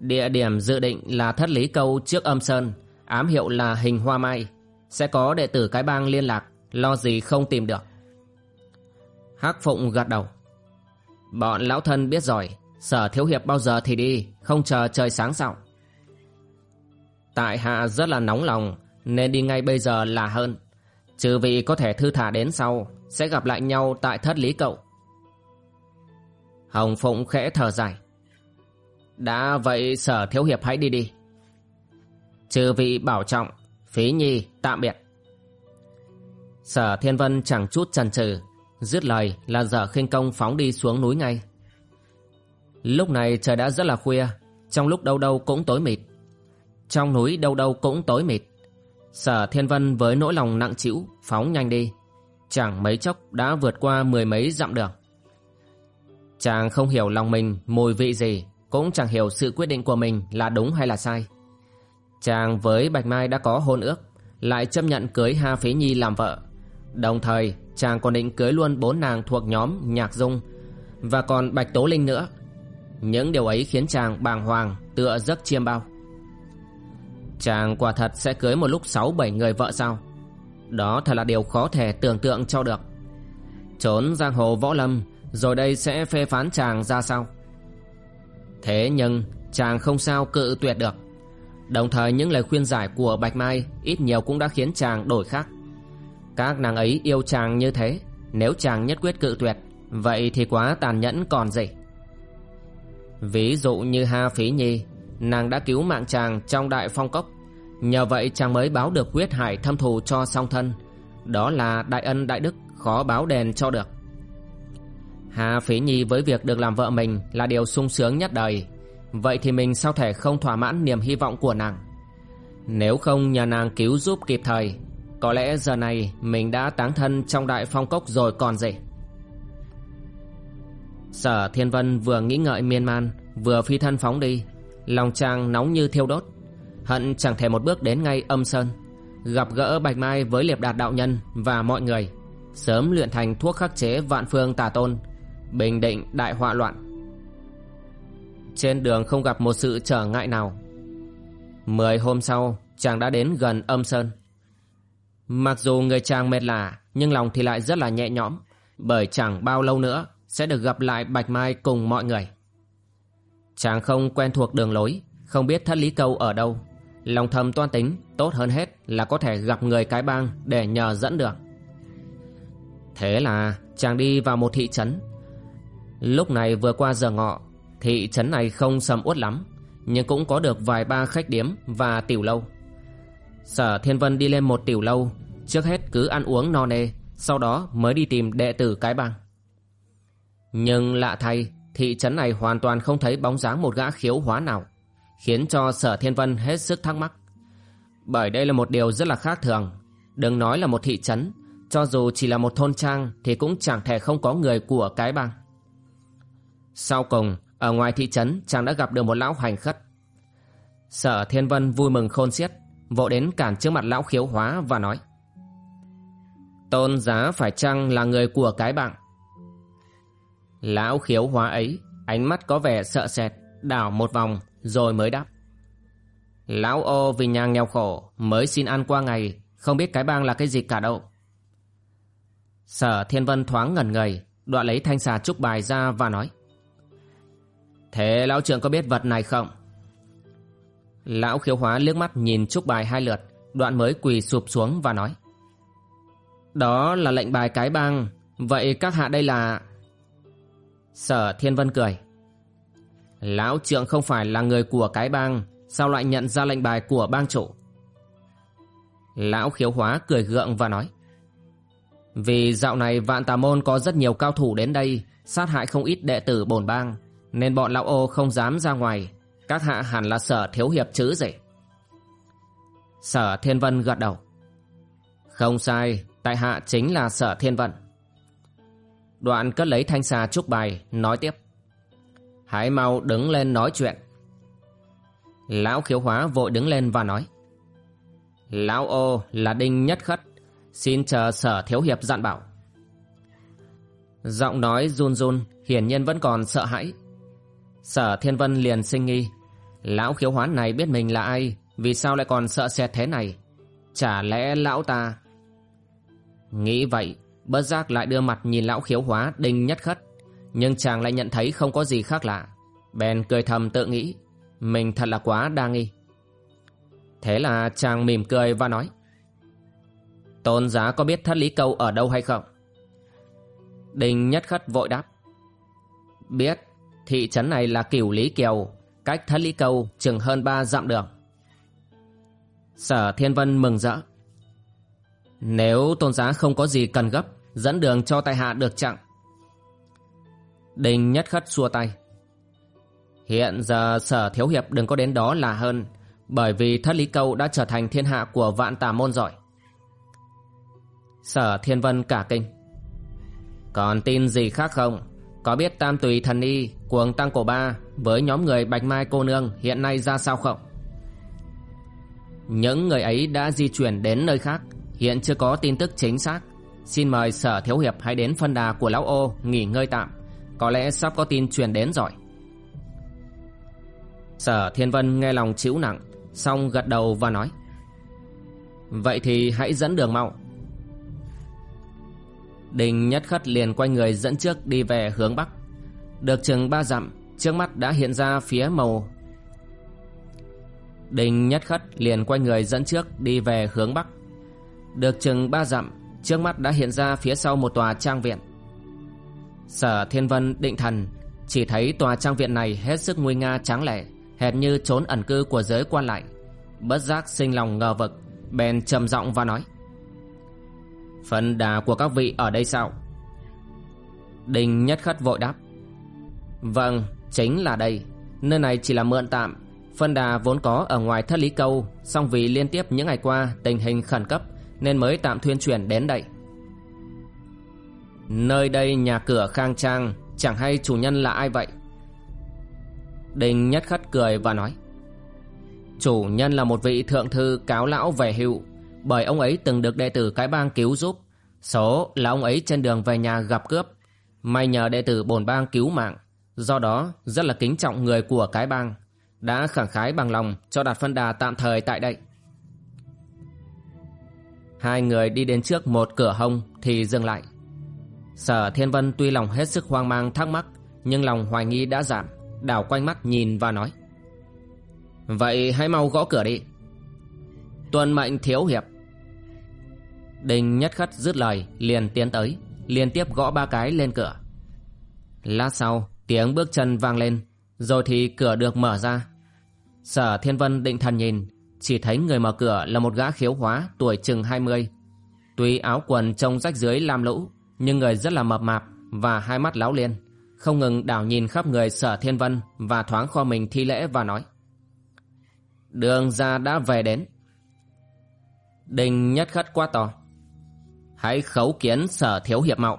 S1: Địa điểm dự định là thất lý câu trước âm sơn ám hiệu là hình hoa mai. Sẽ có đệ tử cái bang liên lạc, lo gì không tìm được. Hắc phụng gật đầu. Bọn lão thân biết rồi, sở thiếu hiệp bao giờ thì đi, không chờ trời sáng sao tại hạ rất là nóng lòng, nên đi ngay bây giờ là hơn. Trừ vị có thể thư thả đến sau, sẽ gặp lại nhau tại thất lý cậu. Hồng phụng khẽ thở dài. Đã vậy sở thiếu hiệp hãy đi đi. Trừ vị bảo trọng, Phí nhi, tạm biệt. Sở Thiên Vân chẳng chút chần chừ, Dứt lời là dở khinh công phóng đi xuống núi ngay. Lúc này trời đã rất là khuya, Trong lúc đâu đâu cũng tối mịt. Trong núi đâu đâu cũng tối mịt. Sở Thiên Vân với nỗi lòng nặng trĩu Phóng nhanh đi, Chẳng mấy chốc đã vượt qua mười mấy dặm đường. Chàng không hiểu lòng mình mùi vị gì, Cũng chẳng hiểu sự quyết định của mình là đúng hay là sai. Chàng với Bạch Mai đã có hôn ước, Lại chấp nhận cưới Ha Phí Nhi làm vợ. Đồng thời, chàng còn định cưới luôn bốn nàng thuộc nhóm Nhạc Dung Và còn Bạch Tố Linh nữa. Những điều ấy khiến chàng bàng hoàng, Tựa giấc chiêm bao. Chàng quả thật sẽ cưới một lúc sáu bảy người vợ sao? Đó thật là điều khó thể tưởng tượng cho được. Trốn giang hồ võ lâm, Rồi đây sẽ phê phán chàng ra sao? Thế nhưng, chàng không sao cự tuyệt được. Đồng thời những lời khuyên giải của Bạch Mai ít nhiều cũng đã khiến chàng đổi khác. Các nàng ấy yêu chàng như thế, nếu chàng nhất quyết cự tuyệt, vậy thì quá tàn nhẫn còn gì. Ví dụ như Ha Phí Nhi, nàng đã cứu mạng chàng trong đại phong cốc, nhờ vậy chàng mới báo được huyết hải thâm thù cho song thân. Đó là đại ân đại đức, khó báo đền cho được. Hà Phí Nhi với việc được làm vợ mình là điều sung sướng nhất đời Vậy thì mình sao thể không thỏa mãn niềm hy vọng của nàng? Nếu không nhà nàng cứu giúp kịp thời, Có lẽ giờ này mình đã táng thân trong đại phong cốc rồi còn gì? Sở Thiên Vân vừa nghĩ ngợi miên man, Vừa phi thân phóng đi. Lòng chàng nóng như thiêu đốt, Hận chẳng thể một bước đến ngay âm sơn. Gặp gỡ Bạch Mai với liệp đạt đạo nhân và mọi người, Sớm luyện thành thuốc khắc chế vạn phương tà tôn, Bình định đại họa loạn. Trên đường không gặp một sự trở ngại nào. Mười hôm sau, chàng đã đến gần âm sơn. Mặc dù người chàng mệt lạ, Nhưng lòng thì lại rất là nhẹ nhõm, Bởi chẳng bao lâu nữa Sẽ được gặp lại Bạch Mai cùng mọi người. Chàng không quen thuộc đường lối, Không biết thất lý câu ở đâu. Lòng thầm toan tính, Tốt hơn hết là có thể gặp người cái bang Để nhờ dẫn đường. Thế là chàng đi vào một thị trấn. Lúc này vừa qua giờ ngọ Thị trấn này không sầm uất lắm, Nhưng cũng có được vài ba khách điếm Và tiểu lâu. Sở Thiên Vân đi lên một tiểu lâu, Trước hết cứ ăn uống no nê, Sau đó mới đi tìm đệ tử cái bang. Nhưng lạ thay, Thị trấn này hoàn toàn không thấy bóng dáng một gã khiếu hóa nào, Khiến cho Sở Thiên Vân hết sức thắc mắc. Bởi đây là một điều rất là khác thường, Đừng nói là một thị trấn, Cho dù chỉ là một thôn trang Thì cũng chẳng thể không có người của cái bang. Sau cùng ở ngoài thị trấn, chàng đã gặp được một lão hành khất. Sở Thiên Vân vui mừng khôn xiết, Vội đến cản trước mặt lão khiếu hóa và nói, Tôn giá phải chăng là người của cái bang Lão khiếu hóa ấy, Ánh mắt có vẻ sợ sệt, Đảo một vòng rồi mới đáp, Lão ô vì nhà nghèo khổ Mới xin ăn qua ngày, Không biết cái bang là cái gì cả đâu. Sở Thiên Vân thoáng ngẩn người Đoạn lấy thanh xà trúc bài ra và nói Thế lão trưởng có biết vật này không? Lão khiếu hóa liếc mắt nhìn trúc bài hai lượt, Đoạn mới quỳ sụp xuống và nói, Đó là lệnh bài cái bang Vậy các hạ đây là Sở Thiên Vân cười, Lão trượng không phải là người của cái bang Sao lại nhận ra lệnh bài của bang chủ? Lão khiếu hóa cười gượng và nói, Vì dạo này vạn tà môn có rất nhiều cao thủ đến đây, Sát hại không ít đệ tử bổn bang. Nên bọn lão ô không dám ra ngoài. Các hạ hẳn là sở thiếu hiệp chứ gì? Sở Thiên Vân gật đầu. Không sai, Tại hạ chính là sở Thiên Vân. Đoạn cất lấy thanh xà trúc bài, Nói tiếp. Hãy mau đứng lên nói chuyện. Lão khiếu hóa vội đứng lên và nói. Lão ô là đinh nhất khất, Xin chờ sở thiếu hiệp dặn bảo. Giọng nói run run, Hiển nhiên vẫn còn sợ hãi. Sở thiên vân liền sinh nghi. Lão khiếu hóa này biết mình là ai, Vì sao lại còn sợ sệt thế này? Chả lẽ lão ta Nghĩ vậy, Bất giác lại đưa mặt nhìn lão khiếu hóa đinh nhất khất. Nhưng chàng lại nhận thấy không có gì khác lạ. Bèn cười thầm tự nghĩ, Mình thật là quá đa nghi. Thế là chàng mỉm cười và nói, Tôn giá có biết thất lý câu ở đâu hay không? Đinh nhất khất vội đáp, Biết. Thị trấn này là cửu lý kiều, Cách thất lý câu chừng hơn ba dặm đường. Sở Thiên Vân mừng rỡ. Nếu tôn giá không có gì cần gấp, Dẫn đường cho tại hạ được chặng Đinh nhất khất xua tay. Hiện giờ sở thiếu hiệp đừng có đến đó là hơn, Bởi vì thất lý câu đã trở thành thiên hạ của vạn tà môn giỏi Sở thiên vân cả kinh. Còn tin gì khác không? Có biết tam tùy thần y, Cuồng tăng cổ ba, Với nhóm người bạch mai cô nương Hiện nay ra sao không? Những người ấy đã di chuyển đến nơi khác, Hiện chưa có tin tức chính xác. Xin mời sở thiếu hiệp hãy đến phân đà của lão ô Nghỉ ngơi tạm. Có lẽ sắp có tin truyền đến rồi. Sở Thiên Vân nghe lòng chịu nặng, Xong gật đầu và nói, Vậy thì hãy dẫn đường mau. Đình Nhất Khất liền quay người dẫn trước đi về hướng Bắc. Được chừng ba dặm, Trước mắt đã hiện ra phía màu. Đình Nhất Khất liền quay người dẫn trước đi về hướng Bắc. Được chừng ba dặm, Trước mắt đã hiện ra phía sau một tòa trang viện. Sở Thiên Vân, định thần Chỉ thấy tòa trang viện này hết sức nguy nga tráng lệ, hệt như trốn ẩn cư của giới quan lại. Bất giác sinh lòng ngờ vực, bèn trầm giọng và nói phần đà của các vị ở đây sao? Đinh nhất khất vội đáp. Vâng chính là đây. Nơi này chỉ là mượn tạm. Phân đà vốn có ở ngoài thất lý câu, song vì liên tiếp những ngày qua tình hình khẩn cấp nên mới tạm thuyên chuyển đến đây. Nơi đây nhà cửa khang trang, chẳng hay chủ nhân là ai vậy? Đinh Nhất Khất cười và nói. Chủ nhân là một vị thượng thư cáo lão về hưu. Bởi ông ấy từng được đệ tử cái bang cứu giúp Số là ông ấy trên đường về nhà gặp cướp. May nhờ đệ tử bổn bang cứu mạng. Do đó rất là kính trọng người của cái bang. Đã khẳng khái bằng lòng cho đặt phân đà tạm thời tại đây. Hai người đi đến trước một cửa hông thì dừng lại. Sở Thiên Vân tuy lòng hết sức hoang mang thắc mắc nhưng lòng hoài nghi đã giảm, đảo quanh mắt nhìn và nói. Vậy hãy mau gõ cửa đi. Tuân mệnh thiếu hiệp. Đình nhất khất dứt lời liền tiến tới, liên tiếp gõ ba cái lên cửa. Lát sau, tiếng bước chân vang lên, rồi thì cửa được mở ra. Sở Thiên Vân định thần nhìn, chỉ thấy người mở cửa là một gã khiếu hóa tuổi chừng 20. Tuy áo quần trông rách dưới lam lũ, nhưng người rất là mập mạp và hai mắt láo liên, không ngừng đảo nhìn khắp người Sở Thiên Vân và thoáng kho mình thi lễ và nói. Đường ra đã về đến. Đình nhất khất quá to. Hãy khấu kiến Sở Thiếu Hiệp Mạo.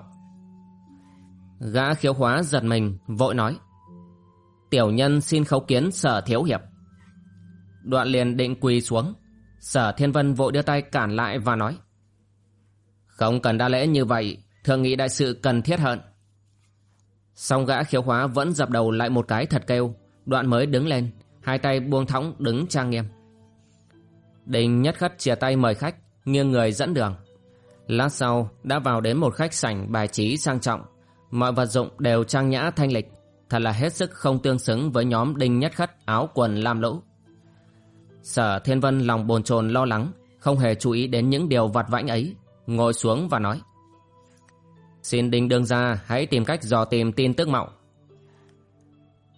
S1: Gã khiếu hóa giật mình, vội nói. Tiểu nhân xin khấu kiến Sở Thiếu Hiệp. Đoạn liền định quỳ xuống Sở Thiên Vân vội đưa tay cản lại và nói Không cần đa lễ như vậy Thường nghị đại sự cần thiết hơn Song gã khiếu hóa vẫn dập đầu lại một cái thật kêu Đoạn mới đứng lên Hai tay buông thõng đứng trang nghiêm Đình nhất khất chia tay mời khách Nghiêng người dẫn đường Lát sau đã vào đến một khách sảnh bài trí sang trọng Mọi vật dụng đều trang nhã thanh lịch Thật là hết sức không tương xứng với nhóm đinh nhất khất áo quần lam lũ Sở Thiên Vân lòng bồn chồn lo lắng, không hề chú ý đến những điều vặt vãnh ấy, ngồi xuống và nói. Xin đinh đương ra hãy tìm cách dò tìm tin tức mạo.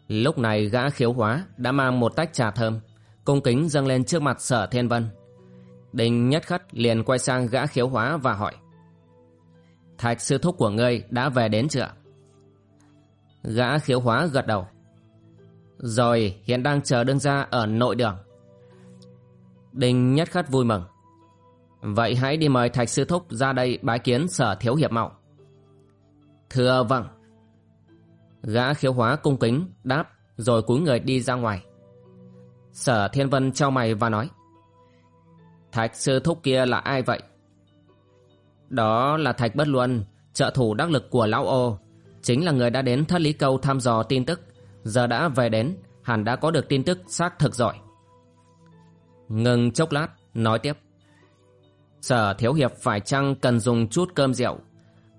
S1: Lúc này gã khiếu hóa đã mang một tách trà thơm, cung kính dâng lên trước mặt sở thiên vân. Đinh nhất khất liền quay sang gã khiếu hóa và hỏi. Thạch sư thúc của ngươi đã về đến chưa? Gã khiếu hóa gật đầu. Rồi hiện đang chờ đương ra ở nội đường. Đinh nhất khất vui mừng. Vậy hãy đi mời Thạch Sư Thúc ra đây bái kiến sở thiếu hiệp mạo. Thưa vâng. Gã khiếu hóa cung kính, đáp, rồi cúi người đi ra ngoài. Sở Thiên Vân trao mày và nói. Thạch Sư Thúc kia là ai vậy? Đó là Thạch Bất Luân, trợ thủ đắc lực của Lão Ô. Chính là người đã đến thất lý câu thăm dò tin tức. Giờ đã về đến, hẳn đã có được tin tức xác thực giỏi. Ngừng chốc lát, nói tiếp. Sở thiếu hiệp phải chăng cần dùng chút cơm rượu?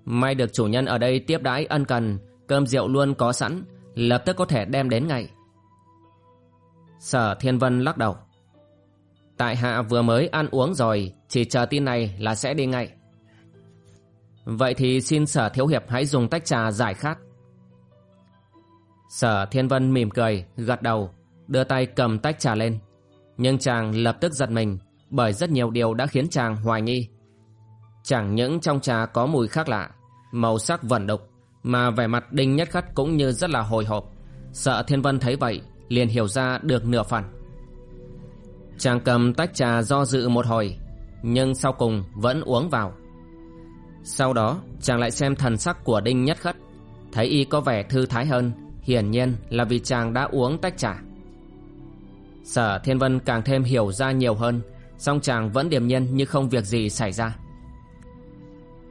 S1: May được chủ nhân ở đây tiếp đãi ân cần, cơm rượu luôn có sẵn, lập tức có thể đem đến ngay. Sở Thiên Vân lắc đầu. Tại hạ vừa mới ăn uống rồi, chỉ chờ tin này là sẽ đi ngay. Vậy thì xin sở thiếu hiệp hãy dùng tách trà giải khát. Sở Thiên Vân mỉm cười, gật đầu, đưa tay cầm tách trà lên, nhưng chàng lập tức giật mình bởi rất nhiều điều đã khiến chàng hoài nghi. Chẳng những trong trà có mùi khác lạ, màu sắc vẩn đục, mà vẻ mặt đinh nhất khắt cũng như rất là hồi hộp. Sợ Thiên Vân thấy vậy, liền hiểu ra được nửa phần. Chàng cầm tách trà do dự một hồi, nhưng sau cùng vẫn uống vào. Sau đó, chàng lại xem thần sắc của đinh nhất khất, thấy y có vẻ thư thái hơn, hiển nhiên là vì chàng đã uống tách trà. Sở Thiên Vân càng thêm hiểu ra nhiều hơn song chàng vẫn điềm nhiên như không việc gì xảy ra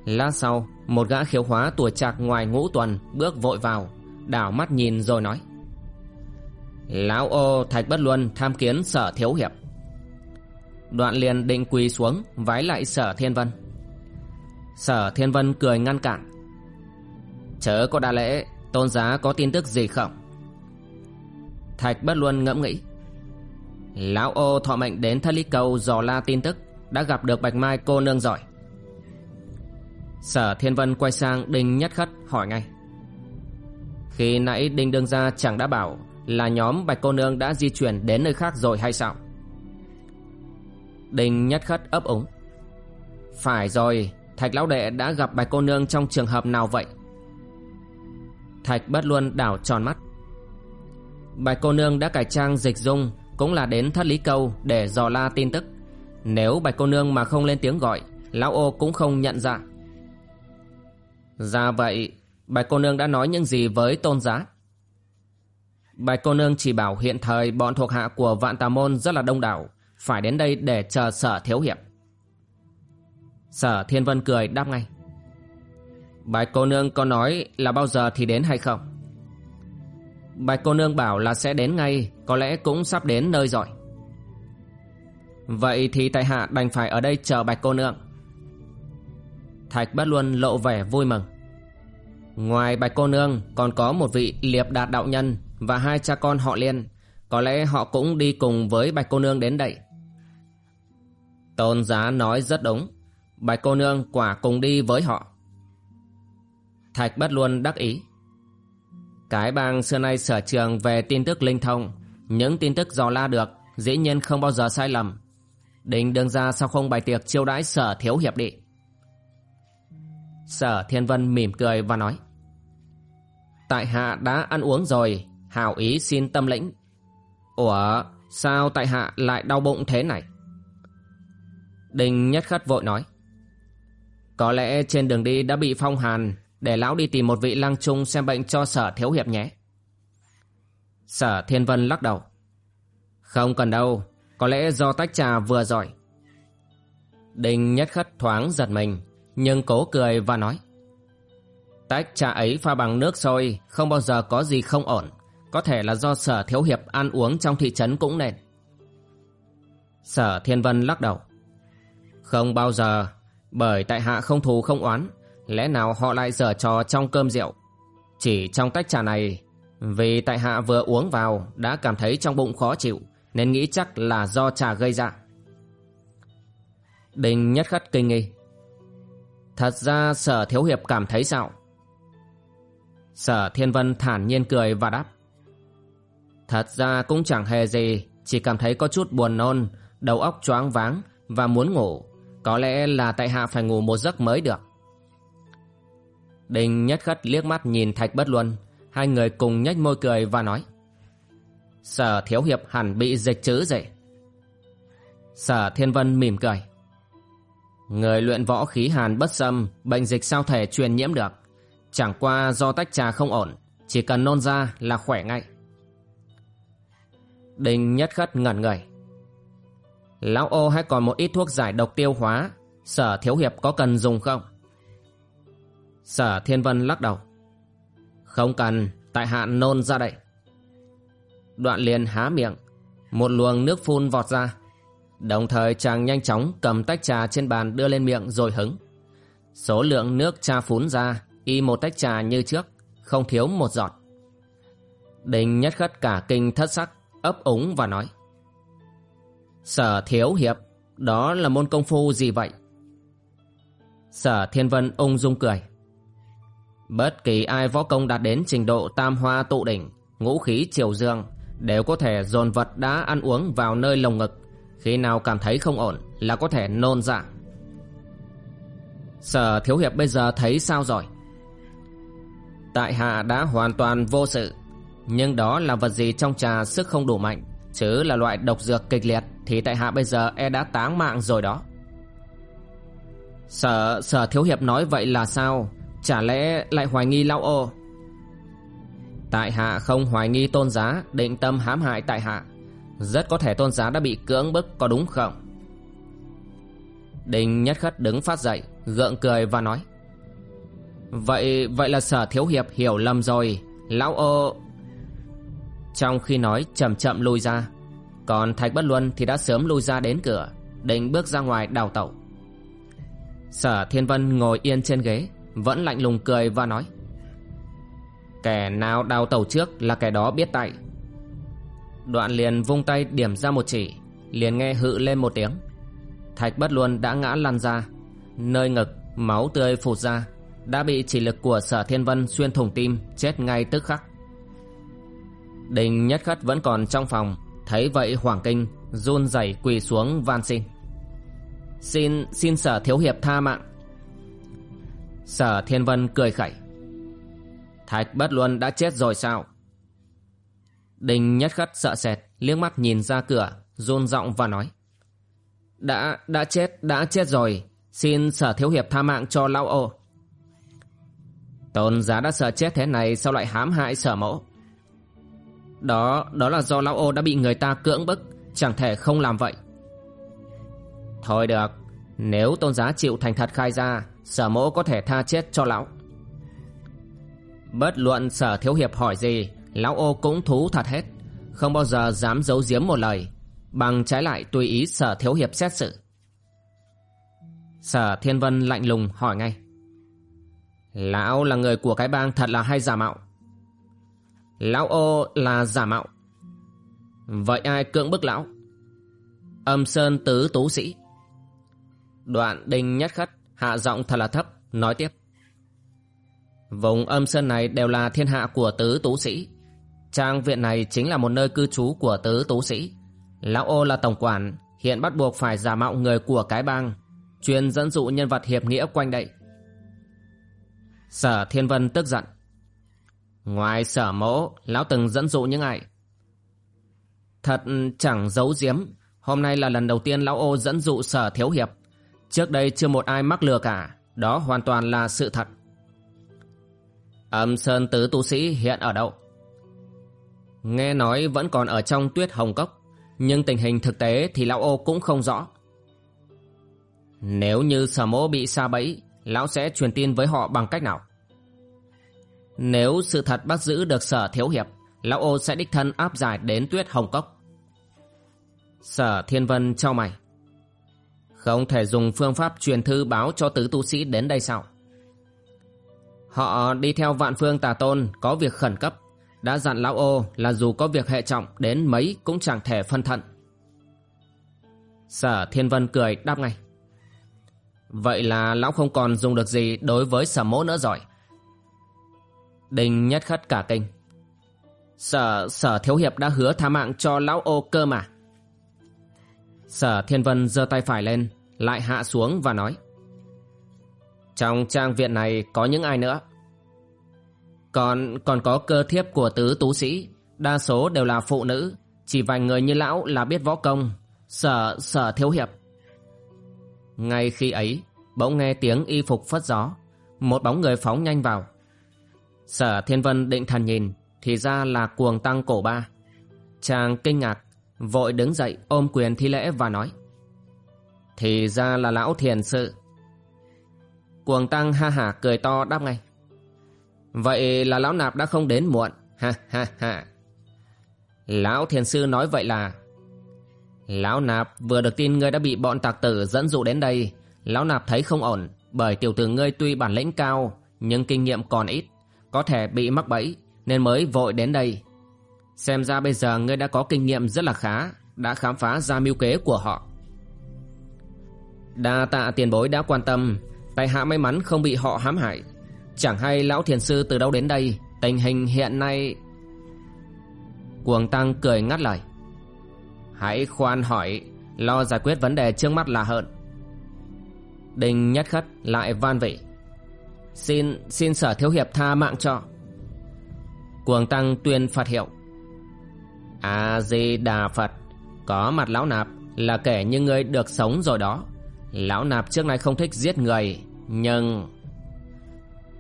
S1: Lát sau Một gã khiếu hóa tuổi trạc ngoài ngũ tuần Bước vội vào Đảo mắt nhìn rồi nói Lão ô thạch bất luân tham kiến sở thiếu hiệp Đoạn liền định quỳ xuống, Vái lại sở thiên vân. Sở thiên vân cười ngăn cản. Chớ có đa lễ, Tôn giá có tin tức gì không? Thạch bất luân ngẫm nghĩ. Lão ô thọ mệnh đến thất lý cầu dò la tin tức, Đã gặp được bạch mai cô nương giỏi Sở Thiên Vân quay sang Đinh Nhất Khất hỏi ngay. Khi nãy Đinh Đương Gia chẳng đã bảo Là nhóm bạch cô nương đã di chuyển đến nơi khác rồi hay sao? Đinh Nhất Khất ấp úng. Phải rồi, Thạch Lão Đệ đã gặp bạch cô nương trong trường hợp nào vậy? Thạch bất luôn đảo tròn mắt. Bạch cô nương đã cải trang dịch dung, cũng là đến thất lý câu để dò la tin tức. Nếu bạch cô nương mà không lên tiếng gọi, lão ô cũng không nhận ra. Ra vậy, bạch cô nương đã nói những gì với tôn giá? Bạch cô nương chỉ bảo hiện thời bọn thuộc hạ của vạn tà môn rất là đông đảo phải đến đây để chờ sở thiếu hiệp. Sở thiên vân cười đáp ngay. Bạch cô nương có nói là bao giờ thì đến hay không? Bạch cô nương bảo là sẽ đến ngay, Có lẽ cũng sắp đến nơi rồi. Vậy thì tại hạ đành phải ở đây chờ bạch cô nương. Thạch bất luân lộ vẻ vui mừng. Ngoài bạch cô nương còn có một vị liệp đạt đạo nhân Và hai cha con họ liên. Có lẽ họ cũng đi cùng với bạch cô nương đến đây. Tôn giá nói rất đúng. Bạch cô nương quả cùng đi với họ. Thạch bất luôn đắc ý. Cái bang xưa nay sở trường về tin tức linh thông. Những tin tức dò la được, Dĩ nhiên không bao giờ sai lầm. Đình đương ra sao không bài tiệc chiêu đãi sở thiếu hiệp đi? Sở thiên vân mỉm cười và nói, Tại hạ đã ăn uống rồi, Hảo ý xin tâm lĩnh. Ủa, sao tại hạ lại đau bụng thế này? Đình nhất khất vội nói. Có lẽ trên đường đi đã bị phong hàn Để lão đi tìm một vị lang trung xem bệnh cho sở thiếu hiệp nhé. Sở thiên vân lắc đầu. Không cần đâu, có lẽ do tách trà vừa giỏi Đinh nhất khất thoáng giật mình, Nhưng cố cười và nói. Tách trà ấy pha bằng nước sôi, Không bao giờ có gì không ổn. Có thể là do sở thiếu hiệp ăn uống trong thị trấn cũng nên. Sở thiên vân lắc đầu. Không bao giờ Bởi tại hạ không thù không oán Lẽ nào họ lại dở trò trong cơm rượu Chỉ trong tách trà này Vì tại hạ vừa uống vào Đã cảm thấy trong bụng khó chịu nên nghĩ chắc là do trà gây dạ. ra. đình nhất khắt kinh nghi. Thật ra sở thiếu hiệp cảm thấy sao? Sở thiên vân thản nhiên cười và đáp. Thật ra cũng chẳng hề gì, chỉ cảm thấy có chút buồn nôn, đầu óc choáng váng và muốn ngủ. Có lẽ là tại hạ phải ngủ một giấc mới được. Đinh nhất khất liếc mắt nhìn Thạch Bất Luân, hai người cùng nhếch môi cười và nói. Sở thiếu hiệp hẳn bị dịch chữ dậy Sở thiên vân mỉm cười Người luyện võ khí hàn bất xâm Bệnh dịch sao thể truyền nhiễm được Chẳng qua do tách trà không ổn Chỉ cần nôn ra là khỏe ngay Đinh nhất khất ngẩn người Lão ô hay còn một ít thuốc giải độc tiêu hóa. Sở thiếu hiệp có cần dùng không? Sở thiên vân lắc đầu. Không cần, Tại hạ nôn ra đây. Đoạn liền há miệng, Một luồng nước phun vọt ra. Đồng thời chàng nhanh chóng cầm tách trà trên bàn đưa lên miệng rồi hứng. Số lượng nước trà phún ra, Y một tách trà như trước, Không thiếu một giọt. Đình nhất khất cả kinh thất sắc, ấp úng và nói. Sở thiếu hiệp, Đó là môn công phu gì vậy? Sở thiên vân ung dung cười. Bất kỳ ai võ công đạt đến trình độ tam hoa tụ đỉnh, Ngũ khí triều dương, đều có thể dồn vật đã ăn uống vào nơi lồng ngực. Khi nào cảm thấy không ổn là có thể nôn ra. Sở thiếu hiệp bây giờ thấy sao rồi? Tại hạ đã hoàn toàn vô sự, nhưng đó là vật gì trong trà sức không đủ mạnh, chứ là loại độc dược kịch liệt? Thì tại hạ bây giờ e đã táng mạng rồi đó. Sở sở thiếu hiệp nói vậy là sao? Chả lẽ lại hoài nghi lão ô? Tại hạ không hoài nghi tôn giá, định tâm hãm hại tại hạ. Rất có thể tôn giá đã bị cưỡng bức, có đúng không? Đinh nhất khất đứng phát dậy, Gượng cười và nói, Vậy vậy là sở thiếu hiệp hiểu lầm rồi. Lão ô Trong khi nói, chậm chậm lùi ra còn Thạch Bất Luân thì đã sớm lui ra đến cửa, Định bước ra ngoài đào tẩu. Sở Thiên Vân ngồi yên trên ghế, Vẫn lạnh lùng cười và nói, Kẻ nào đào tẩu trước là kẻ đó biết tay. Đoạn liền vung tay điểm ra một chỉ, Liền nghe hự lên một tiếng. Thạch bất luân đã ngã lăn ra, Nơi ngực máu tươi phụt ra, Đã bị chỉ lực của sở thiên vân xuyên thủng tim, Chết ngay tức khắc. Đình nhất khất vẫn còn trong phòng Thấy vậy hoàng kinh run rẩy quỳ xuống van xin. Xin xin sở thiếu hiệp tha mạng. Sở thiên vân cười khẩy. Thạch bất luân đã chết rồi sao? Đình nhất khất sợ sệt liếc mắt nhìn ra cửa run giọng và nói. Đã, đã chết, đã chết rồi. Xin sở thiếu hiệp tha mạng cho lão ô. Tôn giá đã sợ chết thế này Sao lại hãm hại sở mẫu? Đó, đó là do lão ô đã bị người ta cưỡng bức. Chẳng thể không làm vậy. Thôi được Nếu tôn giá chịu thành thật khai ra Sở mẫu có thể tha chết cho lão. Bất luận sở thiếu hiệp hỏi gì Lão ô cũng thú thật hết. Không bao giờ dám giấu giếm một lời Bằng trái lại tùy ý sở thiếu hiệp xét xử. Sở Thiên Vân lạnh lùng hỏi ngay Lão là người của cái bang thật là hay giả mạo? Lão ô là giả mạo. Vậy ai cưỡng bức lão? Âm Sơn Tứ Tú Sĩ. Đoạn đinh nhất khất, Hạ giọng thật là thấp, Nói tiếp. Vùng âm Sơn này đều là thiên hạ của Tứ Tú Sĩ. Trang viện này chính là một nơi cư trú của Tứ Tú Sĩ. Lão ô là tổng quản, Hiện bắt buộc phải giả mạo người của cái bang, Chuyên dẫn dụ nhân vật hiệp nghĩa quanh đây. Sở Thiên Vân tức giận. Ngoài sở mẫu, Lão từng dẫn dụ những ai? Thật chẳng giấu giếm. Hôm nay là lần đầu tiên Lão ô dẫn dụ sở thiếu hiệp. Trước đây chưa một ai mắc lừa cả. Đó hoàn toàn là sự thật. Âm Sơn Tứ Tu Sĩ hiện ở đâu? Nghe nói vẫn còn ở trong tuyết hồng cốc, Nhưng tình hình thực tế thì Lão ô cũng không rõ. Nếu như sở mẫu bị xa bẫy, Lão sẽ truyền tin với họ bằng cách nào? Nếu sự thật bắt giữ được sở thiếu hiệp, Lão ô sẽ đích thân áp giải đến tuyết hồng cốc. Sở Thiên Vân cho mày. Không thể dùng phương pháp truyền thư báo cho tứ tu sĩ đến đây sao? Họ đi theo vạn phương tà tôn, có việc khẩn cấp. Đã dặn lão ô là dù có việc hệ trọng, đến mấy cũng chẳng thể phân thận Sở Thiên Vân cười đáp ngay. Vậy là lão không còn dùng được gì đối với sở mỗ nữa rồi. Đinh nhất khất cả kinh. Sở sở thiếu hiệp đã hứa tha mạng cho lão ô cơ mà. Sở thiên vân giơ tay phải lên, Lại hạ xuống và nói. Trong trang viện này có những ai nữa? Còn còn có cơ thiếp của tứ tú sĩ. Đa số đều là phụ nữ. Chỉ vài người như lão là biết võ công. Sở sở thiếu hiệp. Ngay khi ấy, Bỗng nghe tiếng y phục phất gió. Một bóng người phóng nhanh vào. Sở Thiên Vân định thần nhìn, Thì ra là cuồng tăng cổ ba. Chàng kinh ngạc, Vội đứng dậy ôm quyền thi lễ và nói, Thì ra là lão thiền sự. Cuồng tăng ha hả cười to đáp ngay, Vậy là lão nạp đã không đến muộn, Ha ha ha. Lão thiền sư nói vậy là, Lão nạp vừa được tin ngươi đã bị bọn tạc tử dẫn dụ đến đây. Lão nạp thấy không ổn, Bởi tiểu tử ngươi tuy bản lĩnh cao, Nhưng kinh nghiệm còn ít có thể bị mắc bẫy nên mới vội đến đây. Xem ra bây giờ ngươi đã có kinh nghiệm rất là khá, đã khám phá ra mưu kế của họ. Đa tạ tiền bối đã quan tâm, tại hạ may mắn không bị họ hãm hại. Chẳng hay lão thiền sư từ đâu đến đây, tình hình hiện nay... Cuồng Tăng cười ngắt lời. Hãy khoan hỏi, lo giải quyết vấn đề trước mắt là hơn. Đinh nhất khất lại van vị. Xin, xin sở thiếu hiệp tha mạng cho. Cuồng tăng tuyên Phật hiệu. A-di-đà Phật Có mặt lão nạp Là kể như ngươi được sống rồi đó. Lão nạp trước nay không thích giết người Nhưng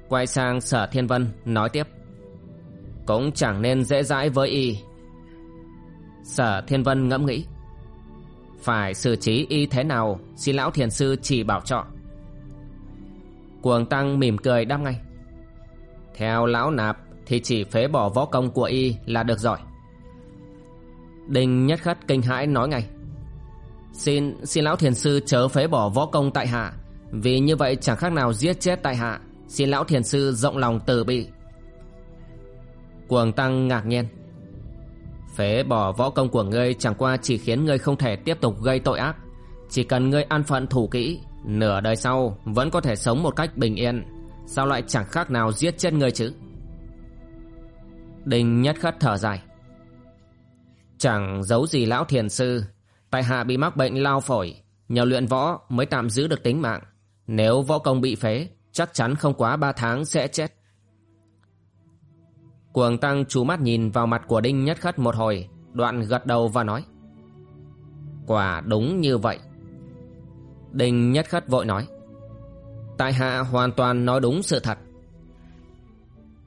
S1: Quay sang sở thiên vân Nói tiếp. Cũng chẳng nên dễ dãi với y. Sở thiên vân ngẫm nghĩ. Phải xử trí y thế nào Xin lão thiền sư chỉ bảo cho. Cuồng tăng mỉm cười đáp ngay. Theo lão nạp Thì chỉ phế bỏ võ công của y là được rồi. Đinh nhất khất kinh hãi nói ngay. Xin xin lão thiền sư chớ phế bỏ võ công tại hạ, Vì như vậy chẳng khác nào giết chết tại hạ. Xin lão thiền sư rộng lòng từ bi. Cuồng tăng ngạc nhiên. Phế bỏ võ công của ngươi chẳng qua chỉ khiến ngươi không thể tiếp tục gây tội ác, Chỉ cần ngươi an phận thủ kỹ Nửa đời sau, vẫn có thể sống một cách bình yên. Sao lại chẳng khác nào giết chết người chứ? Đinh nhất khất thở dài. Chẳng giấu gì lão thiền sư, Tại hạ bị mắc bệnh lao phổi, Nhờ luyện võ mới tạm giữ được tính mạng. Nếu võ công bị phế, Chắc chắn không quá ba tháng sẽ chết. Cuồng tăng chú mắt nhìn vào mặt của Đinh Nhất Khất một hồi, Đoạn gật đầu và nói, Quả đúng như vậy. Đinh Nhất Khất vội nói. Tại hạ hoàn toàn nói đúng sự thật.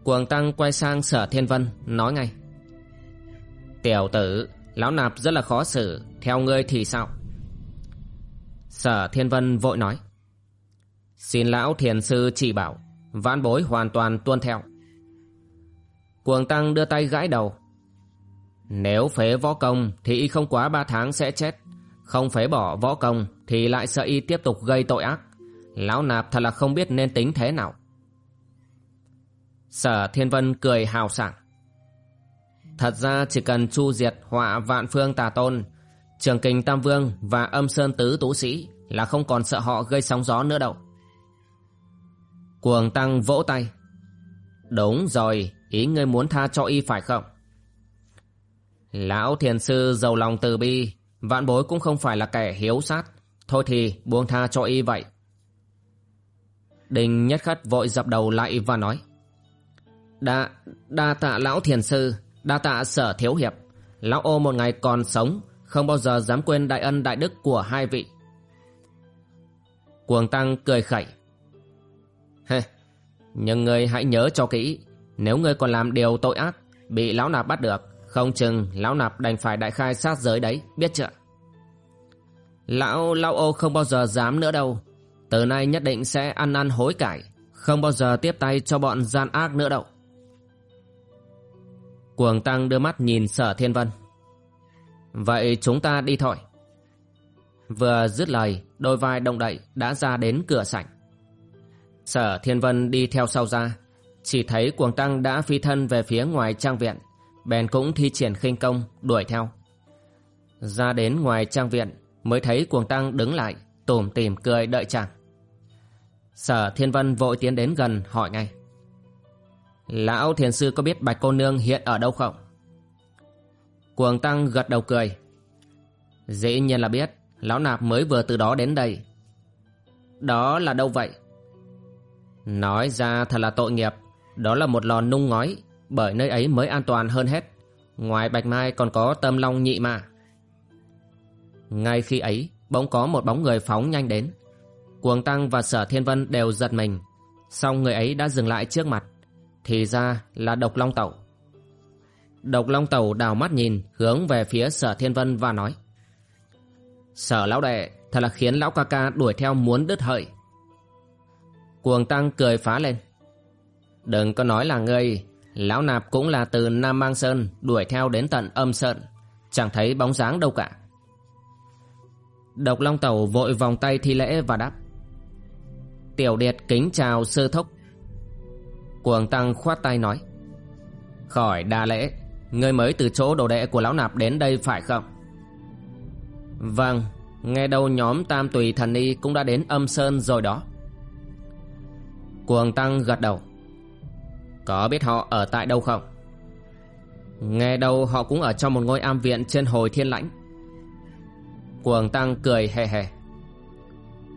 S1: Cuồng Tăng quay sang sở thiên vân, Nói ngay. Tiểu tử, Lão nạp rất là khó xử, Theo ngươi thì sao? Sở thiên vân vội nói. Xin lão thiền sư chỉ bảo, Vãn bối hoàn toàn tuân theo. Cuồng tăng đưa tay gãi đầu. Nếu phế võ công thì không quá ba tháng sẽ chết. Không phế bỏ võ công thì lại sợ y tiếp tục gây tội ác. Lão nạp thật là không biết nên tính thế nào. Sở Thiên Vân cười hào sảng. Thật ra chỉ cần chu diệt họa vạn phương tà tôn, trường kình tam vương và âm sơn tứ tú sĩ là không còn sợ họ gây sóng gió nữa đâu. Cuồng tăng vỗ tay. Đúng rồi, ý ngươi muốn tha cho y phải không? Lão thiền sư giàu lòng từ bi, vạn bối cũng không phải là kẻ hiếu sát. Thôi thì buông tha cho y vậy. Đình nhất khất vội dập đầu lại và nói. Đa, đa tạ lão thiền sư, đa tạ sở thiếu hiệp. Lão ô một ngày còn sống, không bao giờ dám quên đại ân đại đức của hai vị. Cuồng tăng cười khẩy. Hê, nhưng ngươi hãy nhớ cho kỹ, nếu ngươi còn làm điều tội ác, bị lão nạp bắt được, không chừng lão nạp đành phải đại khai sát giới đấy, biết chưa? Lão, lão ô không bao giờ dám nữa đâu. Từ nay nhất định sẽ ăn ăn hối cải, không bao giờ tiếp tay cho bọn gian ác nữa đâu. Cuồng Tăng đưa mắt nhìn sở thiên vân. Vậy chúng ta đi thôi. Vừa dứt lời, đôi vai động đậy đã ra đến cửa sảnh. Sở thiên vân đi theo sau ra, chỉ thấy cuồng tăng đã phi thân về phía ngoài trang viện, bèn cũng thi triển khinh công, đuổi theo. Ra đến ngoài trang viện, mới thấy cuồng tăng đứng lại, tủm tỉm cười đợi chàng. Sở thiên vân vội tiến đến gần hỏi ngay. Lão thiền sư có biết bạch cô nương hiện ở đâu không? Cuồng tăng gật đầu cười. Dĩ nhiên là biết, lão nạp mới vừa từ đó đến đây. Đó là đâu vậy? Nói ra thật là tội nghiệp, đó là một lò nung ngói, bởi nơi ấy mới an toàn hơn hết. Ngoài bạch mai còn có tâm long nhị mà. Ngay khi ấy, bỗng có một bóng người phóng nhanh đến. Cuồng Tăng và Sở Thiên Vân đều giật mình, song người ấy đã dừng lại trước mặt. Thì ra là Độc Long Tẩu. Độc Long Tẩu đào mắt nhìn hướng về phía Sở Thiên Vân và nói Sở lão đệ thật là khiến lão ca ca đuổi theo muốn đứt hợi. Cuồng Tăng cười phá lên. Đừng có nói là ngươi, lão nạp cũng là từ Nam Mang Sơn đuổi theo đến tận âm Sơn. Chẳng thấy bóng dáng đâu cả. Độc Long Tẩu vội vòng tay thi lễ và đáp. Tiểu Điệt kính chào sư thúc. Cuồng Tăng khoát tay nói. Khỏi đa lễ, ngươi mới từ chỗ đồ đệ của lão nạp đến đây phải không? Vâng, nghe đâu nhóm Tam Tùy Thần Y cũng đã đến âm Sơn rồi đó. Cuồng Tăng gật đầu. Có biết họ ở tại đâu không? Nghe đâu họ cũng ở trong một ngôi am viện trên hồi thiên lãnh. Cuồng Tăng cười hề hề.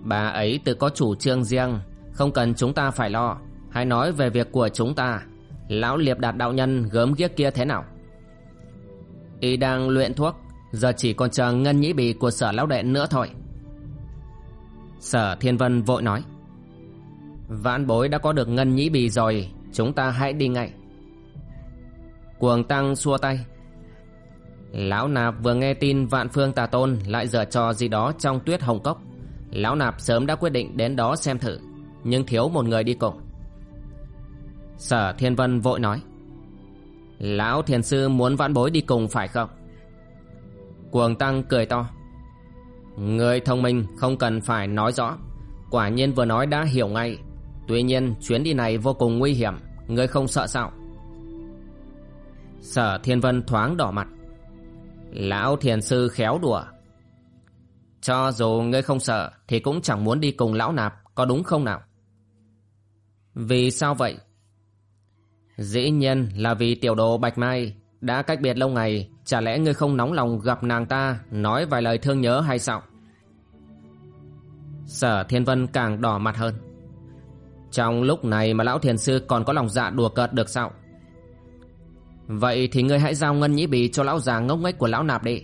S1: Bà ấy tự có chủ trương riêng, không cần chúng ta phải lo. Hãy nói về việc của chúng ta. Lão liệp đạt đạo nhân gớm ghiếc kia thế nào? Y đang luyện thuốc, giờ chỉ còn chờ ngân nhĩ bì của sở lão đệ nữa thôi. Sở Thiên Vân vội nói. Vãn bối đã có được ngân nhĩ bì rồi, chúng ta hãy đi ngay. Cuồng Tăng xua tay. Lão Nạp vừa nghe tin Vạn Phương Tà Tôn lại dở trò gì đó trong tuyết hồng cốc. Lão Nạp sớm đã quyết định đến đó xem thử, nhưng thiếu một người đi cùng. Sở Thiên Vân vội nói. Lão Thiền Sư muốn vãn bối đi cùng phải không? Cuồng Tăng cười to. Người thông minh không cần phải nói rõ. Quả nhiên vừa nói đã hiểu ngay. Tuy nhiên chuyến đi này vô cùng nguy hiểm, ngươi không sợ sao? Sở Thiên Vân thoáng đỏ mặt. Lão thiền sư khéo đùa. Cho dù ngươi không sợ thì cũng chẳng muốn đi cùng lão nạp, có đúng không nào? Vì sao vậy? Dĩ nhiên là vì tiểu đồ Bạch Mai đã cách biệt lâu ngày, chả lẽ ngươi không nóng lòng gặp nàng ta nói vài lời thương nhớ hay sao? Sở Thiên Vân càng đỏ mặt hơn. Trong lúc này mà lão thiền sư còn có lòng dạ đùa cợt được sao? Vậy thì ngươi hãy giao ngân nhĩ bì cho lão già ngốc nghếch của lão nạp đi.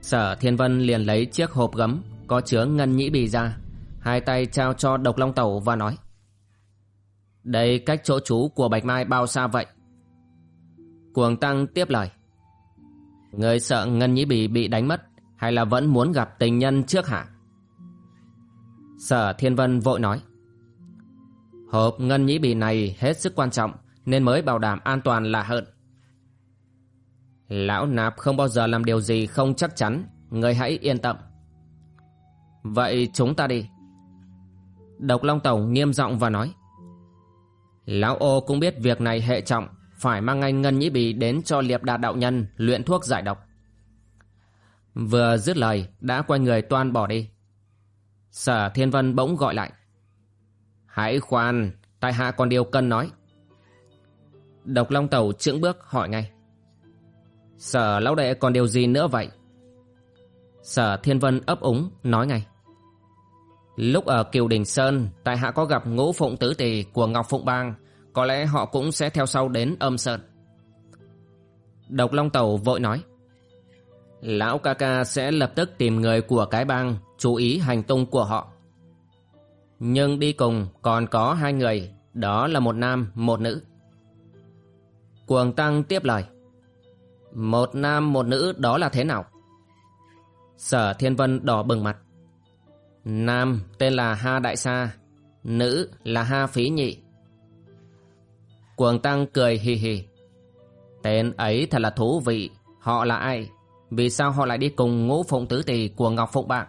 S1: Sở Thiên Vân liền lấy chiếc hộp gấm có chứa ngân nhĩ bì ra, hai tay trao cho độc long tẩu và nói. Đây cách chỗ trú của Bạch Mai bao xa vậy? Cuồng Tăng tiếp lời. Người sợ ngân nhĩ bì bị đánh mất hay là vẫn muốn gặp tình nhân trước hả? Sở Thiên Vân vội nói. Hộp ngân nhĩ bì này hết sức quan trọng nên mới bảo đảm an toàn là hơn. Lão nạp không bao giờ làm điều gì không chắc chắn, người hãy yên tâm. Vậy chúng ta đi. Độc Long Tẩu nghiêm giọng và nói. Lão ô cũng biết việc này hệ trọng, phải mang ngay Ngân Nhĩ Bì đến cho liệp đạt đạo nhân luyện thuốc giải độc. Vừa dứt lời, đã quay người toan bỏ đi. Sở Thiên Vân bỗng gọi lại. Hãy khoan, tại hạ còn điều cần nói. Độc Long Tẩu chững bước hỏi ngay. Sở lão đệ còn điều gì nữa vậy? Sở Thiên Vân ấp úng nói ngay. Lúc ở Kiều Đình Sơn, tại hạ có gặp ngũ phụng tứ tỳ của Ngọc Phụng Bang, có lẽ họ cũng sẽ theo sau đến âm Sơn. Độc Long Tẩu vội nói. Lão ca ca sẽ lập tức tìm người của cái bang, chú ý hành tung của họ. Nhưng đi cùng còn có hai người, đó là một nam, một nữ. Cuồng Tăng tiếp lời. Một nam một nữ đó là thế nào? Sở Thiên Vân đỏ bừng mặt. Nam tên là Ha Đại Sa, nữ là Ha Phí Nhị. Cuồng Tăng cười hì hì. Tên ấy thật là thú vị, họ là ai? Vì sao họ lại đi cùng ngũ phụng tứ tỷ của Ngọc Phụng Bạn?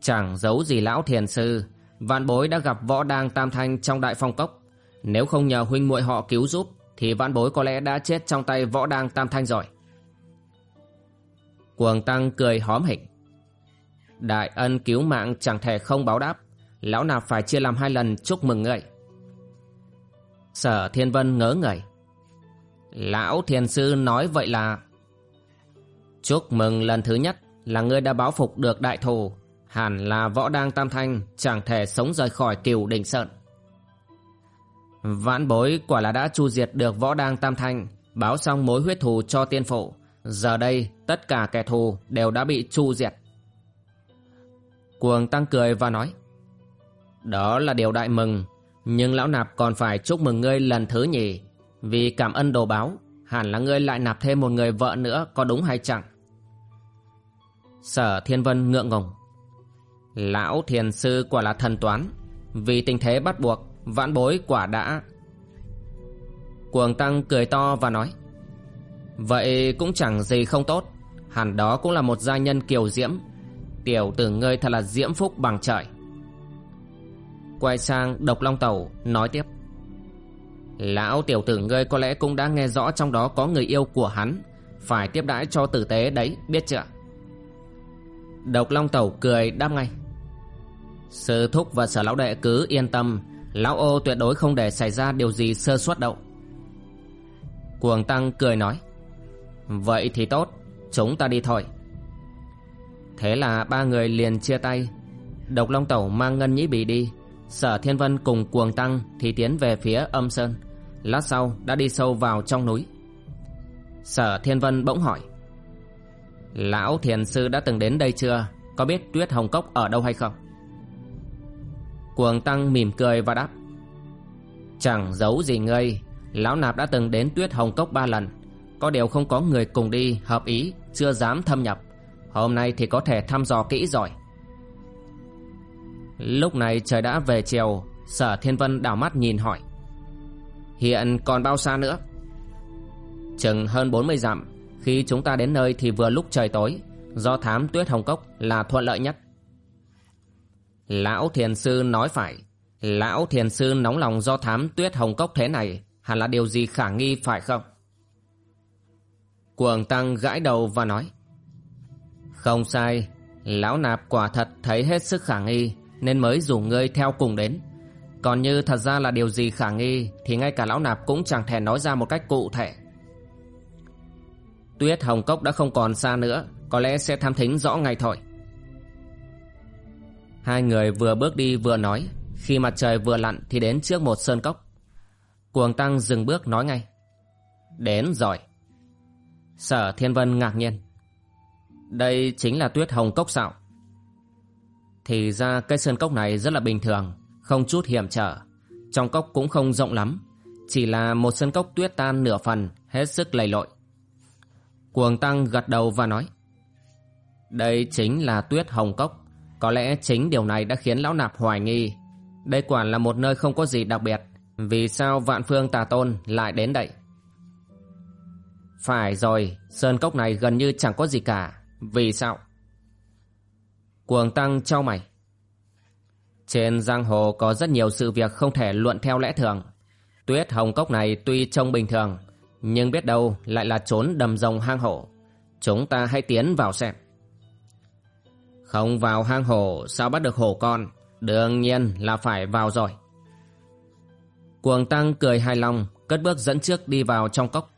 S1: Chẳng giấu gì lão thiền sư, vạn bối đã gặp võ đang tam thanh trong đại phong cốc. Nếu không nhờ huynh muội họ cứu giúp, thì vạn bối có lẽ đã chết trong tay võ đang tam thanh rồi. Cuồng tăng cười hóm hỉnh. Đại ân cứu mạng chẳng thể không báo đáp, lão nạp phải chia làm hai lần chúc mừng ngươi. Sở Thiên Vân ngớ ngẩn. Lão thiền sư nói vậy là Chúc mừng lần thứ nhất là ngươi đã báo phục được đại thù Hẳn là võ đang tam thanh, chẳng thể sống rời khỏi kiều đỉnh sơn. Vãn bối quả là đã chu diệt được võ đang tam thanh, Báo xong mối huyết thù cho tiên phụ. Giờ đây, tất cả kẻ thù đều đã bị chu diệt. Cuồng tăng cười và nói, Đó là điều đại mừng, Nhưng lão nạp còn phải chúc mừng ngươi lần thứ nhì. Vì cảm ơn đồ báo, Hẳn là ngươi lại nạp thêm một người vợ nữa có đúng hay chẳng? Sở Thiên Vân ngượng ngùng Lão thiền sư quả là thần toán. Vì tình thế bắt buộc, Vãn bối quả đã. Cuồng Tăng cười to và nói, Vậy cũng chẳng gì không tốt. Hẳn đó cũng là một gia nhân kiều diễm. Tiểu tử ngươi thật là diễm phúc bằng trời. Quay sang độc long tàu Nói tiếp, Lão tiểu tử ngươi có lẽ cũng đã nghe rõ Trong đó có người yêu của hắn. Phải tiếp đãi cho tử tế đấy, biết chưa? Độc long tàu cười đáp ngay Sư thúc và sở lão đệ cứ yên tâm. Lão ô tuyệt đối không để xảy ra điều gì sơ suất đâu. Cuồng tăng cười nói, Vậy thì tốt, Chúng ta đi thôi. Thế là ba người liền chia tay. Độc Long Tẩu mang Ngân Nhĩ Bì đi. Sở Thiên Vân cùng Cuồng Tăng Thì tiến về phía âm sơn. Lát sau đã đi sâu vào trong núi. Sở Thiên Vân bỗng hỏi, Lão Thiền Sư đã từng đến đây chưa? Có biết Tuyết Hồng Cốc ở đâu hay không? Cuồng Tăng mỉm cười và đáp. Chẳng giấu gì ngươi, Lão Nạp đã từng đến Tuyết Hồng Cốc ba lần. Có điều không có người cùng đi, Hợp ý, chưa dám thâm nhập. Hôm nay thì có thể thăm dò kỹ rồi. Lúc này trời đã về chiều, Sở Thiên Vân đảo mắt nhìn hỏi. Hiện còn bao xa nữa? Chừng hơn 40 dặm, Khi chúng ta đến nơi thì vừa lúc trời tối, Do thám tuyết hồng cốc là thuận lợi nhất. Lão thiền sư nói phải. Lão thiền sư nóng lòng do thám tuyết hồng cốc thế này, Hẳn là điều gì khả nghi phải không? Cuồng tăng gãi đầu và nói, Không sai, Lão nạp quả thật thấy hết sức khả nghi, Nên mới rủ ngươi theo cùng đến. Còn như thật ra là điều gì khả nghi, Thì ngay cả lão nạp cũng chẳng thể nói ra một cách cụ thể. Tuyết hồng cốc đã không còn xa nữa, Có lẽ sẽ tham thính rõ ngay thôi. Hai người vừa bước đi vừa nói, Khi mặt trời vừa lặn thì đến trước một sơn cốc. Cuồng Tăng dừng bước nói ngay, Đến rồi. Sở Thiên Vân ngạc nhiên, Đây chính là tuyết hồng cốc sao? Thì ra cây sơn cốc này rất là bình thường, Không chút hiểm trở. Trong cốc cũng không rộng lắm, Chỉ là một sơn cốc tuyết tan nửa phần, Hết sức lầy lội. Cuồng Tăng gật đầu và nói, Đây chính là tuyết hồng cốc có lẽ chính điều này đã khiến lão nạp hoài nghi Đây quả là một nơi không có gì đặc biệt Vì sao vạn phương tà tôn lại đến đây? Phải rồi, sơn cốc này gần như chẳng có gì cả. Vì sao? Cuồng tăng trao mày. Trên giang hồ có rất nhiều sự việc không thể luận theo lẽ thường. Tuyết hồng cốc này tuy trông bình thường, nhưng biết đâu lại là trốn đầm rồng hang hổ. Chúng ta hãy tiến vào xem. Không vào hang hổ sao bắt được hổ con? Đương nhiên là phải vào rồi. Cuồng tăng cười hài lòng, cất bước dẫn trước đi vào trong cốc.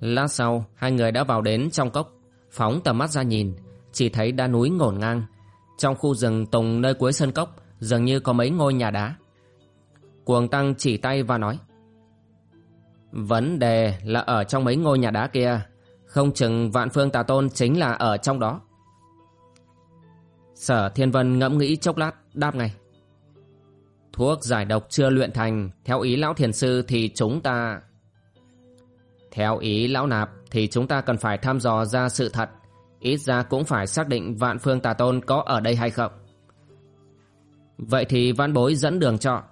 S1: Lát sau, hai người đã vào đến trong cốc, phóng tầm mắt ra nhìn, chỉ thấy đá núi ngổn ngang. Trong khu rừng tùng nơi cuối sân cốc, dường như có mấy ngôi nhà đá. Cuồng tăng chỉ tay và nói. Vấn đề là ở trong mấy ngôi nhà đá kia, không chừng vạn phương tà tôn chính là ở trong đó. Sở Thiên Vân ngẫm nghĩ chốc lát, đáp ngay. Thuốc giải độc chưa luyện thành, theo ý lão thiền sư thì chúng ta... Theo ý lão nạp thì chúng ta cần phải thăm dò ra sự thật, ít ra cũng phải xác định vạn phương tà tôn có ở đây hay không. Vậy thì văn bối dẫn đường cho.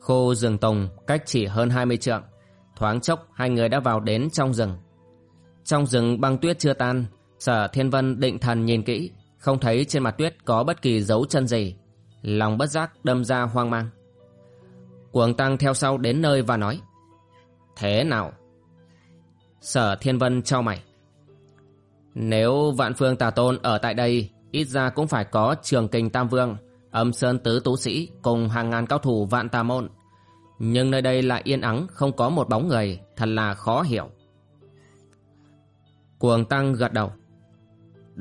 S1: Khu rừng tùng cách chỉ hơn 20 trượng, thoáng chốc hai người đã vào đến trong rừng. Trong rừng băng tuyết chưa tan, sở thiên vân định thần nhìn kỹ, không thấy trên mặt tuyết có bất kỳ dấu chân gì, lòng bất giác đâm ra hoang mang. Cuồng tăng theo sau đến nơi và nói Thế nào? Sở Thiên Vân trao mày. Nếu vạn phương tà tôn ở tại đây, ít ra cũng phải có trường kình Tam Vương, âm sơn tứ tú sĩ cùng hàng ngàn cao thủ vạn tà môn. Nhưng nơi đây lại yên ắng, không có một bóng người, thật là khó hiểu. Cuồng Tăng gật đầu.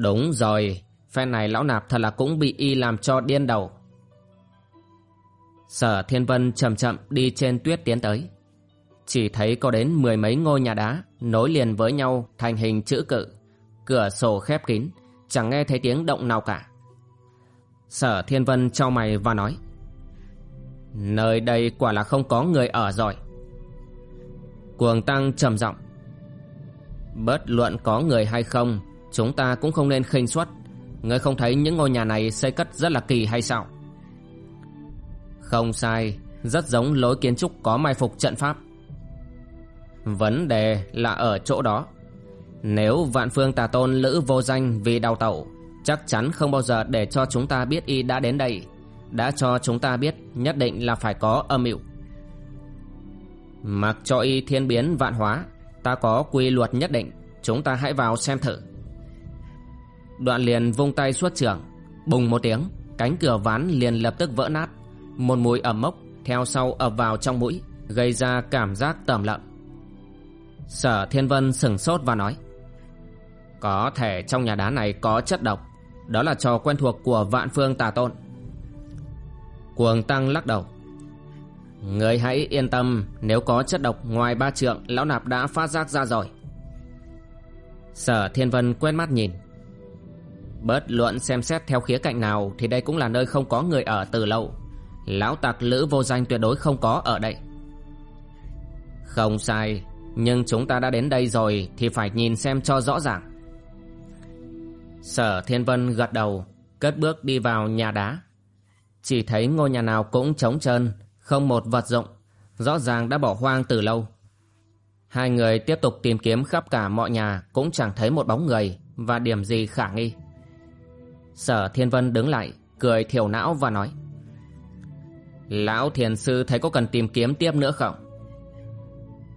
S1: Đúng rồi, phen này lão nạp thật là cũng bị y làm cho điên đầu. Sở Thiên Vân chậm chậm đi trên tuyết tiến tới. Chỉ thấy có đến mười mấy ngôi nhà đá nối liền với nhau thành hình chữ cự. Cửa sổ khép kín, chẳng nghe thấy tiếng động nào cả. Sở Thiên Vân trao mày và nói Nơi đây quả là không có người ở rồi. Cuồng Tăng trầm giọng Bất luận có người hay không, chúng ta cũng không nên khinh suất. Ngươi không thấy những ngôi nhà này xây cất rất là kỳ hay sao? Không sai, rất giống lối kiến trúc có mai phục trận pháp. Vấn đề là ở chỗ đó. Nếu vạn phương tà tôn lữ vô danh vì đào tẩu, chắc chắn không bao giờ để cho chúng ta biết y đã đến đây. Đã cho chúng ta biết nhất định là phải có âm mưu. Mặc cho y thiên biến vạn hóa, ta có quy luật nhất định, chúng ta hãy vào xem thử. Đoạn liền vung tay xuất trưởng, bùng một tiếng, cánh cửa ván liền lập tức vỡ nát. Một mùi ẩm mốc theo sau ập vào trong mũi, gây ra cảm giác tẩm lợn. Sở Thiên Vân sừng sốt và nói Có thể trong nhà đá này có chất độc Đó là trò quen thuộc của vạn phương tà tôn. Cuồng Tăng lắc đầu Người hãy yên tâm Nếu có chất độc ngoài ba trượng Lão nạp đã phát giác ra rồi. Sở Thiên Vân quét mắt nhìn bất luận xem xét theo khía cạnh nào Thì đây cũng là nơi không có người ở từ lâu. Lão tặc lữ vô danh tuyệt đối không có ở đây. Không sai, nhưng chúng ta đã đến đây rồi Thì phải nhìn xem cho rõ ràng. Sở Thiên Vân gật đầu, Cất bước đi vào nhà đá. Chỉ thấy ngôi nhà nào cũng trống trơn, Không một vật dụng, Rõ ràng đã bỏ hoang từ lâu. Hai người tiếp tục tìm kiếm khắp cả mọi nhà Cũng chẳng thấy một bóng người Và điểm gì khả nghi. Sở Thiên Vân đứng lại, Cười thiểu não và nói, Lão thiền sư thấy có cần tìm kiếm tiếp nữa không?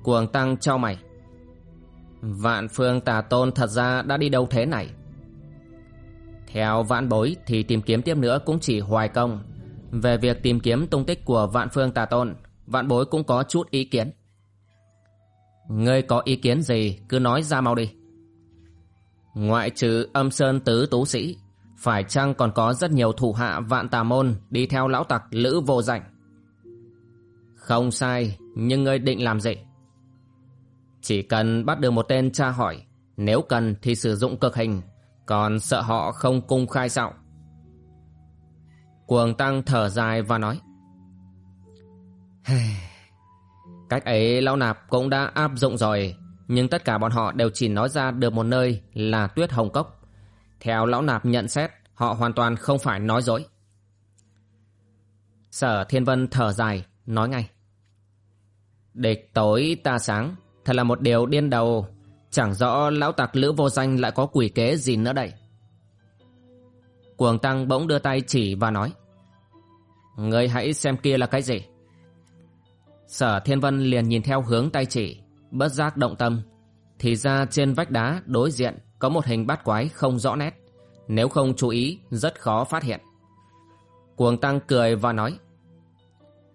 S1: Cuồng tăng cho mày. Vạn phương tà tôn thật ra đã đi đâu thế này? Theo vạn bối thì tìm kiếm tiếp nữa cũng chỉ hoài công. Về việc tìm kiếm tung tích của vạn phương tà tôn Vạn bối cũng có chút ý kiến. Ngươi có ý kiến gì cứ nói ra mau đi. Ngoại trừ âm sơn tứ tú sĩ phải chăng còn có rất nhiều thủ hạ vạn tà môn Đi theo lão tặc lữ vô danh? Không sai Nhưng ngươi định làm gì? Chỉ cần bắt được một tên tra hỏi, nếu cần thì sử dụng cực hình, còn sợ họ không cung khai sao? Cuồng Tăng thở dài và nói Cách ấy lão nạp cũng đã áp dụng rồi Nhưng tất cả bọn họ đều chỉ nói ra được một nơi là tuyết hồng cốc. Theo lão nạp nhận xét Họ hoàn toàn không phải nói dối Sở Thiên Vân thở dài, nói ngay. Địch tối ta sáng, thật là một điều điên đầu. Chẳng rõ lão tặc lữ vô danh lại có quỷ kế gì nữa đây. Cuồng Tăng bỗng đưa tay chỉ và nói. Người hãy xem kia là cái gì. Sở Thiên Vân liền nhìn theo hướng tay chỉ, bất giác động tâm. Thì ra trên vách đá đối diện có một hình bát quái không rõ nét. Nếu không chú ý, rất khó phát hiện. Cuồng Tăng cười và nói.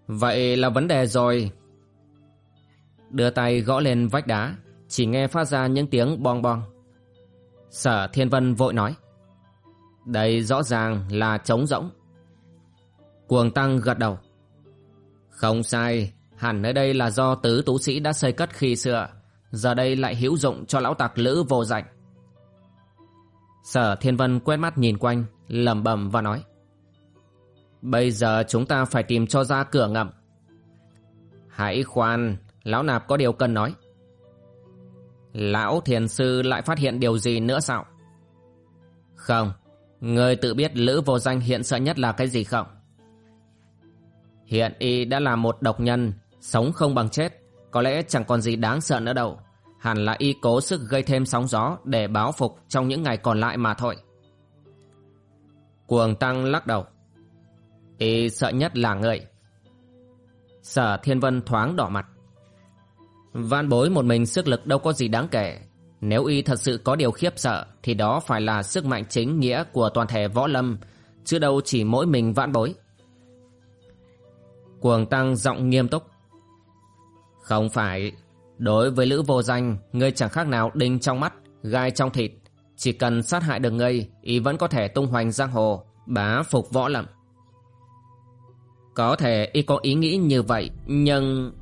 S1: Vậy là vấn đề rồi. Đưa tay gõ lên vách đá, chỉ nghe phát ra những tiếng bong bong. Sở Thiên Vân vội nói. Đây rõ ràng là trống rỗng. Cuồng Tăng gật đầu. Không sai, hẳn nơi đây là do tứ tú sĩ đã xây cất khi xưa, giờ đây lại hữu dụng cho lão tặc lữ vô danh. Sở Thiên Vân quét mắt nhìn quanh, lẩm bẩm và nói. Bây giờ chúng ta phải tìm cho ra cửa ngầm. Hãy khoan, lão nạp có điều cần nói. Lão thiền sư lại phát hiện điều gì nữa sao? Không, người tự biết Lữ Vô Danh hiện sợ nhất là cái gì không? Hiện y đã là một độc nhân, sống không bằng chết, có lẽ chẳng còn gì đáng sợ nữa đâu. Hẳn là y cố sức gây thêm sóng gió để báo phục trong những ngày còn lại mà thôi. Cuồng Tăng lắc đầu. Y sợ nhất là người. Sở Thiên Vân thoáng đỏ mặt. Vạn bối một mình sức lực đâu có gì đáng kể. Nếu y thật sự có điều khiếp sợ thì đó phải là sức mạnh chính nghĩa của toàn thể võ lâm, chứ đâu chỉ mỗi mình vạn bối. Cuồng Tăng giọng nghiêm túc. Không phải, đối với Lữ Vô Danh, ngươi chẳng khác nào đinh trong mắt, gai trong thịt. Chỉ cần sát hại được ngươi, y vẫn có thể tung hoành giang hồ, bá phục võ lâm. Có thể y có ý nghĩ như vậy, nhưng...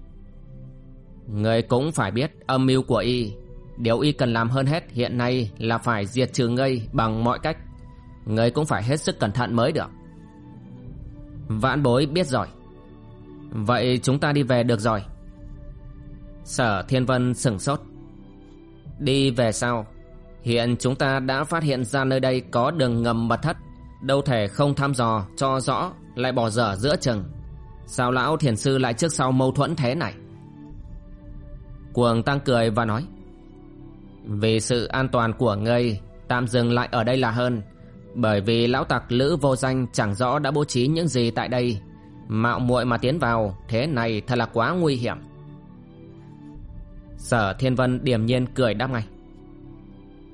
S1: ngươi cũng phải biết âm mưu của y. Điều y cần làm hơn hết hiện nay là phải diệt trừ ngươi bằng mọi cách. ngươi cũng phải hết sức cẩn thận mới được. Vãn bối biết rồi. Vậy chúng ta đi về được rồi. Sở Thiên Vân sửng sốt. Đi về sau. Hiện chúng ta đã phát hiện ra nơi đây có đường ngầm mật thất. Đâu thể không thăm dò, cho rõ, lại bỏ dở giữa chừng Sao lão thiền sư lại trước sau mâu thuẫn thế này Cuồng tăng cười và nói, Vì sự an toàn của ngươi Tạm dừng lại ở đây là hơn, Bởi vì lão tặc lữ vô danh Chẳng rõ đã bố trí những gì tại đây Mạo muội mà tiến vào, Thế này thật là quá nguy hiểm Sở Thiên Vân điềm nhiên cười đáp ngay.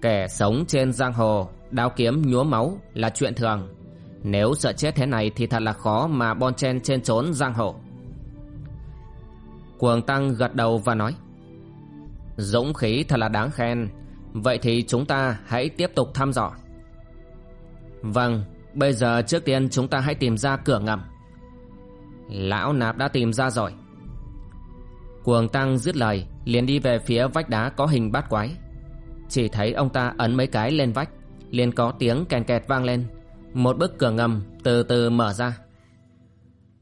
S1: Kẻ sống trên giang hồ, Đao kiếm nhúa máu là chuyện thường. Nếu sợ chết thế này thì thật là khó mà bon chen trên trốn giang hồ. Cuồng Tăng gật đầu và nói, Dũng khí thật là đáng khen. Vậy thì chúng ta hãy tiếp tục thăm dò. Vâng Bây giờ trước tiên chúng ta hãy tìm ra cửa ngầm. Lão nạp đã tìm ra rồi. Cuồng Tăng dứt lời liền đi về phía vách đá có hình bát quái. Chỉ thấy ông ta ấn mấy cái lên vách, liền có tiếng kèn kẹt vang lên. Một bức cửa ngầm từ từ mở ra.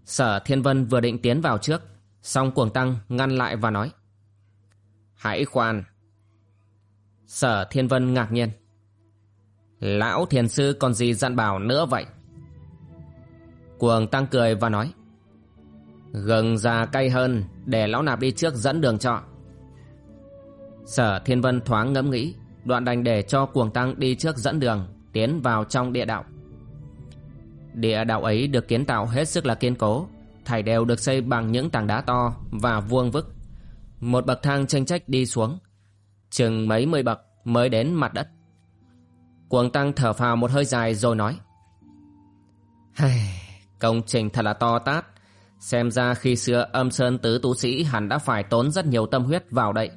S1: Sở Thiên Vân vừa định tiến vào trước, Song cuồng tăng ngăn lại và nói, Hãy khoan. Sở Thiên Vân ngạc nhiên, Lão thiền sư còn gì dặn bảo nữa vậy? Cuồng tăng cười và nói, Gừng già cay hơn, Để lão nạp đi trước dẫn đường cho. Sở Thiên Vân thoáng ngẫm nghĩ, Đoạn đành để cho cuồng tăng đi trước dẫn đường, Tiến vào trong địa đạo. Địa đạo ấy được kiến tạo hết sức là kiên cố, thải đều được xây bằng những tảng đá to và vuông vức. Một bậc thang tranh trách đi xuống, Chừng mấy mươi bậc mới đến mặt đất. Cuồng tăng thở phào một hơi dài rồi nói Công trình thật là to tát. Xem ra khi xưa âm sơn tứ tú sĩ hẳn đã phải tốn rất nhiều tâm huyết vào đây.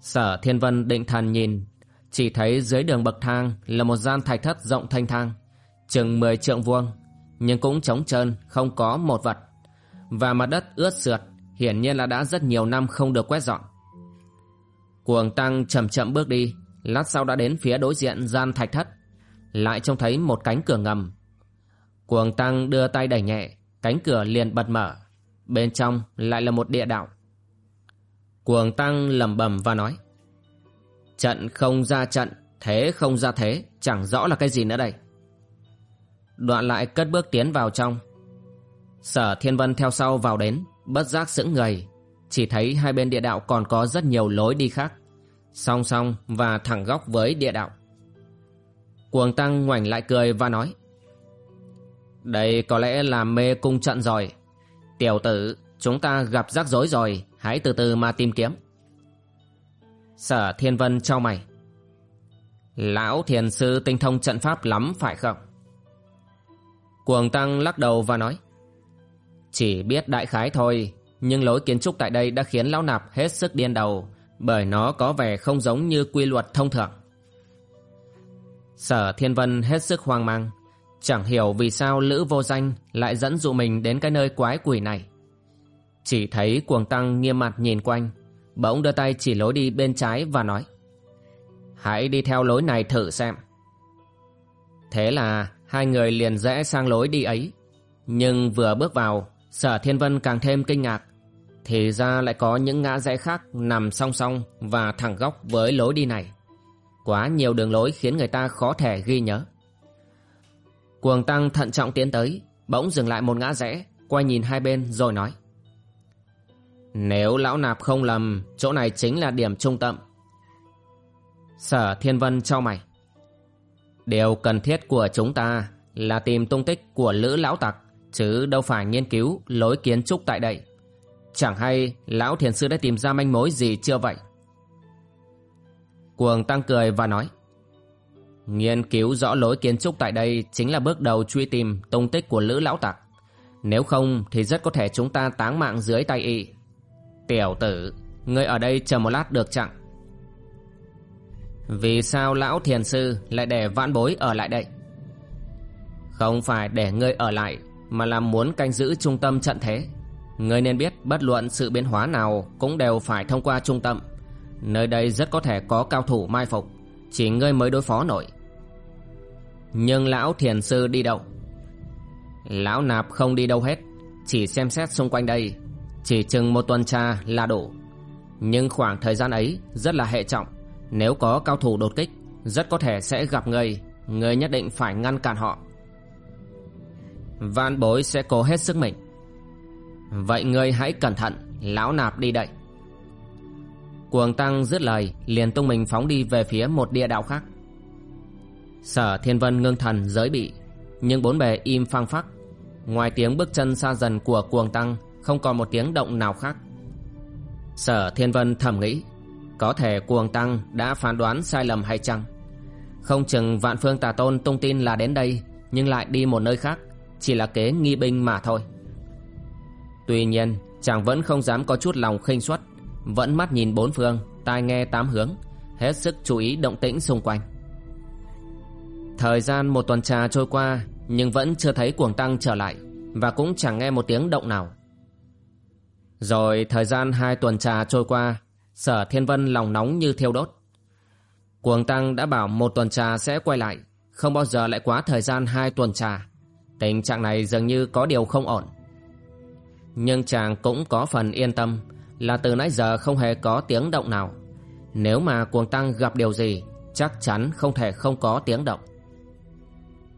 S1: Sở Thiên Vân định thần nhìn Chỉ thấy dưới đường bậc thang là một gian thạch thất rộng thanh thang chừng 10 trượng vuông, nhưng cũng trống trơn, không có một vật. Và mặt đất ướt sượt, hiển nhiên là đã rất nhiều năm không được quét dọn. Cuồng tăng chậm chậm bước đi, lát sau đã đến phía đối diện gian thạch thất, lại trông thấy một cánh cửa ngầm. Cuồng tăng đưa tay đẩy nhẹ, cánh cửa liền bật mở, bên trong lại là một địa đạo. Cuồng tăng lẩm bẩm và nói: Trận không ra trận, thế không ra thế, chẳng rõ là cái gì nữa đây. Đoạn lại cất bước tiến vào trong Sở Thiên Vân theo sau vào đến, bất giác sững người, chỉ thấy hai bên địa đạo còn có rất nhiều lối đi khác, song song và thẳng góc với địa đạo. Cuồng Tăng ngoảnh lại cười và nói Đây có lẽ là mê cung trận rồi. Tiểu tử, chúng ta gặp rắc rối rồi, hãy từ từ mà tìm kiếm. Sở Thiên Vân cho mày. Lão thiền sư tinh thông trận pháp lắm phải không? Cuồng Tăng lắc đầu và nói Chỉ biết đại khái thôi, Nhưng lối kiến trúc tại đây đã khiến lão nạp hết sức điên đầu, Bởi nó có vẻ không giống như quy luật thông thường Sở Thiên Vân hết sức hoang mang, Chẳng hiểu vì sao Lữ Vô Danh lại dẫn dụ mình đến cái nơi quái quỷ này chỉ thấy cuồng tăng nghiêm mặt nhìn quanh. Bỗng đưa tay chỉ lối đi bên trái và nói, Hãy đi theo lối này thử xem. Thế là hai người liền rẽ sang lối đi ấy. Nhưng vừa bước vào, Sở Thiên Vân càng thêm kinh ngạc. Thì ra lại có những ngã rẽ khác nằm song song và thẳng góc với lối đi này. Quá nhiều đường lối khiến người ta khó thể ghi nhớ. Cuồng Tăng thận trọng tiến tới, Bỗng dừng lại một ngã rẽ, Quay nhìn hai bên rồi nói nếu lão nạp không lầm Chỗ này chính là điểm trung tâm Sở Thiên Vân cho mày Điều cần thiết của chúng ta là tìm tung tích của Lữ Lão Tặc, chứ đâu phải nghiên cứu lối kiến trúc tại đây. Chẳng hay Lão Thiền Sư đã tìm ra manh mối gì chưa vậy? Cuồng tăng cười và nói Nghiên cứu rõ lối kiến trúc tại đây chính là bước đầu truy tìm tung tích của Lữ Lão Tặc. Nếu không thì rất có thể chúng ta táng mạng dưới tay y. Tiểu tử, ngươi ở đây chờ một lát được chẳng? Vì sao lão thiền sư lại để vãn bối ở lại đây? Không phải để ngươi ở lại Mà là muốn canh giữ trung tâm trận thế Ngươi nên biết bất luận sự biến hóa nào Cũng đều phải thông qua trung tâm Nơi đây rất có thể có cao thủ mai phục Chỉ ngươi mới đối phó nổi Nhưng lão thiền sư đi đâu? Lão nạp không đi đâu hết Chỉ xem xét xung quanh đây chỉ chừng một tuần tra là đủ. Nhưng khoảng thời gian ấy rất là hệ trọng. Nếu có cao thủ đột kích, Rất có thể sẽ gặp người. Người nhất định phải ngăn cản họ. Van bối sẽ cố hết sức mình. Vậy ngươi hãy cẩn thận, Lão nạp đi đậy Cuồng tăng dứt lời, Liền tung mình phóng đi về phía một địa đạo khác. Sở thiên vân ngưng thần giới bị, Nhưng bốn bề im phang phắc. Ngoài tiếng bước chân xa dần của cuồng tăng không còn một tiếng động nào khác. Sở thiên vân thầm nghĩ, có thể cuồng tăng đã phán đoán sai lầm hay chăng? Không chừng vạn phương tà tôn tung tin là đến đây, Nhưng lại đi một nơi khác, Chỉ là kế nghi binh mà thôi. Tuy nhiên, chàng vẫn không dám có chút lòng khinh suất, Vẫn mắt nhìn bốn phương, Tai nghe tám hướng, Hết sức chú ý động tĩnh xung quanh. Thời gian một tuần trà trôi qua, Nhưng vẫn chưa thấy cuồng tăng trở lại, Và cũng chẳng nghe một tiếng động nào. Rồi thời gian hai tuần trà trôi qua Sở Thiên Vân lòng nóng như thiêu đốt. Cuồng Tăng đã bảo một tuần trà sẽ quay lại, không bao giờ lại quá thời gian hai tuần trà. Tình trạng này dường như có điều không ổn. Nhưng chàng cũng có phần yên tâm là từ nãy giờ không hề có tiếng động nào. Nếu mà cuồng tăng gặp điều gì, chắc chắn không thể không có tiếng động.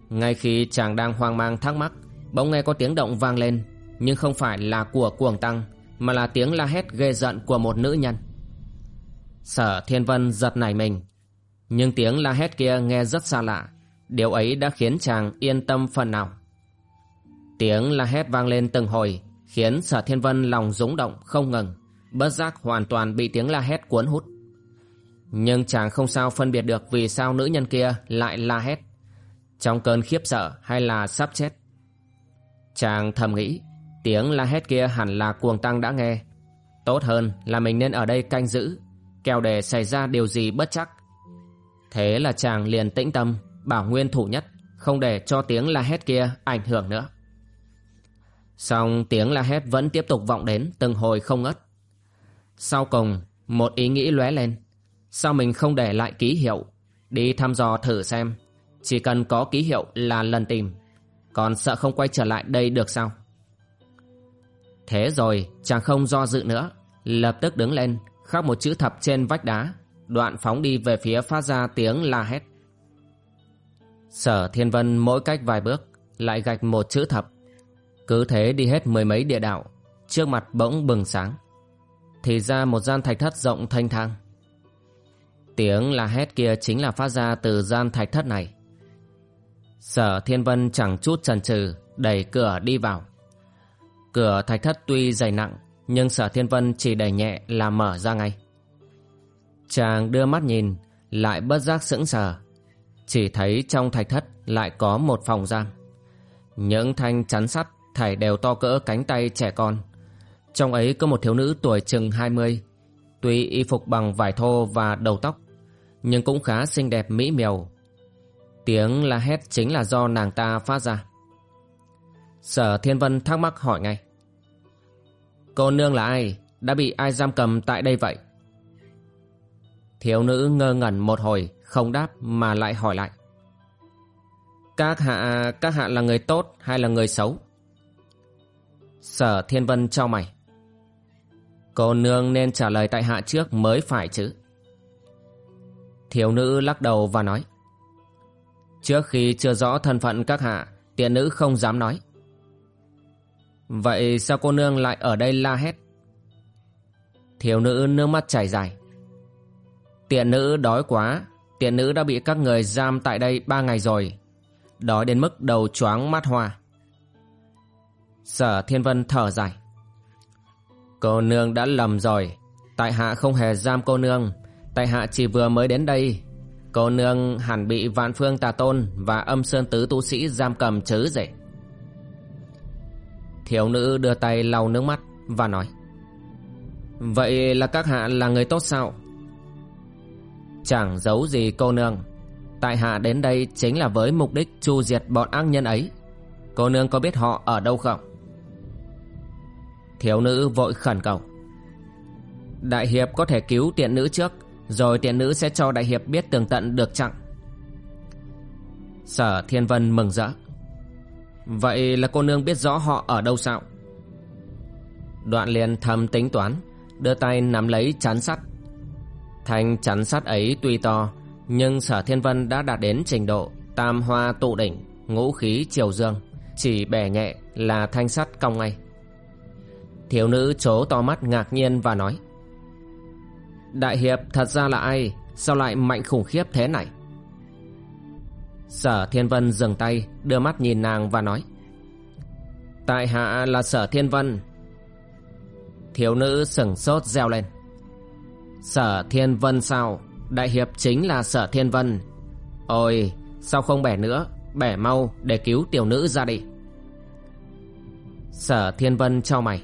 S1: Ngay khi chàng đang hoang mang thắc mắc, bỗng nghe có tiếng động vang lên, nhưng không phải là của cuồng tăng, mà là tiếng la hét ghê giận của một nữ nhân. Sở Thiên Vân giật nảy mình, Nhưng tiếng la hét kia nghe rất xa lạ. Điều ấy đã khiến chàng yên tâm phần nào. Tiếng la hét vang lên từng hồi, Khiến sở thiên vân lòng rúng động không ngừng. Bất giác hoàn toàn bị tiếng la hét cuốn hút. Nhưng chàng không sao phân biệt được Vì sao nữ nhân kia lại la hét. Trong cơn khiếp sợ hay là sắp chết, Chàng thầm nghĩ Tiếng la hét kia hẳn là cuồng tăng đã nghe Tốt hơn là mình nên ở đây canh giữ kèo để xảy ra điều gì bất chắc. Thế là chàng liền tĩnh tâm, bảo nguyên thủ nhất, không để cho tiếng la hét kia ảnh hưởng nữa. Xong tiếng la hét vẫn tiếp tục vọng đến từng hồi không ngất. Sau cùng, một ý nghĩ lóe lên. Sao mình không để lại ký hiệu, đi thăm dò thử xem. Chỉ cần có ký hiệu là lần tìm, còn sợ không quay trở lại đây được sao? Thế rồi, chàng không do dự nữa, lập tức đứng lên, khắc một chữ thập trên vách đá. Đoạn phóng đi về phía phát ra tiếng la hét. Sở thiên vân mỗi cách vài bước lại gạch một chữ thập. Cứ thế đi hết mười mấy địa đạo Trước mặt bỗng bừng sáng. Thì ra một gian thạch thất rộng thanh thang. Tiếng la hét kia chính là phát ra từ gian thạch thất này. Sở Thiên Vân chẳng chút chần chừ đẩy cửa đi vào. Cửa thạch thất tuy dày nặng, Nhưng sở thiên vân chỉ đẩy nhẹ là mở ra ngay. Chàng đưa mắt nhìn, Lại bất giác sững sờ. Chỉ thấy trong thạch thất lại có một phòng giam. Những thanh chắn sắt thảy đều to cỡ cánh tay trẻ con. Trong ấy có một thiếu nữ tuổi chừng 20 Tuy y phục bằng vải thô và đầu tóc, Nhưng cũng khá xinh đẹp mỹ miều. Tiếng la hét chính là do nàng ta phát ra. Sở Thiên Vân thắc mắc hỏi ngay Cô nương là ai? Đã bị ai giam cầm tại đây vậy? Thiếu nữ ngơ ngẩn một hồi, Không đáp mà lại hỏi lại Các hạ Các hạ là người tốt hay là người xấu? Sở Thiên Vân cho mày Cô nương nên trả lời tại hạ trước mới phải chứ Thiếu nữ lắc đầu và nói Trước khi chưa rõ thân phận các hạ, Tiện nữ không dám nói Vậy sao cô nương lại ở đây la hét? Thiếu nữ nước mắt chảy dài. Tiện nữ đói quá, Tiện nữ đã bị các người giam tại đây ba ngày rồi. Đói đến mức đầu choáng mắt hoa. Sở Thiên Vân thở dài. Cô nương đã lầm rồi. Tại hạ không hề giam cô nương. Tại hạ chỉ vừa mới đến đây. Cô nương hẳn bị vạn phương tà tôn Và âm sơn tứ tu sĩ giam cầm chứ dậy. Thiếu nữ đưa tay lau nước mắt và nói, Vậy là các hạ là người tốt sao? Chẳng giấu gì cô nương, Tại hạ đến đây chính là với mục đích chu diệt bọn ác nhân ấy Cô nương có biết họ ở đâu không? Thiếu nữ vội khẩn cầu, Đại hiệp có thể cứu tiện nữ trước, Rồi tiện nữ sẽ cho đại hiệp biết tường tận được chặng Sở Thiên Vân mừng rỡ Vậy là cô nương biết rõ họ ở đâu sao? Đoạn liền thầm tính toán, Đưa tay nắm lấy chắn sắt. Thanh chắn sắt ấy tuy to, Nhưng sở thiên vân đã đạt đến trình độ Tam hoa tụ đỉnh, Ngũ khí triều dương, Chỉ bẻ nhẹ là thanh sắt cong ngay. Thiếu nữ chố to mắt ngạc nhiên và nói, Đại hiệp, thật ra là ai? Sao lại mạnh khủng khiếp thế này? Sở Thiên Vân dừng tay, Đưa mắt nhìn nàng và nói, Tại hạ là Sở Thiên Vân. Thiếu nữ sừng sốt reo lên, Sở Thiên Vân sao? Đại hiệp chính là Sở Thiên Vân. Ôi, sao không bẻ nữa? Bẻ mau để cứu tiểu nữ ra đi. Sở Thiên Vân cho mày,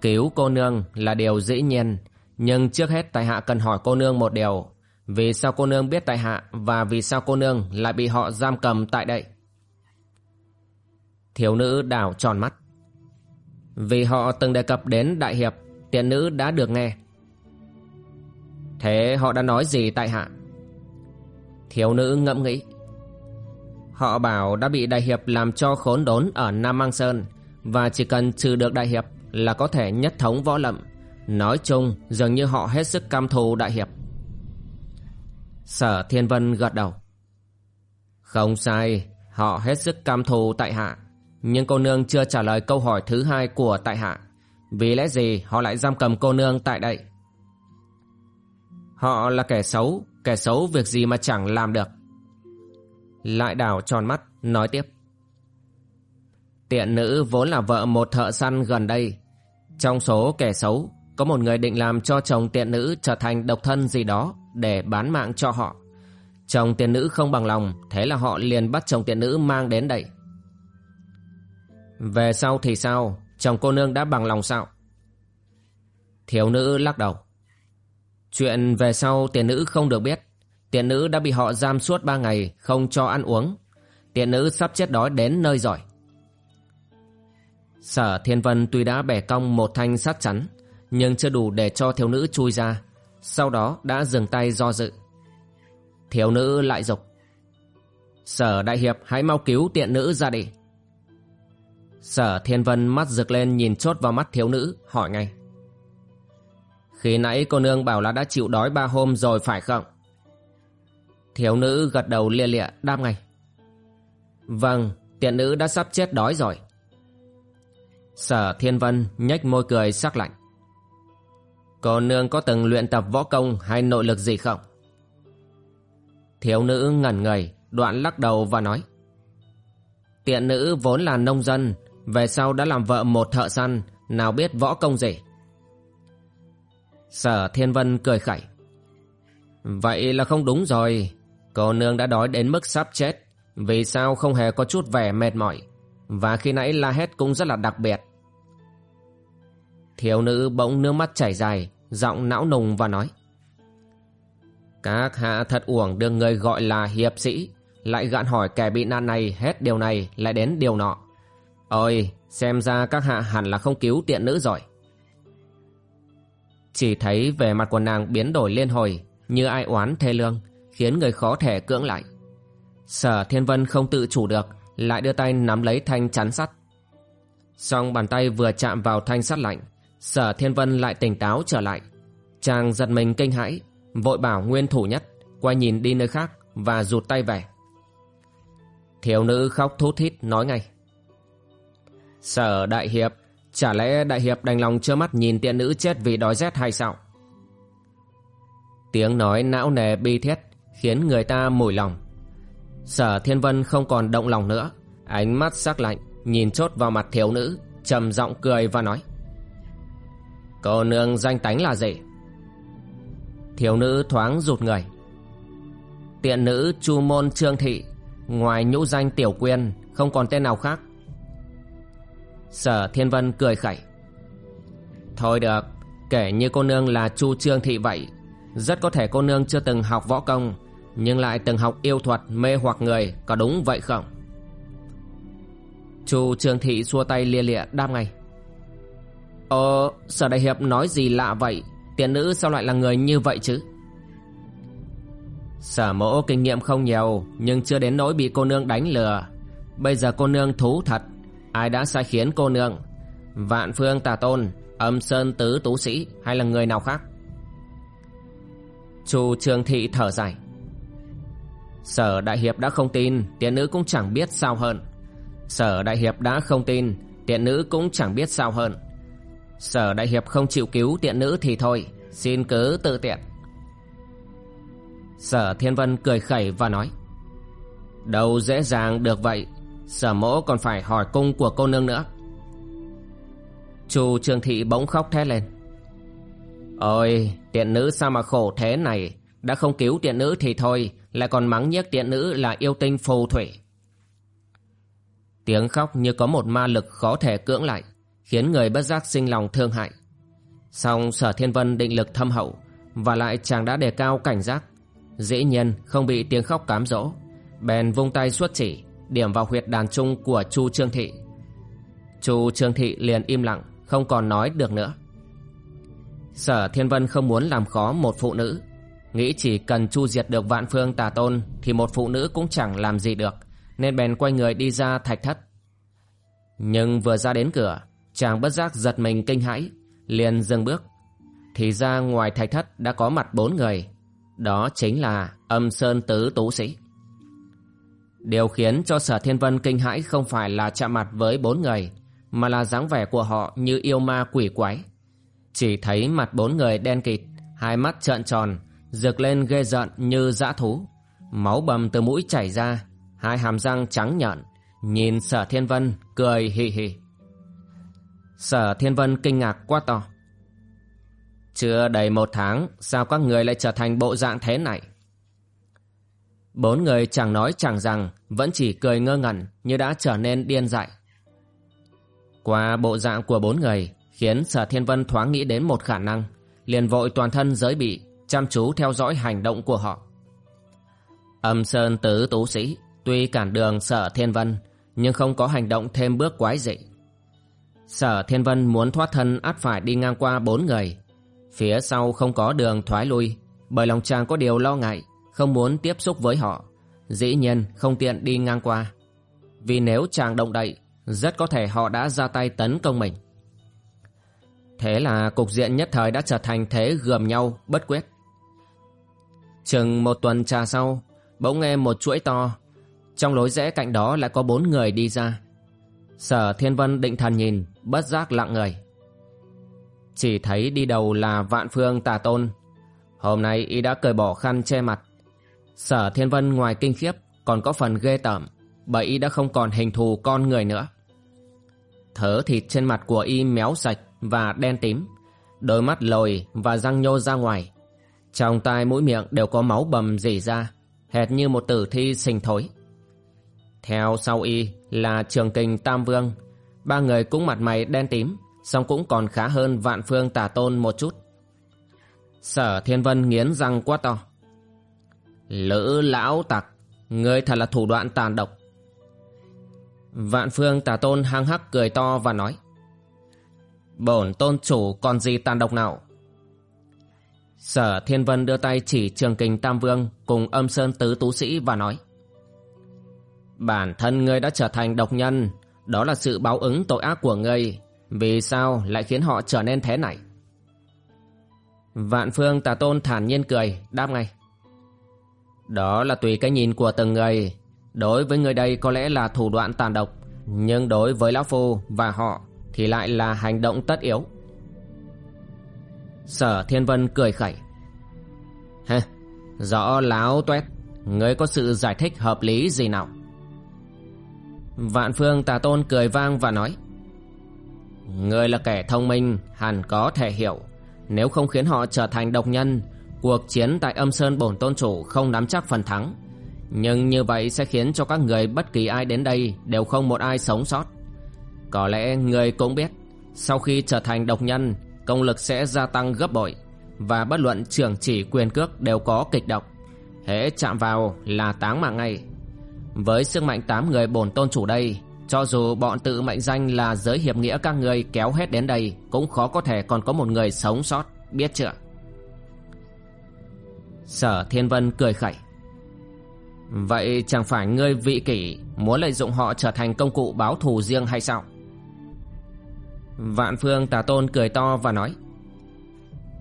S1: Cứu cô nương là điều dĩ nhiên, Nhưng trước hết tại hạ cần hỏi cô nương một điều vì sao cô nương biết tại hạ và vì sao cô nương lại bị họ giam cầm tại đây? Thiếu nữ đảo tròn mắt. Vì họ từng đề cập đến đại hiệp, tiện nữ đã được nghe. Thế họ đã nói gì tại hạ? Thiếu nữ ngẫm nghĩ. Họ bảo đã bị đại hiệp làm cho khốn đốn ở Nam Mang Sơn và chỉ cần trừ được đại hiệp là có thể nhất thống võ lậm. Nói chung dường như họ hết sức cam thù đại hiệp. Sở Thiên Vân gật đầu. Không sai, họ hết sức cam thù tại hạ. Nhưng cô nương chưa trả lời câu hỏi thứ hai của tại hạ. Vì lẽ gì họ lại giam cầm cô nương tại đây? Họ là kẻ xấu, kẻ xấu việc gì mà chẳng làm được. Lại đảo tròn mắt, nói tiếp. Tiện nữ vốn là vợ một thợ săn gần đây. Trong số kẻ xấu, có một người định làm cho chồng tiện nữ trở thành độc thân gì đó để bán mạng cho họ. Chồng tiền nữ không bằng lòng, thế là họ liền bắt chồng tiền nữ mang đến đây. Về sau thì sao? Chồng cô nương đã bằng lòng sao? Thiếu nữ lắc đầu. Chuyện về sau tiền nữ không được biết. Tiền nữ đã bị họ giam suốt ba ngày, không cho ăn uống. Tiền nữ sắp chết đói đến nơi rồi. Sở Thiên Vân tuy đã bẻ cong một thanh sắt chắn, nhưng chưa đủ để cho thiếu nữ chui ra, sau đó đã dừng tay do dự. Thiếu nữ lại dục Sở Đại Hiệp hãy mau cứu tiện nữ ra đi. Sở Thiên Vân mắt rực lên nhìn chốt vào mắt thiếu nữ, hỏi ngay. Khi nãy cô nương bảo là đã chịu đói ba hôm rồi phải không? Thiếu nữ gật đầu lia lịa đáp ngay. Vâng, tiện nữ đã sắp chết đói rồi. Sở Thiên Vân nhếch môi cười sắc lạnh. Cô nương có từng luyện tập võ công hay nội lực gì không? Thiếu nữ ngẩn người, đoạn lắc đầu và nói. Tiện nữ vốn là nông dân, về sau đã làm vợ một thợ săn, nào biết võ công gì. Sở Thiên Vân cười khẩy. Vậy là không đúng rồi, cô nương đã đói đến mức sắp chết, vì sao không hề có chút vẻ mệt mỏi, và khi nãy la hét cũng rất là đặc biệt. Thiếu nữ bỗng nước mắt chảy dài, giọng não nùng và nói. Các hạ thật uổng được người gọi là hiệp sĩ, lại gạn hỏi kẻ bị nạn này hết điều này lại đến điều nọ. Ôi, xem ra các hạ hẳn là không cứu tiện nữ giỏi. Chỉ thấy vẻ mặt của nàng biến đổi liên hồi, như ai oán thê lương, khiến người khó thể cưỡng lại. Sở Thiên Vân không tự chủ được, lại đưa tay nắm lấy thanh chắn sắt. Song bàn tay vừa chạm vào thanh sắt lạnh, Sở Thiên Vân lại tỉnh táo trở lại. Chàng giật mình kinh hãi, vội bảo nguyên thủ nhất, quay nhìn đi nơi khác và rụt tay về. Thiếu nữ khóc thút thít nói ngay. Sở Đại Hiệp, chả lẽ Đại Hiệp đành lòng trơ mắt nhìn tiện nữ chết vì đói rét hay sao? Tiếng nói não nề bi thiết khiến người ta mùi lòng. Sở Thiên Vân không còn động lòng nữa, ánh mắt sắc lạnh, nhìn chốt vào mặt thiếu nữ, trầm giọng cười và nói. Cô nương danh tánh là gì? Thiếu nữ thoáng rụt người. Tiện nữ Chu Môn Trương Thị, ngoài nhũ danh Tiểu Quyên, không còn tên nào khác. Sở Thiên Vân cười khẩy. Thôi được, kể như cô nương là Chu Trương Thị vậy, rất có thể cô nương chưa từng học võ công, nhưng lại từng học yêu thuật mê hoặc người, có đúng vậy không? Chu Trương Thị xua tay lia lịa đáp ngay. Ờ, Sở Đại Hiệp nói gì lạ vậy? Tiện nữ sao lại là người như vậy chứ? Sở mẫu kinh nghiệm không nhiều, nhưng chưa đến nỗi bị cô nương đánh lừa. Bây giờ cô nương thú thật, ai đã sai khiến cô nương? Vạn phương tà tôn, âm sơn tứ tú sĩ hay là người nào khác? Chu Trương Thị thở dài. Sở Đại Hiệp đã không tin, tiện nữ cũng chẳng biết sao hơn. Sở Đại Hiệp đã không tin, tiện nữ cũng chẳng biết sao hơn. Sở Đại Hiệp không chịu cứu tiện nữ thì thôi, Xin cứ tự tiện. Sở Thiên Vân cười khẩy và nói, Đâu dễ dàng được vậy, Sở mỗ còn phải hỏi cung của cô nương nữa. Chu Trường Thị bỗng khóc thét lên, Ôi, tiện nữ sao mà khổ thế này, Đã không cứu tiện nữ thì thôi, Lại còn mắng nhiếc tiện nữ là yêu tinh phù thủy. Tiếng khóc như có một ma lực khó thể cưỡng lại khiến người bất giác sinh lòng thương hại. Song sở thiên vân định lực thâm hậu và lại chàng đã đề cao cảnh giác. Dĩ nhiên không bị tiếng khóc cám dỗ. Bèn vung tay xuất chỉ, điểm vào huyệt đàn trung của Chu Trương Thị. Chu Trương Thị liền im lặng, không còn nói được nữa. Sở Thiên Vân không muốn làm khó một phụ nữ. Nghĩ chỉ cần chu diệt được vạn phương tà tôn thì một phụ nữ cũng chẳng làm gì được. Nên bèn quay người đi ra thạch thất. Nhưng vừa ra đến cửa chàng bất giác giật mình kinh hãi, liền dừng bước. Thì ra ngoài thạch thất đã có mặt bốn người, đó chính là âm sơn tứ tú sĩ. Điều khiến cho sở thiên vân kinh hãi không phải là chạm mặt với bốn người, mà là dáng vẻ của họ như yêu ma quỷ quái. Chỉ thấy mặt bốn người đen kịt, hai mắt trợn tròn, rực lên ghê rợn như dã thú. Máu bầm từ mũi chảy ra, hai hàm răng trắng nhợn, nhìn sở thiên vân cười hì hì. Sở Thiên Vân kinh ngạc quá to. Chưa đầy một tháng, sao các người lại trở thành bộ dạng thế này? Bốn người chẳng nói chẳng rằng, vẫn chỉ cười ngơ ngẩn như đã trở nên điên dại. Qua bộ dạng của bốn người, khiến Sở Thiên Vân thoáng nghĩ đến một khả năng, liền vội toàn thân giới bị, chăm chú theo dõi hành động của họ. Âm Sơn Tứ Tú Sĩ, tuy cản đường Sở Thiên Vân, nhưng không có hành động thêm bước quái dị. Sở Thiên Vân muốn thoát thân át phải đi ngang qua bốn người. Phía sau không có đường thoái lui, bởi lòng chàng có điều lo ngại, không muốn tiếp xúc với họ. Dĩ nhiên không tiện đi ngang qua. Vì nếu chàng động đậy, rất có thể họ đã ra tay tấn công mình. Thế là cục diện nhất thời đã trở thành thế gườm nhau, bất quyết. Chừng một tuần trà sau, bỗng nghe một chuỗi to. Trong lối rẽ cạnh đó lại có bốn người đi ra. Sở Thiên Vân định thần nhìn, bất giác lặng người. Chỉ thấy đi đầu là vạn phương tà tôn. Hôm nay y đã cởi bỏ khăn che mặt. Sở thiên vân ngoài kinh khiếp còn có phần ghê tởm bởi y đã không còn hình thù con người nữa. Thớ thịt trên mặt của y méo sạch và đen tím, đôi mắt lồi và răng nhô ra ngoài. Trong tai mũi miệng đều có máu bầm rỉ ra, hệt như một tử thi sình thối. Theo sau y là trường kình Tam Vương, ba người cũng mặt mày đen tím, song cũng còn khá hơn vạn phương tà tôn một chút. Sở Thiên Vân nghiến răng quá to. Lữ lão tặc, ngươi thật là thủ đoạn tàn độc. Vạn phương tà tôn hăng hắc cười to và nói. Bổn tôn chủ còn gì tàn độc nào? Sở Thiên Vân đưa tay chỉ trường kình Tam Vương cùng âm sơn tứ tú sĩ và nói. Bản thân ngươi đã trở thành độc nhân, đó là sự báo ứng tội ác của ngươi. Vì sao lại khiến họ trở nên thế này? Vạn phương tà tôn thản nhiên cười, đáp ngay. Đó là tùy cái nhìn của từng người. Đối với người đây có lẽ là thủ đoạn tàn độc, nhưng đối với Lão Phu và họ thì lại là hành động tất yếu. Sở Thiên Vân cười khẩy. Hê, rõ láo tuét, ngươi có sự giải thích hợp lý gì nào? Vạn phương tà tôn cười vang và nói Ngươi là kẻ thông minh, hẳn có thể hiểu. Nếu không khiến họ trở thành độc nhân, Cuộc chiến tại âm sơn bổn tôn chủ không nắm chắc phần thắng. Nhưng như vậy sẽ khiến cho các người bất kỳ ai đến đây Đều không một ai sống sót. Có lẽ người cũng biết, Sau khi trở thành độc nhân, Công lực sẽ gia tăng gấp bội Và bất luận trưởng chỉ quyền cước đều có kịch độc Hễ chạm vào là táng mạng ngay với sức mạnh tám người bổn tôn chủ đây, Cho dù bọn tự mệnh danh là giới hiệp nghĩa các người kéo hết đến đây, Cũng khó có thể còn có một người sống sót, Biết chưa? Sở Thiên Vân cười khẩy. Vậy chẳng phải ngươi vị kỷ Muốn lợi dụng họ trở thành công cụ báo thù riêng hay sao? Vạn phương tà tôn cười to và nói.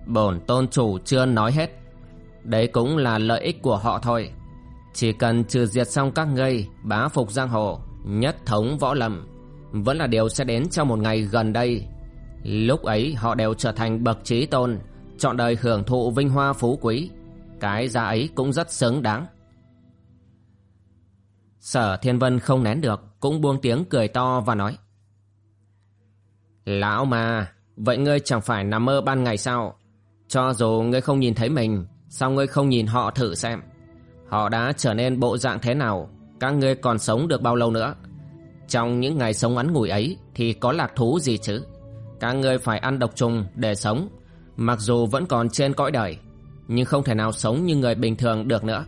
S1: Bổn tôn chủ chưa nói hết. Đấy cũng là lợi ích của họ thôi chỉ cần trừ diệt xong các ngươi, Bá phục giang hồ, Nhất thống võ lâm, Vẫn là điều sẽ đến trong một ngày gần đây. Lúc ấy họ đều trở thành bậc trí tôn, Chọn đời hưởng thụ vinh hoa phú quý. Cái giá ấy cũng rất xứng đáng. Sở Thiên Vân không nén được, Cũng buông tiếng cười to và nói, Lão mà Vậy ngươi chẳng phải nằm mơ ban ngày sao? Cho dù ngươi không nhìn thấy mình, Sao ngươi không nhìn họ thử xem? Họ đã trở nên bộ dạng thế nào? Các ngươi còn sống được bao lâu nữa? Trong những ngày sống ngắn ngủi ấy Thì có lạc thú gì chứ? Các ngươi phải ăn độc trùng để sống, Mặc dù vẫn còn trên cõi đời, Nhưng không thể nào sống như người bình thường được nữa.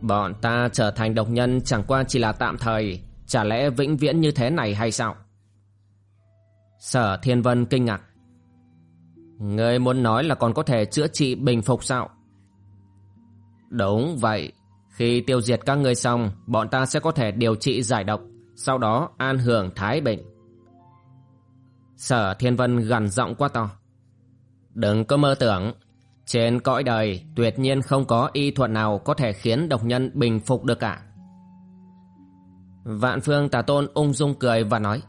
S1: Bọn ta trở thành độc nhân chẳng qua chỉ là tạm thời, Chả lẽ vĩnh viễn như thế này hay sao? Sở Thiên Vân kinh ngạc. Ngươi muốn nói là còn có thể chữa trị bình phục sao? Đúng vậy. Khi tiêu diệt các ngươi xong, bọn ta sẽ có thể điều trị giải độc, sau đó an hưởng thái bình. Sở Thiên Vân gần giọng quá to. Đừng có mơ tưởng, trên cõi đời tuyệt nhiên không có y thuật nào có thể khiến độc nhân bình phục được cả. Vạn phương tà tôn ung dung cười và nói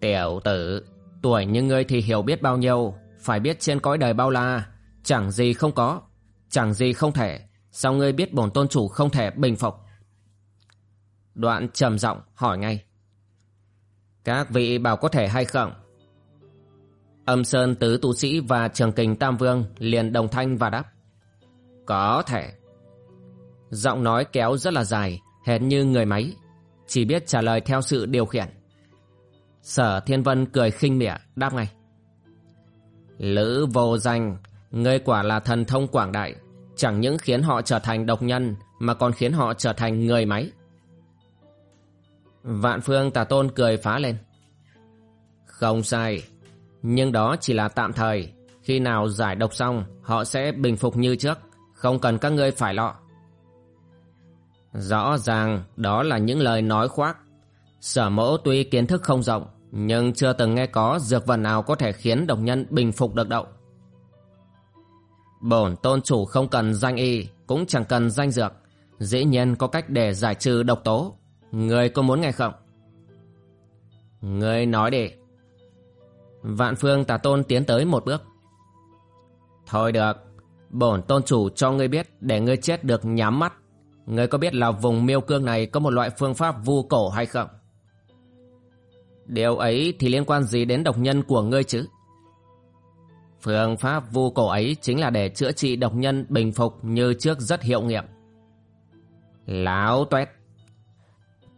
S1: Tiểu tử, tuổi như ngươi thì hiểu biết bao nhiêu, phải biết trên cõi đời bao la, chẳng gì không có, Chẳng gì không thể. Sao ngươi biết bổn tôn chủ không thể bình phục? Đoạn trầm giọng hỏi ngay. Các vị bảo có thể hay không? Âm Sơn Tứ Tu Sĩ và Trường Kình Tam Vương liền đồng thanh và đáp. Có thể. Giọng nói kéo rất là dài, Hệt như người máy. Chỉ biết trả lời theo sự điều khiển. Sở Thiên Vân cười khinh mỉa đáp ngay. Lữ vô danh, Ngươi quả là thần thông quảng đại. Chẳng những khiến họ trở thành độc nhân, Mà còn khiến họ trở thành người máy. Vạn phương tà tôn cười phá lên. Không sai, Nhưng đó chỉ là tạm thời. Khi nào giải độc xong, Họ sẽ bình phục như trước, Không cần các ngươi phải lo. Rõ ràng, đó là những lời nói khoác. Sở mẫu tuy kiến thức không rộng, Nhưng chưa từng nghe có dược vật nào có thể khiến độc nhân bình phục được động. Bổn tôn chủ không cần danh y Cũng chẳng cần danh dược Dĩ nhiên có cách để giải trừ độc tố Người có muốn nghe không Ngươi nói đi. Vạn phương tà tôn tiến tới một bước. Thôi được, bổn tôn chủ cho ngươi biết để ngươi chết được nhắm mắt. Ngươi có biết là vùng miêu cương này có một loại phương pháp vu cổ hay không? Điều ấy thì liên quan gì đến độc nhân của ngươi chứ? Phương pháp vu cổ ấy chính là để chữa trị độc nhân bình phục như trước rất hiệu nghiệm. Láo tuét.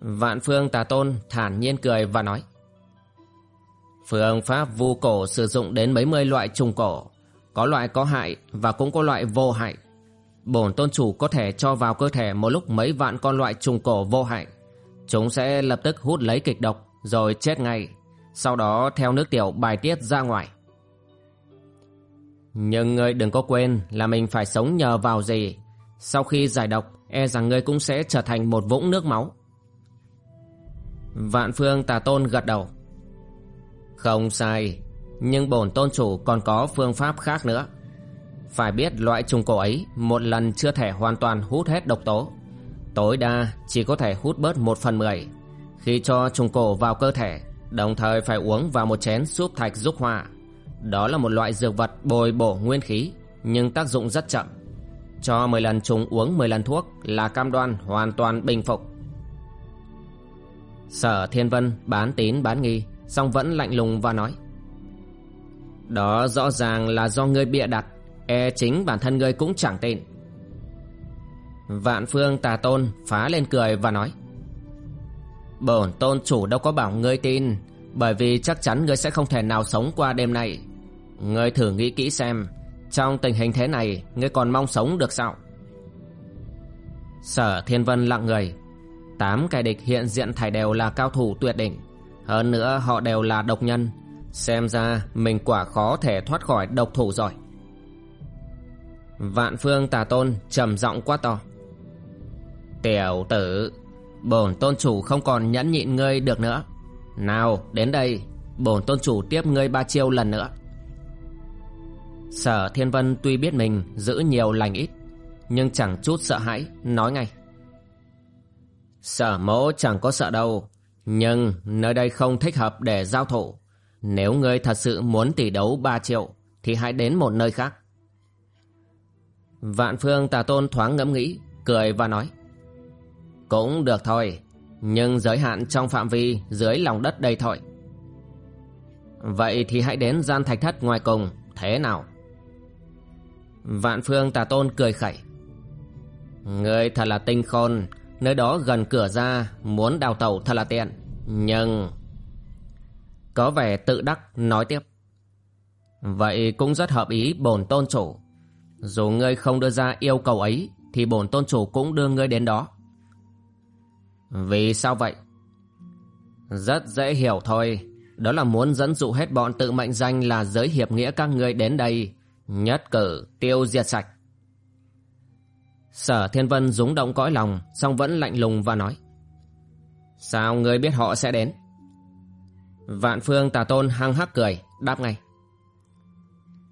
S1: Vạn phương tà tôn thản nhiên cười và nói. Phương pháp vu cổ sử dụng đến mấy mươi loại trùng cổ. Có loại có hại và cũng có loại vô hại. Bổn tôn chủ có thể cho vào cơ thể một lúc mấy vạn con loại trùng cổ vô hại. Chúng sẽ lập tức hút lấy kịch độc rồi chết ngay. Sau đó theo nước tiểu bài tiết ra ngoài. Nhưng ngươi đừng có quên là mình phải sống nhờ vào gì. Sau khi giải độc, e rằng ngươi cũng sẽ trở thành một vũng nước máu. Vạn phương tà tôn gật đầu. Không sai, nhưng bổn tôn chủ còn có phương pháp khác nữa. Phải biết loại trùng cổ ấy một lần chưa thể hoàn toàn hút hết độc tố. Tối đa chỉ có thể hút bớt một phần mười. Khi cho trùng cổ vào cơ thể, đồng thời phải uống vào một chén súp thạch giúp hòa đó là một loại dược vật bồi bổ nguyên khí, nhưng tác dụng rất chậm. Cho 10 lần trùng uống 10 lần thuốc là cam đoan hoàn toàn bình phục. Sở Thiên Vân bán tín bán nghi, song vẫn lạnh lùng và nói. Đó rõ ràng là do ngươi bịa đặt, e chính bản thân ngươi cũng chẳng tin. Vạn phương tà tôn phá lên cười và nói. Bổn tôn chủ đâu có bảo ngươi tin, bởi vì chắc chắn ngươi sẽ không thể nào sống qua đêm nay. Ngươi thử nghĩ kỹ xem, trong tình hình thế này, ngươi còn mong sống được sao? Sở Thiên Vân lặng người. Tám kẻ địch hiện diện thải đều là cao thủ tuyệt đỉnh. Hơn nữa họ đều là độc nhân. Xem ra mình quả khó thể thoát khỏi độc thủ rồi. Vạn phương tà tôn trầm giọng quá to. Tiểu tử, bổn tôn chủ không còn nhẫn nhịn ngươi được nữa. Nào, đến đây, bổn tôn chủ tiếp ngươi ba chiêu lần nữa. Sở Thiên Vân tuy biết mình giữ nhiều lành ít, nhưng chẳng chút sợ hãi, nói ngay. Sở mỗ chẳng có sợ đâu, nhưng nơi đây không thích hợp để giao thủ. Nếu ngươi thật sự muốn tỷ đấu ba triệu, thì hãy đến một nơi khác. Vạn phương tà tôn thoáng ngẫm nghĩ, cười và nói. Cũng được thôi, nhưng giới hạn trong phạm vi dưới lòng đất đây thôi. Vậy thì hãy đến gian thạch thất ngoài cùng, thế nào? Vạn phương tà tôn cười khẩy. Ngươi thật là tinh khôn, nơi đó gần cửa ra, muốn đào tẩu thật là tiện. Nhưng... Có vẻ tự đắc nói tiếp. Vậy cũng rất hợp ý bổn tôn chủ. Dù ngươi không đưa ra yêu cầu ấy, thì bổn tôn chủ cũng đưa ngươi đến đó. Vì sao vậy? Rất dễ hiểu thôi. Đó là muốn dẫn dụ hết bọn tự mệnh danh là giới hiệp nghĩa các ngươi đến đây Nhất cử tiêu diệt sạch. Sở Thiên Vân rúng động cõi lòng, song vẫn lạnh lùng và nói. Sao ngươi biết họ sẽ đến? Vạn phương tà tôn hăng hắc cười, đáp ngay.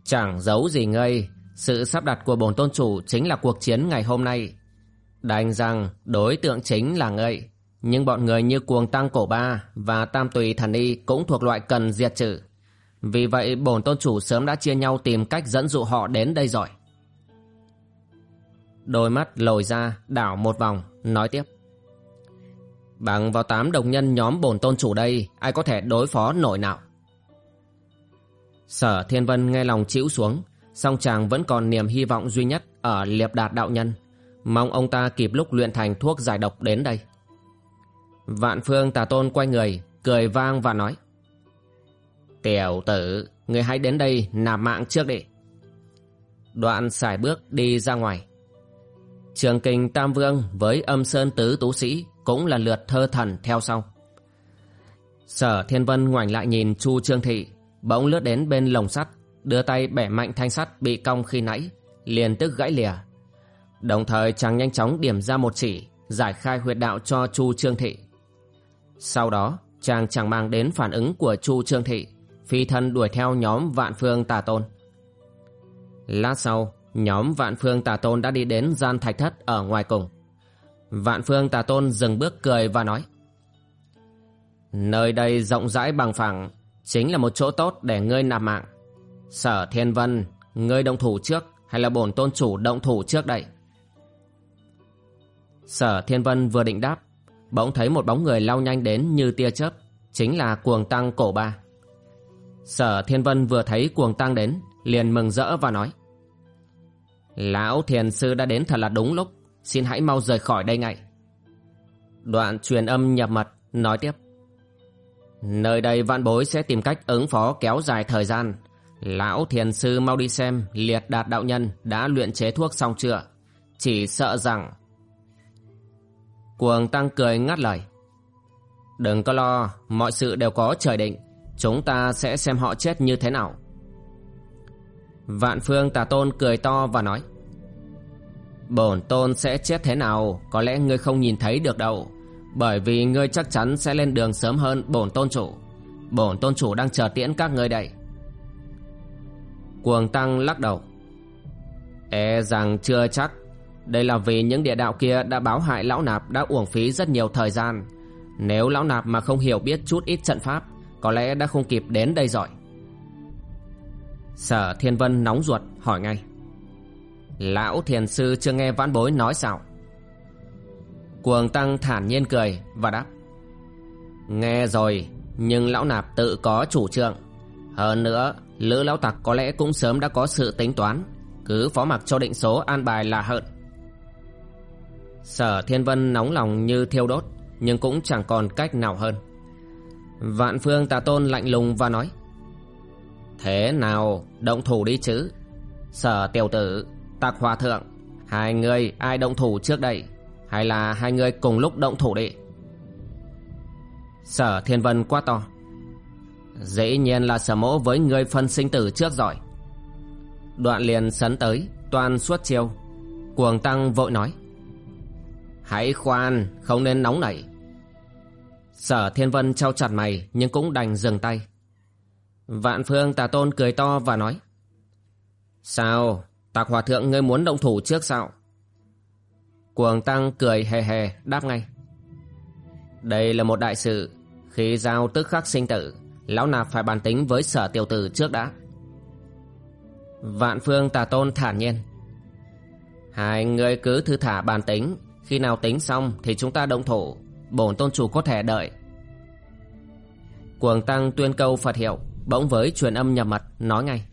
S1: Chẳng giấu gì ngươi, sự sắp đặt của bổn tôn chủ chính là cuộc chiến ngày hôm nay. Đành rằng đối tượng chính là ngươi, nhưng bọn người như cuồng tăng cổ ba và tam tùy thần y cũng thuộc loại cần diệt trừ. Vì vậy bổn tôn chủ sớm đã chia nhau tìm cách dẫn dụ họ đến đây rồi. Đôi mắt lồi ra, đảo một vòng, nói tiếp. Bằng vào tám đồng nhân nhóm bổn tôn chủ đây, ai có thể đối phó nổi nào? Sở Thiên Vân nghe lòng chịu xuống, song chàng vẫn còn niềm hy vọng duy nhất ở liệp đạt đạo nhân. Mong ông ta kịp lúc luyện thành thuốc giải độc đến đây. Vạn phương tà tôn quay người, cười vang và nói. Tiểu tử, người hãy đến đây nạp mạng trước đi. Đoạn xài bước đi ra ngoài. Trường kinh Tam Vương với âm sơn tứ tú sĩ cũng là lượt thơ thần theo sau. Sở Thiên Vân ngoảnh lại nhìn Chu Trương Thị, bỗng lướt đến bên lồng sắt, đưa tay bẻ mạnh thanh sắt bị cong khi nãy, liền tức gãy lìa. Đồng thời chàng nhanh chóng điểm ra một chỉ, giải khai huyệt đạo cho Chu Trương Thị. Sau đó, chàng chẳng mang đến phản ứng của Chu Trương Thị, phi thân đuổi theo nhóm vạn phương tà tôn. Lát sau, nhóm vạn phương tà tôn đã đi đến gian thạch thất ở ngoài cùng. Vạn phương tà tôn dừng bước cười và nói. Nơi đây rộng rãi bằng phẳng, chính là một chỗ tốt để ngươi nạp mạng. Sở Thiên Vân, ngươi động thủ trước hay là bổn tôn chủ động thủ trước đây? Sở Thiên Vân vừa định đáp, bỗng thấy một bóng người lao nhanh đến như tia chớp, chính là cuồng tăng cổ ba. Sở Thiên Vân vừa thấy cuồng tăng đến, liền mừng rỡ và nói. Lão thiền sư đã đến thật là đúng lúc, xin hãy mau rời khỏi đây ngay. Đoạn truyền âm nhập mật, nói tiếp. Nơi đây vạn bối sẽ tìm cách ứng phó kéo dài thời gian. Lão thiền sư mau đi xem liệt đạt đạo nhân đã luyện chế thuốc xong chưa. Chỉ sợ rằng... Cuồng tăng cười ngắt lời. Đừng có lo, mọi sự đều có trời định. Chúng ta sẽ xem họ chết như thế nào. Vạn phương tà tôn cười to và nói. Bổn tôn sẽ chết thế nào, Có lẽ ngươi không nhìn thấy được đâu, Bởi vì ngươi chắc chắn sẽ lên đường sớm hơn bổn tôn chủ Bổn tôn chủ đang chờ tiễn các ngươi đây Cuồng tăng lắc đầu E rằng chưa chắc Đây là vì những địa đạo kia đã báo hại lão nạp đã uổng phí rất nhiều thời gian Nếu lão nạp mà không hiểu biết chút ít trận pháp có lẽ đã không kịp đến đây rồi. Sở Thiên Vân nóng ruột hỏi ngay. Lão thiền sư chưa nghe vãn bối nói sao? Cuồng tăng thản nhiên cười và đáp. Nghe rồi, Nhưng lão nạp tự có chủ trương. Hơn nữa, Lữ lão tặc có lẽ cũng sớm đã có sự tính toán. Cứ phó mặc cho định số an bài là hận Sở thiên vân nóng lòng như thiêu đốt, Nhưng cũng chẳng còn cách nào hơn. Vạn phương tà tôn lạnh lùng và nói, Thế nào, động thủ đi chứ? Sở tiểu tử, Tạc hòa thượng, Hai người ai động thủ trước đây? Hay là hai người cùng lúc động thủ đi? Sở thiên vân quá to, Dĩ nhiên là sở mỗ với người phân sinh tử trước rồi. Đoạn liền sấn tới Toàn suốt chiêu Cuồng tăng vội nói, Hãy khoan, Không nên nóng nảy. Sở thiên vân trao chặt mày, Nhưng cũng đành dừng tay. Vạn phương, tà tôn cười to và nói, Sao? Tạc hòa thượng, ngươi muốn động thủ trước sao? Cuồng tăng cười hề hề, đáp ngay, Đây là một đại sự. Khi giao tức khắc sinh tử, Lão nạp phải bàn tính với sở tiểu tử trước đã. Vạn phương, tà tôn thản nhiên, Hai người cứ thư thả bàn tính. Khi nào tính xong thì chúng ta động thủ. Bổn tôn chủ có thể đợi Cuồng tăng tuyên câu Phật hiệu Bỗng với truyền âm nhập mặt nói ngay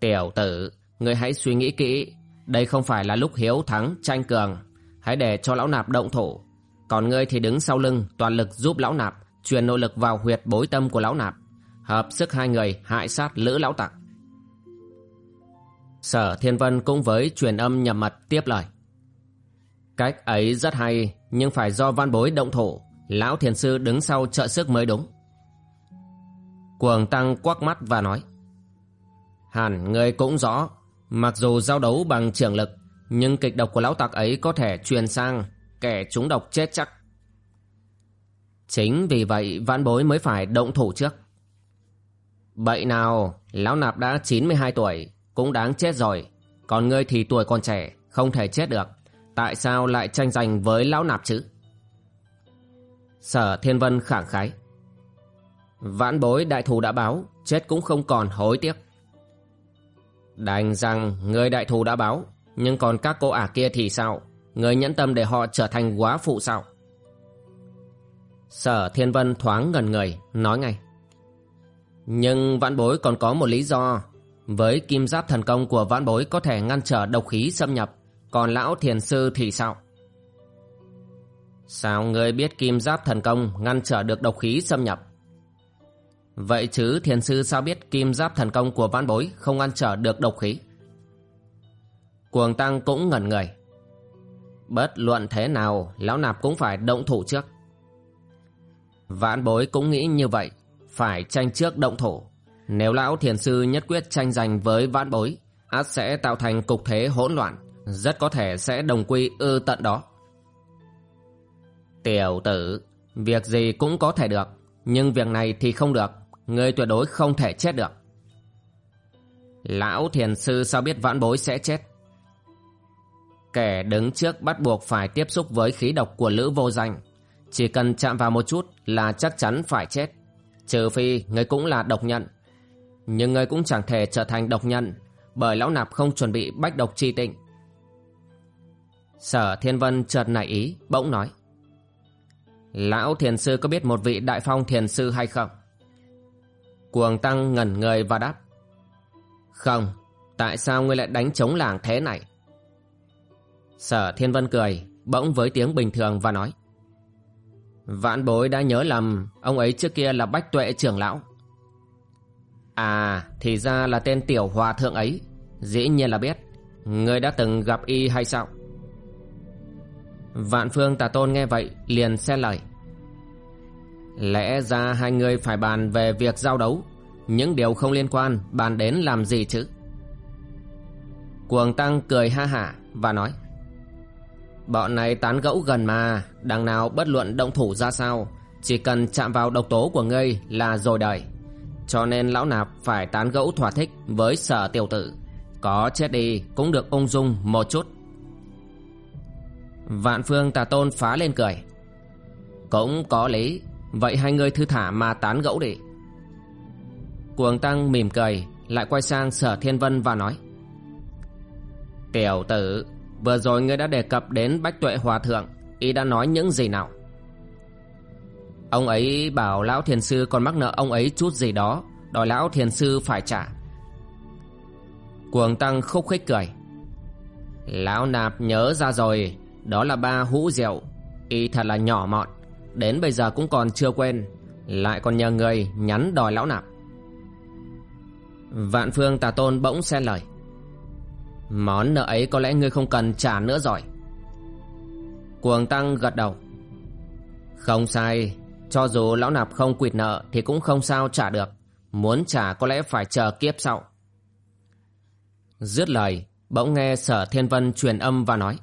S1: Tiểu tử, người hãy suy nghĩ kỹ, đây không phải là lúc hiếu thắng tranh cường, hãy để cho lão nạp động thủ. Còn ngươi thì đứng sau lưng toàn lực giúp lão nạp, truyền nội lực vào huyệt bối tâm của lão nạp, hợp sức hai người hại sát lữ lão tặc. Sở Thiên Vân cũng với truyền âm nhầm mật tiếp lời. Cách ấy rất hay, nhưng phải do văn bối động thủ, lão thiền sư đứng sau trợ sức mới đúng. Cuồng Tăng quắc mắt và nói. Hẳn ngươi cũng rõ, mặc dù giao đấu bằng trường lực, nhưng kịch độc của lão tặc ấy có thể truyền sang, kẻ trúng độc chết chắc. Chính vì vậy vãn bối mới phải động thủ trước. Bậy nào, lão nạp đã 92 tuổi, cũng đáng chết rồi. Còn ngươi thì tuổi còn trẻ, không thể chết được. Tại sao lại tranh giành với lão nạp chứ? Sở Thiên Vân khẳng khái. Vãn bối đại thù đã báo, chết cũng không còn hối tiếc. Đành rằng người đại thù đã báo Nhưng còn các cô ả kia thì sao Người nhẫn tâm để họ trở thành quá phụ sao Sở Thiên Vân thoáng ngần người Nói ngay Nhưng vãn bối còn có một lý do Với kim giáp thần công của vãn bối Có thể ngăn trở độc khí xâm nhập còn lão thiền sư thì sao Sao ngươi biết kim giáp thần công Ngăn trở được độc khí xâm nhập Vậy chứ thiền sư sao biết kim giáp thần công của vãn bối không ngăn trở được độc khí? Cuồng tăng cũng ngẩn người. Bất luận thế nào, lão nạp cũng phải động thủ trước. Vãn bối cũng nghĩ như vậy, phải tranh trước động thủ. Nếu lão thiền sư nhất quyết tranh giành với vãn bối, át sẽ tạo thành cục thế hỗn loạn, rất có thể sẽ đồng quy ư tận đó. Tiểu tử, việc gì cũng có thể được, nhưng việc này thì không được. Ngươi tuyệt đối không thể chết được Lão thiền sư sao biết vãn bối sẽ chết Kẻ đứng trước bắt buộc phải tiếp xúc với khí độc của lữ vô danh Chỉ cần chạm vào một chút là chắc chắn phải chết Trừ phi người cũng là độc nhận Nhưng người cũng chẳng thể trở thành độc nhân Bởi lão nạp không chuẩn bị bách độc chi tịnh Sở Thiên Vân chợt nảy ý, Bỗng nói. Lão thiền sư có biết một vị đại phong thiền sư hay không? Cuồng tăng ngẩn người và đáp. Không, Tại sao ngươi lại đánh chống làng thế này? Sở Thiên Vân cười, Bỗng với tiếng bình thường và nói. Vạn bối đã nhớ lầm, Ông ấy trước kia là Bách Tuệ trưởng lão. À thì ra là tên tiểu hòa thượng ấy. Dĩ nhiên là biết, Ngươi đã từng gặp y hay sao? Vạn phương tà tôn nghe vậy, Liền xen lời. Lẽ ra hai người phải bàn về việc giao đấu, Những điều không liên quan Bàn đến làm gì chứ? Cuồng tăng cười ha hả Và nói, Bọn này tán gẫu gần mà, Đằng nào bất luận động thủ ra sao, Chỉ cần chạm vào độc tố của ngươi là rồi đời. Cho nên lão nạp phải tán gẫu thỏa thích với sở tiểu tử. Có chết đi cũng được ung dung một chút. Vạn phương tà tôn phá lên cười. Cũng có lý. Vậy hai người thư thả mà tán gẫu đi. Cuồng tăng mỉm cười, Lại quay sang sở thiên vân và nói. Tiểu tử, Vừa rồi ngươi đã đề cập đến Bách Tuệ Hòa Thượng Ý đã nói những gì nào? Ông ấy bảo Lão Thiền Sư còn mắc nợ ông ấy chút gì đó, Đòi Lão Thiền Sư phải trả. Cuồng Tăng khúc khích cười. Lão Nạp nhớ ra rồi đó là ba hũ rượu. Y thật là nhỏ mọn, Đến bây giờ cũng còn chưa quên, Lại còn nhờ người nhắn đòi Lão Nạp. Vạn Phương Tà Tôn bỗng xen lời. Món nợ ấy có lẽ ngươi không cần trả nữa rồi. Cuồng Tăng gật đầu. Không sai, Cho dù lão nạp không quỵt nợ Thì cũng không sao trả được. Muốn trả có lẽ phải chờ kiếp sau. Dứt lời, Bỗng nghe sở thiên vân truyền âm và nói.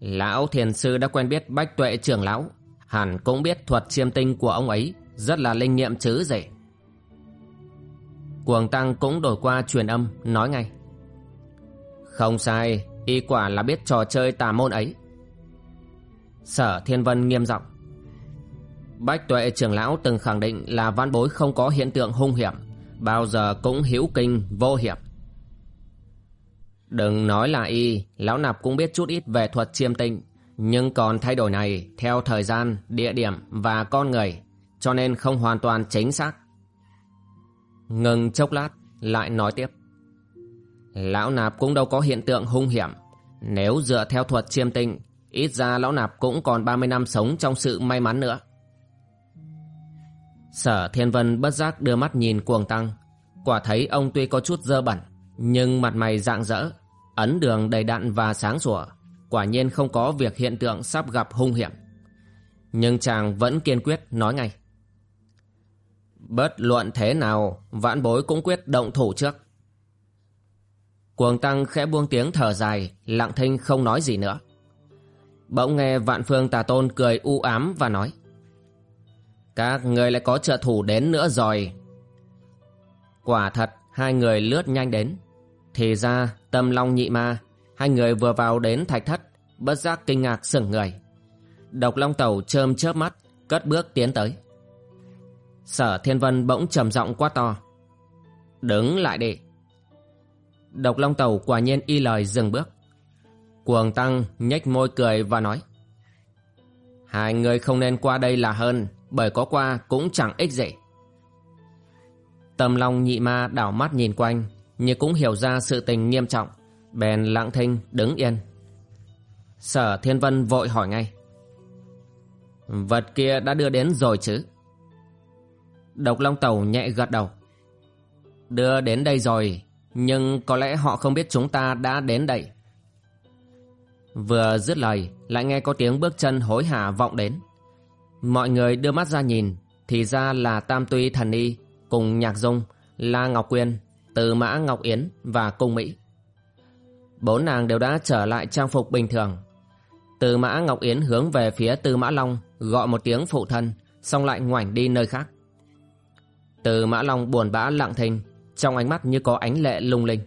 S1: Lão thiền sư đã quen biết bách tuệ trưởng lão Hẳn cũng biết thuật chiêm tinh của ông ấy Rất là linh nghiệm chứ dễ. Cuồng Tăng cũng đổi qua truyền âm Nói ngay không sai, y quả là biết trò chơi tà môn ấy. Sở Thiên Vân nghiêm giọng Bách tuệ trưởng lão từng khẳng định là văn bối không có hiện tượng hung hiểm, bao giờ cũng hữu kinh, vô hiểm. Đừng nói là y, lão nạp cũng biết chút ít về thuật chiêm tinh, nhưng còn thay đổi này theo thời gian, địa điểm và con người, cho nên không hoàn toàn chính xác. Ngừng chốc lát, lại nói tiếp. Lão nạp cũng đâu có hiện tượng hung hiểm Nếu dựa theo thuật chiêm tinh Ít ra lão nạp cũng còn 30 năm sống trong sự may mắn nữa Sở Thiên Vân bất giác đưa mắt nhìn cuồng tăng Quả thấy ông tuy có chút dơ bẩn Nhưng mặt mày rạng rỡ Ấn đường đầy đặn và sáng sủa Quả nhiên không có việc hiện tượng sắp gặp hung hiểm Nhưng chàng vẫn kiên quyết nói ngay Bất luận thế nào Vãn bối cũng quyết động thủ trước Cuồng tăng khẽ buông tiếng thở dài, lặng thinh không nói gì nữa. Bỗng nghe vạn phương tà tôn cười u ám và nói. Các người lại có trợ thủ đến nữa rồi. Quả thật, hai người lướt nhanh đến. Thì ra, tâm long nhị ma, hai người vừa vào đến thạch thất, bất giác kinh ngạc sững người. Độc long Tẩu chơm chớp mắt, cất bước tiến tới. Sở thiên vân bỗng trầm giọng quá to. Đứng lại đi. Độc Long Tẩu quả nhiên y lời dừng bước. Cuồng Tăng nhếch môi cười và nói. Hai người không nên qua đây là hơn, bởi có qua cũng chẳng ích gì. Tâm Long nhị ma đảo mắt nhìn quanh, nhưng cũng hiểu ra sự tình nghiêm trọng, bèn lặng thinh đứng yên. Sở Thiên Vân vội hỏi ngay. Vật kia đã đưa đến rồi chứ? Độc Long Tàu nhẹ gật đầu. Đưa đến đây rồi, nhưng có lẽ họ không biết chúng ta đã đến đây Vừa dứt lời Lại nghe có tiếng bước chân hối hả vọng đến Mọi người đưa mắt ra nhìn Thì ra là Tam Tuy Thần Y Cùng Nhạc Dung La Ngọc Quyên từ Mã Ngọc Yến và Cung Mỹ Bốn nàng đều đã trở lại trang phục bình thường Từ Mã Ngọc Yến hướng về phía Từ Mã Long Gọi một tiếng phụ thân Xong lại ngoảnh đi nơi khác Từ Mã Long buồn bã lặng thinh trong ánh mắt như có ánh lệ lung linh.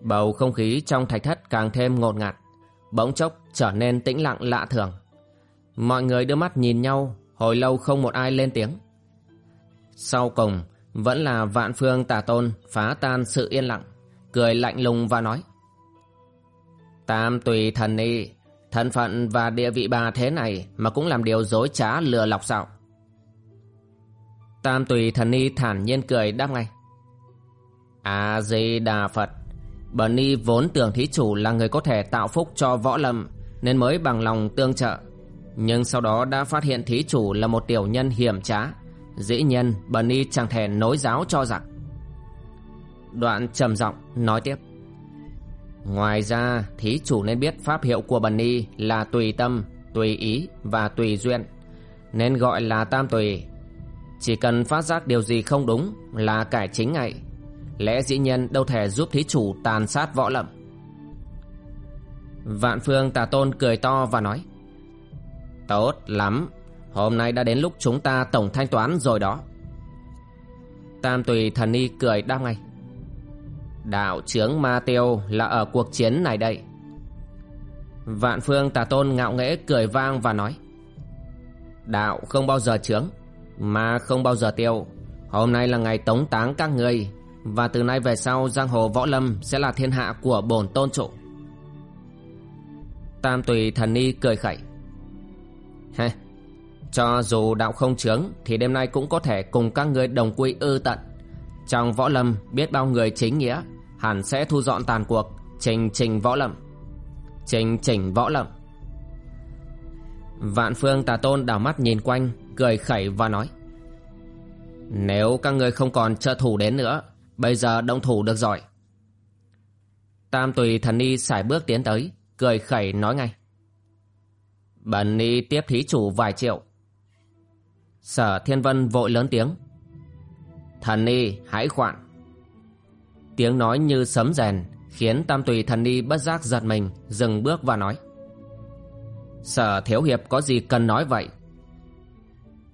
S1: Bầu không khí trong thạch thất càng thêm ngột ngạt, bỗng chốc trở nên tĩnh lặng lạ thường. Mọi người đưa mắt nhìn nhau Hồi lâu không một ai lên tiếng Sau cùng vẫn là vạn phương tà tôn Phá tan sự yên lặng, Cười lạnh lùng và nói, Tam tùy thần y Thân phận và địa vị bà thế này Mà cũng làm điều dối trá lừa lọc sao? Tam tùy thần y thản nhiên cười đáp ngay, A-di-đà Phật, Bần ni vốn tưởng thí chủ là người có thể tạo phúc cho võ lâm Nên mới bằng lòng tương trợ. Nhưng sau đó đã phát hiện thí chủ là một tiểu nhân hiểm trá Dĩ nhiên bần ni chẳng thể nối giáo cho giặc Đoạn trầm giọng nói tiếp. Ngoài ra thí chủ nên biết pháp hiệu của bần ni là tùy tâm, tùy ý và tùy duyên Nên gọi là tam tùy. Chỉ cần phát giác điều gì không đúng là cải chính ngay. Lẽ dĩ nhiên đâu thể giúp thí chủ tàn sát võ lâm. Vạn phương tà tôn cười to và nói Tốt lắm Hôm nay đã đến lúc chúng ta tổng thanh toán rồi đó. Tam tùy thần y cười đáp ngay. Đạo trướng ma tiêu là ở cuộc chiến này đây. Vạn phương tà tôn ngạo nghễ cười vang và nói. Đạo không bao giờ trướng Mà không bao giờ tiêu. Hôm nay là ngày tống táng các người và từ nay về sau giang hồ võ lâm sẽ là thiên hạ của bổn tôn trụ. Tam tùy thần ni cười khẩy. Hê, cho dù đạo không chướng, thì đêm nay cũng có thể cùng các người đồng quy ư tận. Trong võ lâm, biết bao người chính nghĩa, hẳn sẽ thu dọn tàn cuộc trình trình võ lâm. Trình trình võ lâm. Vạn phương tà tôn đảo mắt nhìn quanh, cười khẩy và nói, Nếu các người không còn trợ thủ đến nữa, Bây giờ động thủ được rồi. Tam tùy thần ni xài bước tiến tới, Cười khẩy nói ngay, Bần ni tiếp thí chủ vài triệu Sở thiên vân vội lớn tiếng. Thần ni, hãy khoản. Tiếng nói như sấm rèn Khiến tam tùy thần ni bất giác giật mình, Dừng bước và nói. Sở thiếu hiệp có gì cần nói vậy?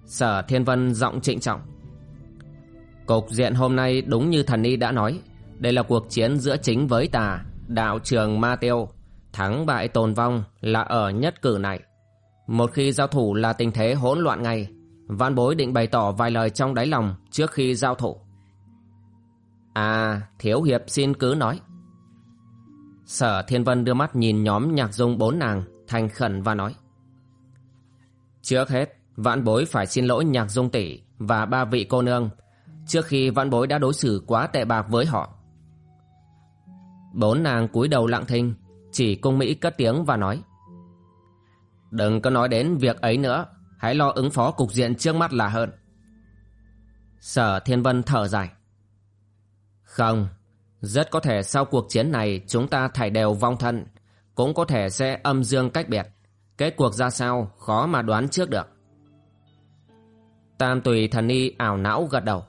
S1: Sở thiên vân giọng trịnh trọng. Cục diện hôm nay đúng như thần y đã nói, Đây là cuộc chiến giữa chính với tà, Đạo trường ma tiêu. Thắng bại tồn vong là ở nhất cử này. Một khi giao thủ là tình thế hỗn loạn ngay Văn bối định bày tỏ vài lời trong đáy lòng Trước khi giao thủ À thiếu hiệp xin cứ nói Sở Thiên Vân đưa mắt nhìn nhóm nhạc dung bốn nàng Thành khẩn và nói Trước hết Vãn bối phải xin lỗi nhạc dung tỷ Và ba vị cô nương trước khi Vãn bối đã đối xử quá tệ bạc với họ. Bốn nàng cúi đầu lặng thinh, chỉ cung Mỹ cất tiếng và nói. Đừng có nói đến việc ấy nữa, hãy lo ứng phó cục diện trước mắt là hơn. Sở Thiên Vân thở dài. Không, rất có thể sau cuộc chiến này chúng ta thảy đều vong thân, cũng có thể sẽ âm dương cách biệt. Kết cuộc ra sao khó mà đoán trước được. Tam tùy thần y ảo não gật đầu.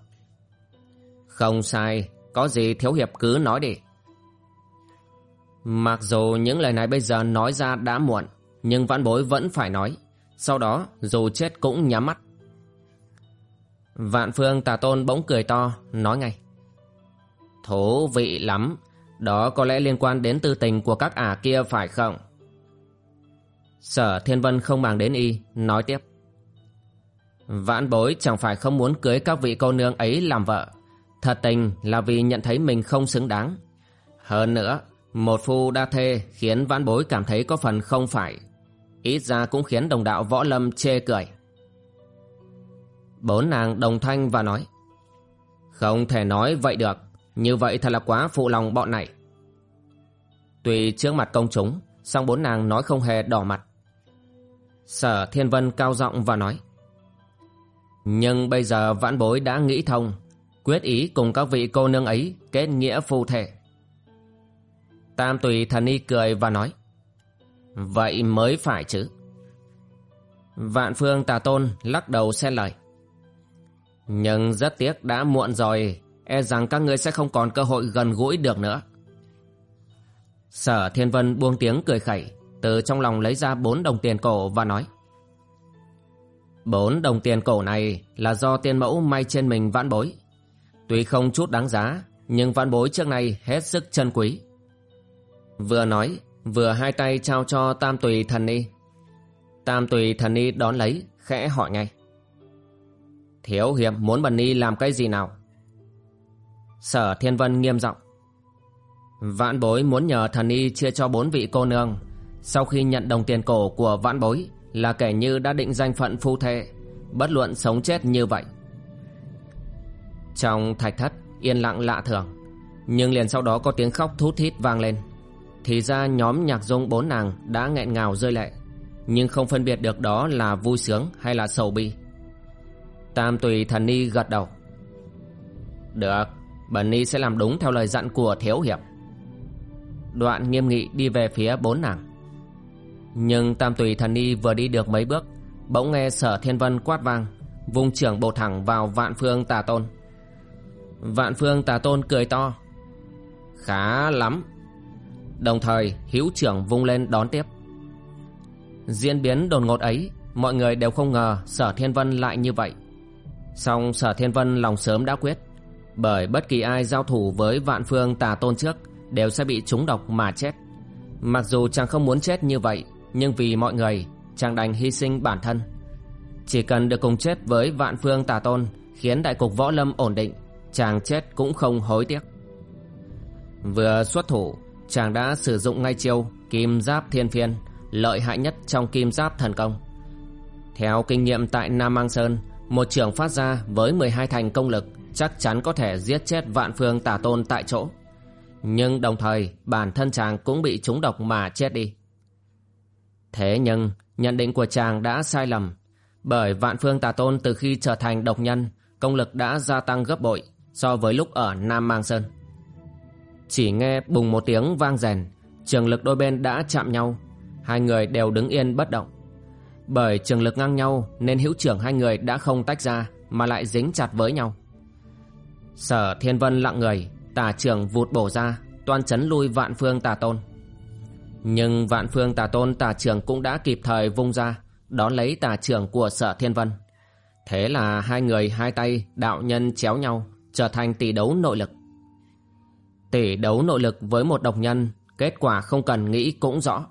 S1: Không sai, có gì thiếu hiệp cứ nói đi. Mặc dù những lời này bây giờ nói ra đã muộn, nhưng vãn bối vẫn phải nói. Sau đó, dù chết cũng nhắm mắt. Vạn phương tà tôn bỗng cười to, nói ngay. Thú vị lắm, đó có lẽ liên quan đến tư tình của các ả kia phải không? Sở Thiên Vân không màng đến y, nói tiếp. Vãn bối chẳng phải không muốn cưới các vị cô nương ấy làm vợ Thật tình là vì nhận thấy mình không xứng đáng. Hơn nữa, một phu đa thê khiến vãn bối cảm thấy có phần không phải. Ít ra cũng khiến đồng đạo võ lâm chê cười. Bốn nàng đồng thanh và nói, Không thể nói vậy được, Như vậy thật là quá phụ lòng bọn này Tuy trước mặt công chúng, song bốn nàng nói không hề đỏ mặt Sở Thiên Vân cao giọng và nói, Nhưng bây giờ vãn bối đã nghĩ thông, quyết ý cùng các vị cô nương ấy kết nghĩa phù thể. Tam tùy thần y cười và nói Vậy mới phải chứ. Vạn phương tà tôn lắc đầu xen lời. Nhưng rất tiếc đã muộn rồi E rằng các ngươi sẽ không còn cơ hội gần gũi được nữa. Sở Thiên Vân buông tiếng cười khẩy Từ trong lòng lấy ra bốn đồng tiền cổ và nói. Bốn đồng tiền cổ này là do tiên mẫu may trên mình vãn bối. Tuy không chút đáng giá, nhưng vãn bối trước nay hết sức chân quý. Vừa nói, vừa hai tay trao cho tam tùy thần y. Tam tùy thần y đón lấy, Khẽ hỏi ngay. Thiếu hiệp, muốn bần ni làm cái gì nào? Sở thiên vân nghiêm giọng. Vãn bối muốn nhờ thần y chia cho bốn vị cô nương. Sau khi nhận đồng tiền cổ của vãn bối, Là kẻ như đã định danh phận phu thê, Bất luận sống chết như vậy. Trong thạch thất, Yên lặng lạ thường, Nhưng liền sau đó có tiếng khóc thút thít vang lên. Thì ra nhóm nhạc dung bốn nàng Đã nghẹn ngào rơi lệ. Nhưng không phân biệt được đó là vui sướng hay là sầu bi. Tam tùy thần ni gật đầu. Được, Bần ni sẽ làm đúng theo lời dặn của thiếu hiệp. Đoạn nghiêm nghị đi về phía bốn nàng. Nhưng tam tùy thần ni vừa đi được mấy bước, Bỗng nghe sở thiên vân quát vang, Vung trưởng bổ thẳng vào vạn phương tà tôn. Vạn phương tà tôn cười to. Khá lắm Đồng thời hữu trưởng vung lên đón tiếp. Diễn biến đồn ngột ấy, Mọi người đều không ngờ sở thiên vân lại như vậy. Song sở thiên vân lòng sớm đã quyết, Bởi bất kỳ ai giao thủ với vạn phương tà tôn trước Đều sẽ bị trúng độc mà chết. Mặc dù chàng không muốn chết như vậy, Nhưng vì mọi người, Chàng đành hy sinh bản thân. Chỉ cần được cùng chết với vạn phương tà tôn, Khiến đại cục võ lâm ổn định, Chàng chết cũng không hối tiếc. Vừa xuất thủ Chàng đã sử dụng ngay chiêu Kim giáp thiên phiên, Lợi hại nhất trong kim giáp thần công. Theo kinh nghiệm tại Nam Mang Sơn, Một trưởng phát ra với 12 thành công lực Chắc chắn có thể giết chết vạn phương tà tôn tại chỗ. Nhưng đồng thời, bản thân chàng cũng bị trúng độc mà chết đi. Thế nhưng, nhận định của chàng đã sai lầm, Bởi vạn phương tà tôn từ khi trở thành độc nhân, Công lực đã gia tăng gấp bội so với lúc ở Nam Mang Sơn. Chỉ nghe bùng một tiếng vang rèn. Trường lực đôi bên đã chạm nhau. Hai người đều đứng yên bất động. Bởi trường lực ngang nhau, Nên hữu trưởng hai người đã không tách ra, Mà lại dính chặt với nhau. Sở Thiên Vân lặng người Tà trưởng vụt bổ ra, Toan chấn lui vạn phương tà tôn. Nhưng vạn phương tà tôn tà trưởng cũng đã kịp thời vung ra, Đón lấy tà trưởng của sở Thiên Vân. Thế là hai người hai tay đạo nhân chéo nhau, Trở thành tỷ đấu nội lực. Tỷ đấu nội lực với một độc nhân, Kết quả không cần nghĩ cũng rõ.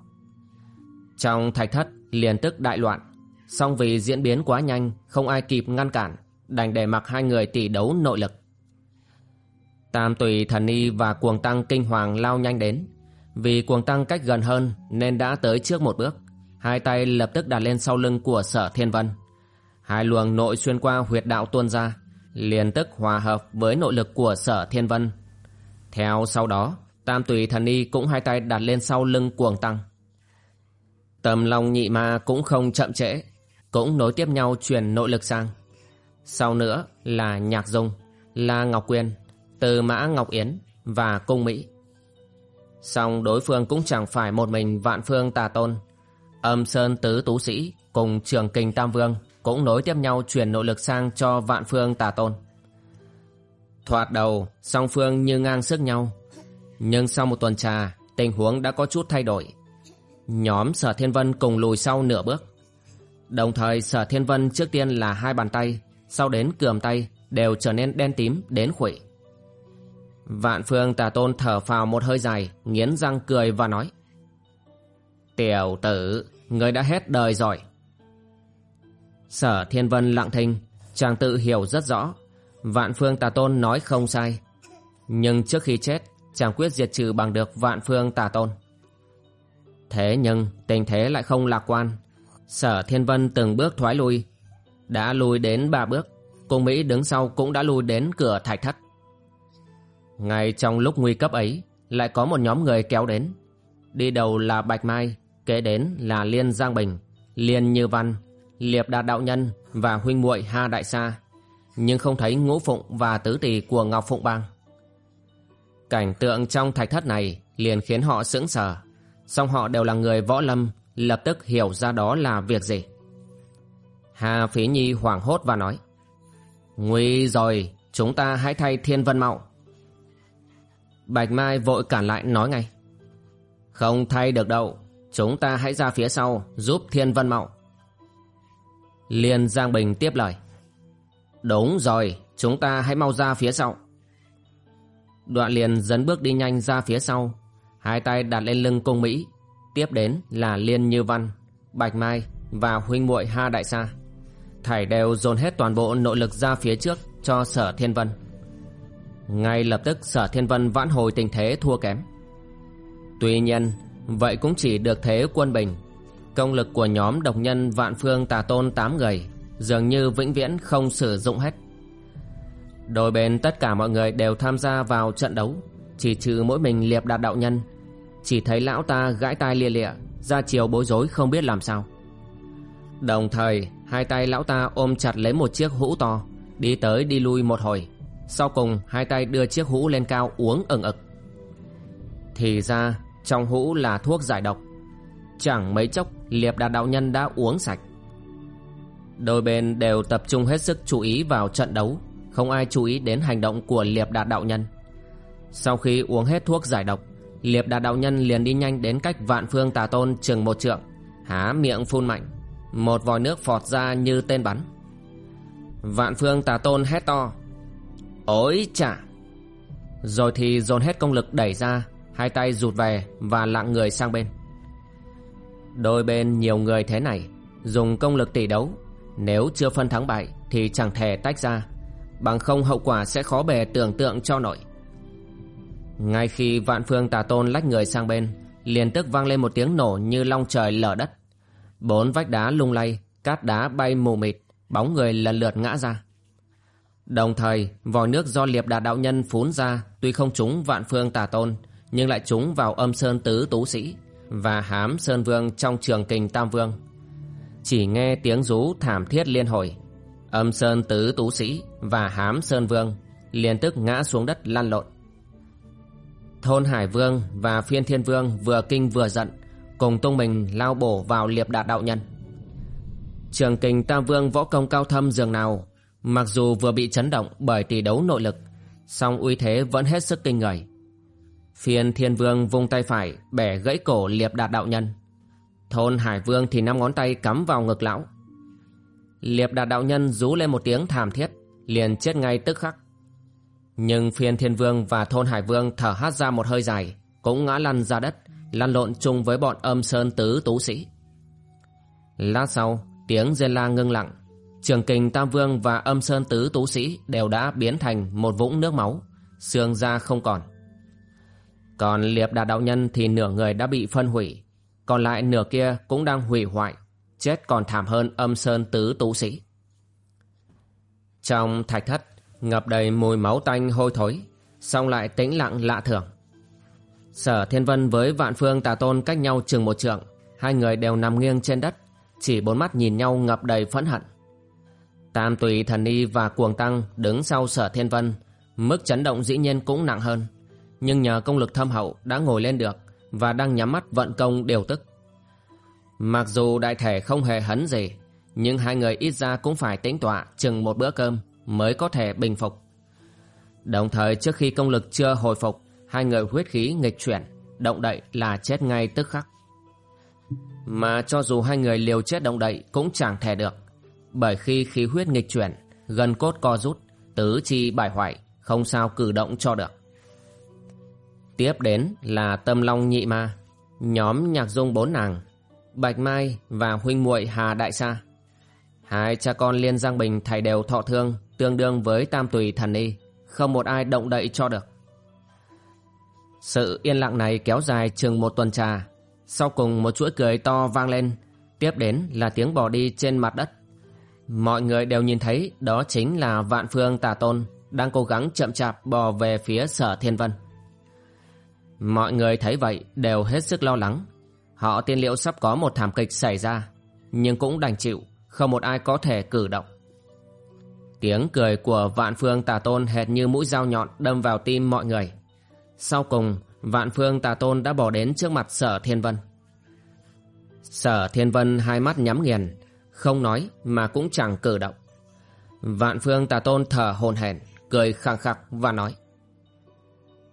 S1: Trong thạch thất, liền tức đại loạn. Song vì diễn biến quá nhanh, Không ai kịp ngăn cản, Đành để mặc hai người tỷ đấu nội lực. Tam tùy thần y và cuồng tăng kinh hoàng lao nhanh đến. Vì cuồng tăng cách gần hơn, Nên đã tới trước một bước. Hai tay lập tức đặt lên sau lưng của sở thiên vân. Hai luồng nội xuyên qua huyệt đạo tuôn ra, liền tức hòa hợp với nội lực của sở thiên vân theo sau đó, tam tùy thần y cũng hai tay đặt lên sau lưng cuồng tăng. Tầm long nhị ma cũng không chậm trễ, cũng nối tiếp nhau truyền nội lực sang. Sau nữa là nhạc dung, la ngọc quyên, từ mã ngọc yến và cung mỹ. Song đối phương cũng chẳng phải một mình vạn phương tà tôn. Âm sơn tứ tú sĩ cùng trường kình tam vương cũng nối tiếp nhau truyền nội lực sang cho vạn phương tà tôn. Thoạt đầu, song phương như ngang sức nhau. Nhưng sau một tuần trà, tình huống đã có chút thay đổi. Nhóm Sở Thiên Vân cùng lùi sau nửa bước. Đồng thời Sở Thiên Vân trước tiên là hai bàn tay, sau đến cườm tay đều trở nên đen tím đến khuỷu. Vạn phương tà tôn thở phào một hơi dài, nghiến răng cười và nói. Tiểu tử, người đã hết đời rồi. Sở Thiên Vân lặng thinh, chàng tự hiểu rất rõ. Vạn Phương Tà Tôn nói không sai. Nhưng trước khi chết, chàng quyết diệt trừ bằng được Vạn Phương Tà Tôn. Thế nhưng tình thế lại không lạc quan. Sở Thiên Vân từng bước thoái lui. Đã lui đến ba bước, cung Mỹ đứng sau cũng đã lui đến cửa thạch thất. Ngay trong lúc nguy cấp ấy, lại có một nhóm người kéo đến. Đi đầu là Bạch Mai, kế đến là Liên Giang Bình, Liên Như Văn, liệp đạt đạo nhân và huynh muội ha đại sa nhưng không thấy ngũ phụng và tứ tỷ của ngọc phụng bang. Cảnh tượng trong thạch thất này liền khiến họ sững sờ, song họ đều là người võ lâm, lập tức hiểu ra đó là việc gì. Hà phí nhi hoảng hốt và nói, nguy rồi, chúng ta hãy thay thiên vân mạo. Bạch mai vội cản lại nói ngay, không thay được đâu, chúng ta hãy ra phía sau giúp thiên vân mạo. Liên Giang Bình tiếp lời. Đúng rồi, chúng ta hãy mau ra phía sau. Đoạn liền dấn bước đi nhanh ra phía sau, hai tay đặt lên lưng cung Mỹ. Tiếp đến là Liên Như Văn, Bạch Mai, và huynh muội Ha Đại Sa. Thảy đều dồn hết toàn bộ nội lực ra phía trước cho Sở Thiên Vân. Ngay lập tức Sở Thiên Vân vãn hồi tình thế thua kém. Tuy nhiên, vậy cũng chỉ được thế quân bình. Công lực của nhóm độc nhân Vạn Phương Tà Tôn 8 người dường như vĩnh viễn không sử dụng hết. Đôi bên tất cả mọi người đều tham gia vào trận đấu, chỉ trừ mỗi mình liệp đạt đạo nhân. Chỉ thấy lão ta gãi tai lia lịa, ra chiều bối rối không biết làm sao. Đồng thời, hai tay lão ta ôm chặt lấy một chiếc hũ to, đi tới đi lui một hồi. Sau cùng, hai tay đưa chiếc hũ lên cao uống ẩn ực. Thì ra, trong hũ là thuốc giải độc. Chẳng mấy chốc, liệp đạt đạo nhân đã uống sạch. Đôi bên đều tập trung hết sức chú ý vào trận đấu, không ai chú ý đến hành động của liệp đạt đạo nhân. Sau khi uống hết thuốc giải độc, liệp đạt đạo nhân liền đi nhanh đến cách vạn phương tà tôn chừng một trượng, há miệng phun mạnh, một vòi nước phọt ra như tên bắn. Vạn phương tà tôn hét to, ối chả! Rồi thì dồn hết công lực đẩy ra, hai tay rụt về và lặng người sang bên. Đôi bên nhiều người thế này, dùng công lực tỷ đấu nếu chưa phân thắng bại thì chẳng thể tách ra. Bằng không hậu quả sẽ khó bề tưởng tượng cho nổi. Ngay khi vạn phương tà tôn lách người sang bên, liền tức vang lên một tiếng nổ như long trời lở đất. Bốn vách đá lung lay, Cát đá bay mù mịt, Bóng người lần lượt ngã ra. Đồng thời, vòi nước do liệp đạt đạo nhân phún ra, Tuy không trúng vạn phương tà tôn, Nhưng lại trúng vào âm sơn tứ tú sĩ Và hám sơn vương trong trường kình tam vương chỉ nghe tiếng rú thảm thiết liên hồi Âm Sơn Tứ Tú Sĩ và Hám Sơn Vương liền tức ngã xuống đất lăn lộn. Thôn Hải Vương và Phiên Thiên Vương vừa kinh vừa giận, cùng tung mình lao bổ vào liệp đạt đạo nhân. Trường kình Tam Vương võ công cao thâm dường nào, mặc dù vừa bị chấn động bởi tỷ đấu nội lực, song uy thế vẫn hết sức kinh người. Phiên Thiên Vương vung tay phải bẻ gãy cổ liệp đạt đạo nhân. Thôn Hải Vương thì năm ngón tay cắm vào ngực lão. Liệp đạt đạo nhân rú lên một tiếng thảm thiết, liền chết ngay tức khắc. Nhưng phiên thiên vương và thôn Hải Vương thở hát ra một hơi dài, cũng ngã lăn ra đất, lăn lộn chung với bọn âm sơn tứ tú sĩ. Lát sau, tiếng rên la ngưng lặng, trường kình tam vương và âm sơn tứ tú sĩ đều đã biến thành một vũng nước máu, xương da không còn. Còn liệp đạt đạo nhân thì nửa người đã bị phân hủy, còn lại nửa kia cũng đang hủy hoại, chết còn thảm hơn âm sơn tứ tú sĩ. Trong thạch thất, ngập đầy mùi máu tanh hôi thối, song lại tĩnh lặng lạ thường. Sở Thiên Vân với Vạn Phương Tà Tôn cách nhau chừng một trượng, hai người đều nằm nghiêng trên đất, chỉ bốn mắt nhìn nhau ngập đầy phẫn hận. Tam Tùy Thần Y và Cuồng Tăng đứng sau Sở Thiên Vân, mức chấn động dĩ nhiên cũng nặng hơn, nhưng nhờ công lực thâm hậu đã ngồi lên được, và đang nhắm mắt vận công điều tức. Mặc dù đại thể không hề hấn gì, nhưng hai người ít ra cũng phải tĩnh tọa chừng một bữa cơm mới có thể bình phục. Đồng thời trước khi công lực chưa hồi phục, hai người huyết khí nghịch chuyển, động đậy là chết ngay tức khắc. Mà cho dù hai người liều chết động đậy cũng chẳng thể được, bởi khi khí huyết nghịch chuyển, gần cốt co rút, tứ chi bài hoại, không sao cử động cho được. Tiếp đến là Tâm Long Nhị Ma, nhóm nhạc dung bốn nàng, Bạch Mai và huynh muội Hà Đại Sa. Hai cha con Liên Giang Bình thầy đều thọ thương, tương đương với Tam Tùy Thần Y, không một ai động đậy cho được. Sự yên lặng này kéo dài chừng một tuần trà, sau cùng một chuỗi cười to vang lên, tiếp đến là tiếng bỏ đi trên mặt đất. Mọi người đều nhìn thấy đó chính là Vạn Phương Tà Tôn đang cố gắng chậm chạp bò về phía Sở Thiên Vân. Mọi người thấy vậy đều hết sức lo lắng. Họ tiên liệu sắp có một thảm kịch xảy ra, nhưng cũng đành chịu, không một ai có thể cử động. Tiếng cười của vạn phương tà tôn hệt như mũi dao nhọn đâm vào tim mọi người. Sau cùng, vạn phương tà tôn đã bỏ đến trước mặt sở thiên vân. Sở thiên vân hai mắt nhắm nghiền, không nói mà cũng chẳng cử động. Vạn phương tà tôn thở hồn hển, cười khẳng khặc và nói.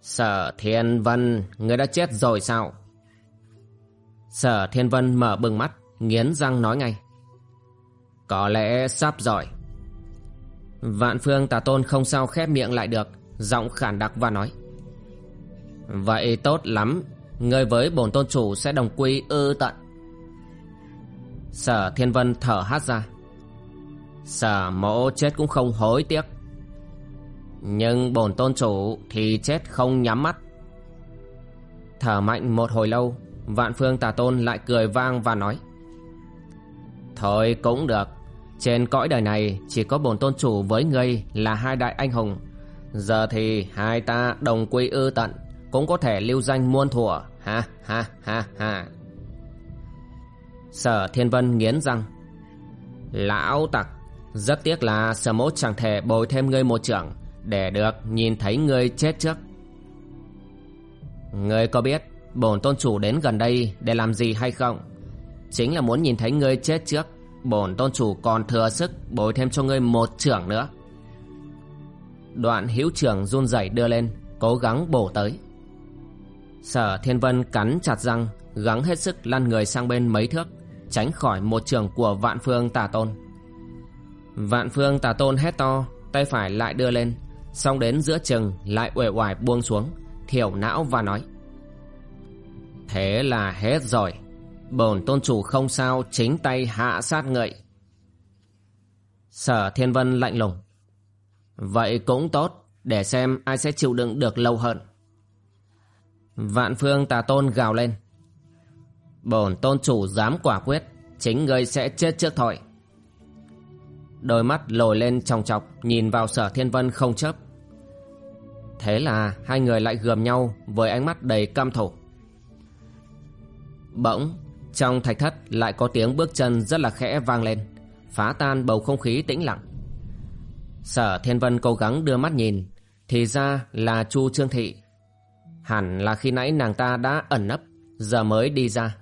S1: Sở Thiên Vân, người đã chết rồi sao? Sở Thiên Vân mở bừng mắt, nghiến răng nói ngay. Có lẽ sắp rồi. Vạn Phương Tà Tôn không sao khép miệng lại được, giọng khản đặc và nói. Vậy tốt lắm, người với bổn tôn chủ sẽ đồng quy ư tận. Sở Thiên Vân thở hát ra Sở mộ chết cũng không hối tiếc nhưng bổn tôn chủ thì chết không nhắm mắt. Thở mạnh một hồi lâu, Vạn phương tà tôn lại cười vang và nói, Thôi cũng được, Trên cõi đời này chỉ có bổn tôn chủ với ngươi là hai đại anh hùng. Giờ thì hai ta đồng quy ư tận, Cũng có thể lưu danh muôn thuở Ha ha ha ha. Sở Thiên Vân nghiến răng, Lão tặc, Rất tiếc là sở mốt chẳng thể bồi thêm ngươi một trưởng. Để được, nhìn thấy ngươi chết trước. Ngươi có biết Bổn tôn chủ đến gần đây để làm gì hay không? Chính là muốn nhìn thấy ngươi chết trước, Bổn tôn chủ còn thừa sức Bồi thêm cho ngươi một trưởng nữa. Đoạn hữu trưởng run rẩy đưa lên, Cố gắng bổ tới. Sở Thiên Vân cắn chặt răng, Gắng hết sức lăn người sang bên mấy thước, Tránh khỏi một trường của vạn phương tà tôn. Vạn phương tà tôn hét to, Tay phải lại đưa lên Xong đến giữa chừng lại uể oải buông xuống, Thiểu não và nói, Thế là hết rồi. Bổn tôn chủ không sao, Chính tay hạ sát ngợi. Sở Thiên Vân lạnh lùng, Vậy cũng tốt, Để xem ai sẽ chịu đựng được lâu hơn. Vạn phương tà tôn gào lên, Bổn tôn chủ dám quả quyết, Chính ngươi sẽ chết trước thôi. Đôi mắt lồi lên trong chọc, Nhìn vào sở thiên vân không chấp Thế là hai người lại gườm nhau Với ánh mắt đầy căm thù. Bỗng, Trong thạch thất lại có tiếng bước chân Rất là khẽ vang lên, Phá tan bầu không khí tĩnh lặng. Sở thiên vân cố gắng đưa mắt nhìn, Thì ra là Chu Trương Thị. Hẳn là khi nãy nàng ta đã ẩn nấp, Giờ mới đi ra.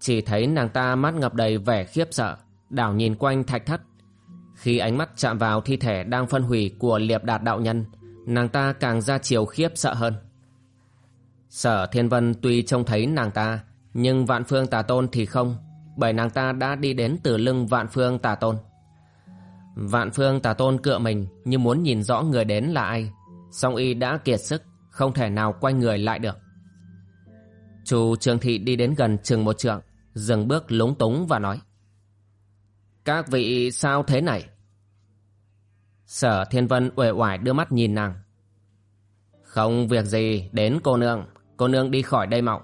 S1: Chỉ thấy nàng ta mắt ngập đầy vẻ khiếp sợ, Đảo nhìn quanh thạch thất. Khi ánh mắt chạm vào thi thể đang phân hủy của liệp đạt đạo nhân Nàng ta càng ra chiều khiếp sợ hơn. Sở Thiên Vân tuy trông thấy nàng ta, Nhưng Vạn Phương Tà Tôn thì không, Bởi nàng ta đã đi đến từ lưng Vạn Phương Tà Tôn. Vạn Phương Tà Tôn cựa mình Như muốn nhìn rõ người đến là ai, Song y đã kiệt sức, Không thể nào quay người lại được. Chu Trường Thị đi đến gần chừng một trượng, Dừng bước lúng túng và nói, Các vị sao thế này? Sở Thiên Vân uể oải đưa mắt nhìn nàng. Không việc gì đến cô nương Cô nương đi khỏi đây mạo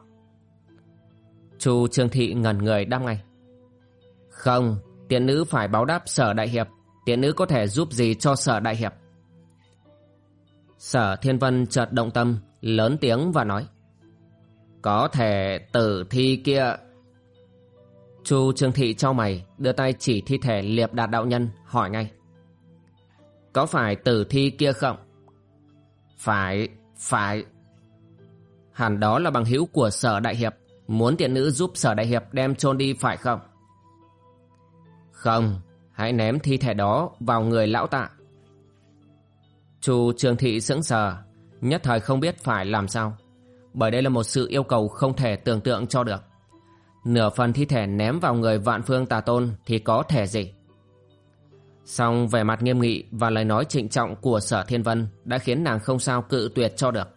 S1: Chu Trương Thị ngẩn người đáp ngay. Không Tiện nữ phải báo đáp sở đại hiệp Tiện nữ có thể giúp gì cho sở đại hiệp? Sở Thiên Vân chợt động tâm, Lớn tiếng và nói. Có thể tử thi kia. Chu Trương Thị cho mày, Đưa tay chỉ thi thể liệp đạt đạo nhân, Hỏi ngay. Có phải tử thi kia không? Phải Phải. Hẳn đó là bằng hữu của sở đại hiệp. Muốn tiện nữ giúp sở đại hiệp đem chôn đi phải không? Không, Hãy ném thi thể đó vào người lão tạ. Chu Trường Thị sững sờ, Nhất thời không biết phải làm sao. Bởi đây là một sự yêu cầu không thể tưởng tượng cho được. Nửa phần thi thể ném vào người vạn phương tà tôn Thì có thể gì? Song vẻ mặt nghiêm nghị Và lời nói trịnh trọng của sở thiên vân Đã khiến nàng không sao cự tuyệt cho được.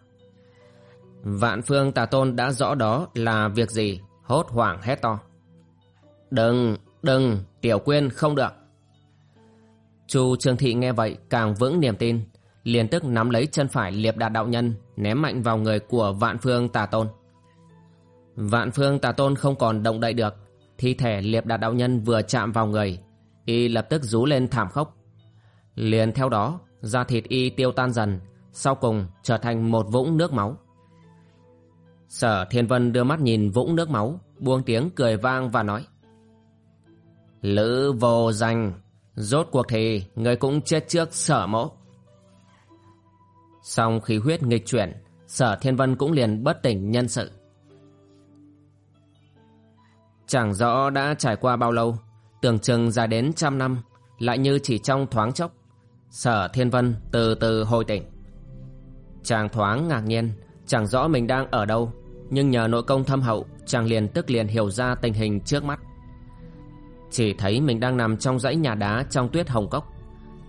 S1: Vạn phương tà tôn đã rõ đó là việc gì Hốt hoảng hét to. Đừng, đừng, tiểu quyên không được. Chu Trương Thị nghe vậy càng vững niềm tin liền tức nắm lấy chân phải liệp đạt đạo nhân ném mạnh vào người của vạn phương tà tôn. Vạn phương tà tôn không còn động đậy được thi thể liệp đạt đạo nhân vừa chạm vào người y lập tức rú lên thảm khốc. Liền theo đó, da thịt y tiêu tan dần, sau cùng trở thành một vũng nước máu. Sở thiên vân đưa mắt nhìn vũng nước máu, buông tiếng cười vang và nói, lữ vô danh, rốt cuộc thì người cũng chết trước sở mẫu. Xong khí huyết nghịch chuyển, Sở Thiên Vân cũng liền bất tỉnh nhân sự. Chẳng rõ đã trải qua bao lâu Tưởng chừng dài đến trăm năm Lại như chỉ trong thoáng chốc. Sở Thiên Vân từ từ hồi tỉnh. Chàng thoáng ngạc nhiên Chẳng rõ mình đang ở đâu Nhưng nhờ nội công thâm hậu Chàng liền tức liền hiểu ra tình hình trước mắt. Chỉ thấy mình đang nằm trong dãy nhà đá Trong tuyết hồng cốc.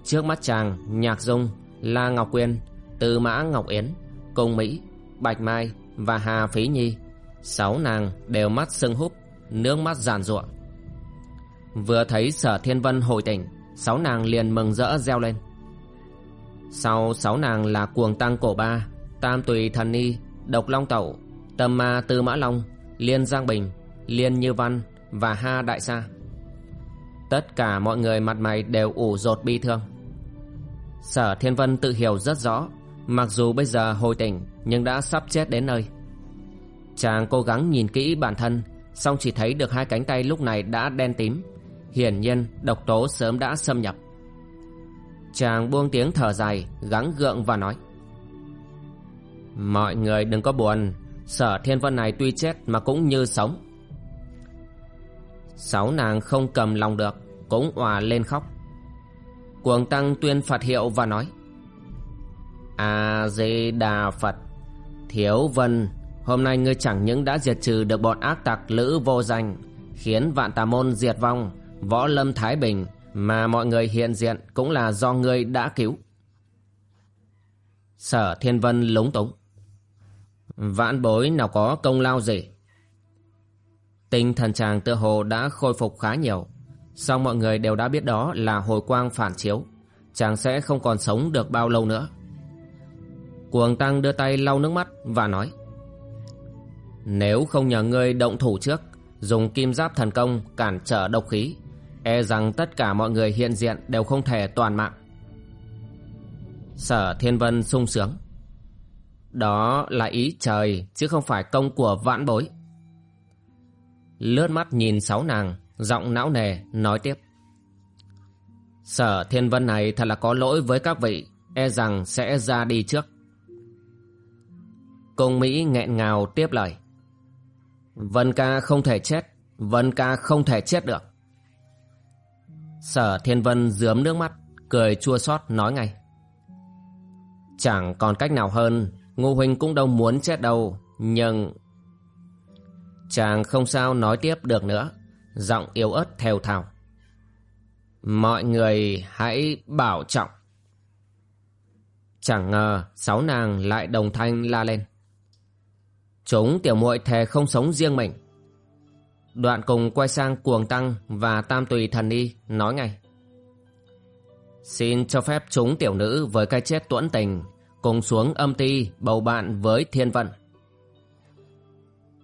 S1: Trước mắt chàng Nhạc Dung La Ngọc Quyên Tư Mã Ngọc Yến, công Mỹ, Bạch Mai và Hà Phí Nhi, sáu nàng đều mắt sưng húp, nước mắt giàn ruộng. Vừa thấy sở thiên vân hồi tỉnh, Sáu nàng liền mừng rỡ reo lên. Sau sáu nàng là cuồng tăng cổ ba, Tam tùy thần ni, Độc long tẩu, Tâm ma tư mã long, Liên giang bình, Liên như văn Và ha đại sa. Tất cả mọi người mặt mày đều ủ rột bi thương. Sở Thiên Vân tự hiểu rất rõ, Mặc dù bây giờ hồi tỉnh Nhưng đã sắp chết đến nơi. Chàng cố gắng nhìn kỹ bản thân, song chỉ thấy được hai cánh tay lúc này đã đen tím Hiển nhiên, độc tố sớm đã xâm nhập. Chàng buông tiếng thở dài, Gắng gượng và nói. Mọi người đừng có buồn, Sở thiên vân này tuy chết mà cũng như sống. Sáu nàng không cầm lòng được, Cũng òa lên khóc. Cuồng tăng tuyên Phật hiệu và nói. A-di-đà Phật, Thiếu vân, Hôm nay ngươi chẳng những đã diệt trừ được bọn ác tặc lữ vô danh, Khiến vạn tà môn diệt vong Võ lâm thái bình, Mà mọi người hiện diện cũng là do ngươi đã cứu. Sở thiên vân lúng túng. Vãn bối nào có công lao gì? Tinh thần chàng tựa hồ đã khôi phục khá nhiều. Song mọi người đều đã biết đó là hồi quang phản chiếu. Chàng sẽ không còn sống được bao lâu nữa. Cuồng tăng đưa tay lau nước mắt và nói, Nếu không nhờ ngươi động thủ trước, Dùng kim giáp thần công cản trở độc khí E rằng tất cả mọi người hiện diện đều không thể toàn mạng. Sở Thiên Vân sung sướng. Đó là ý trời, chứ không phải công của vãn bối. Lướt mắt nhìn sáu nàng, Giọng não nề, nói tiếp. Sở Thiên Vân này thật là có lỗi với các vị E rằng sẽ ra đi trước. Cung Mỹ nghẹn ngào tiếp lời. Vân ca không thể chết, Vân ca không thể chết được. Sở Thiên Vân dướm nước mắt, Cười chua xót nói ngay. Chẳng còn cách nào hơn, Ngô Huynh cũng đâu muốn chết đâu, Nhưng Chàng không sao nói tiếp được nữa, Giọng yếu ớt theo thào. Mọi người hãy bảo trọng. Chẳng ngờ sáu nàng lại đồng thanh la lên. Chúng tiểu muội thề không sống riêng mình. Đoạn cùng quay sang cuồng tăng và tam tùy thần y, nói ngay. Xin cho phép chúng tiểu nữ với cái chết tuẫn tình, Cùng xuống âm ti bầu bạn với thiên vận.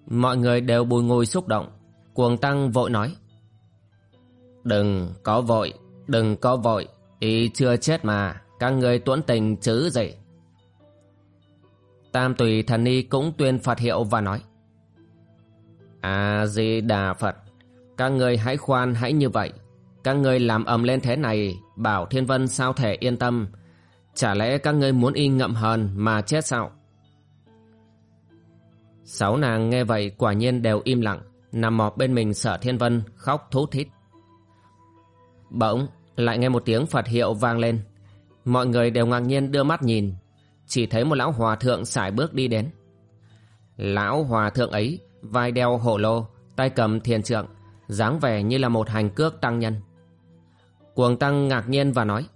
S1: Mọi người đều bùi ngùi xúc động, Cuồng tăng vội nói. Đừng có vội, Đừng có vội, y chưa chết mà, Các người tuẫn tình chứ gì? Tam tùy thần ni cũng tuyên Phật hiệu và nói. A-di-đà Phật. Các người hãy khoan hãy như vậy. Các người làm ầm lên thế này, Bảo Thiên Vân sao thể yên tâm? Chả lẽ các ngươi muốn y ngậm hờn Mà chết sao? Sáu nàng nghe vậy quả nhiên đều im lặng. Nằm mọp bên mình sở thiên vân Khóc thút thít. Bỗng, lại nghe một tiếng Phật hiệu vang lên. Mọi người đều ngạc nhiên đưa mắt nhìn. Chỉ thấy một lão hòa thượng sải bước đi đến. Lão hòa thượng ấy vai đeo hổ lô, tay cầm thiền trượng, dáng vẻ như là một hành cước tăng nhân. Cuồng tăng ngạc nhiên và nói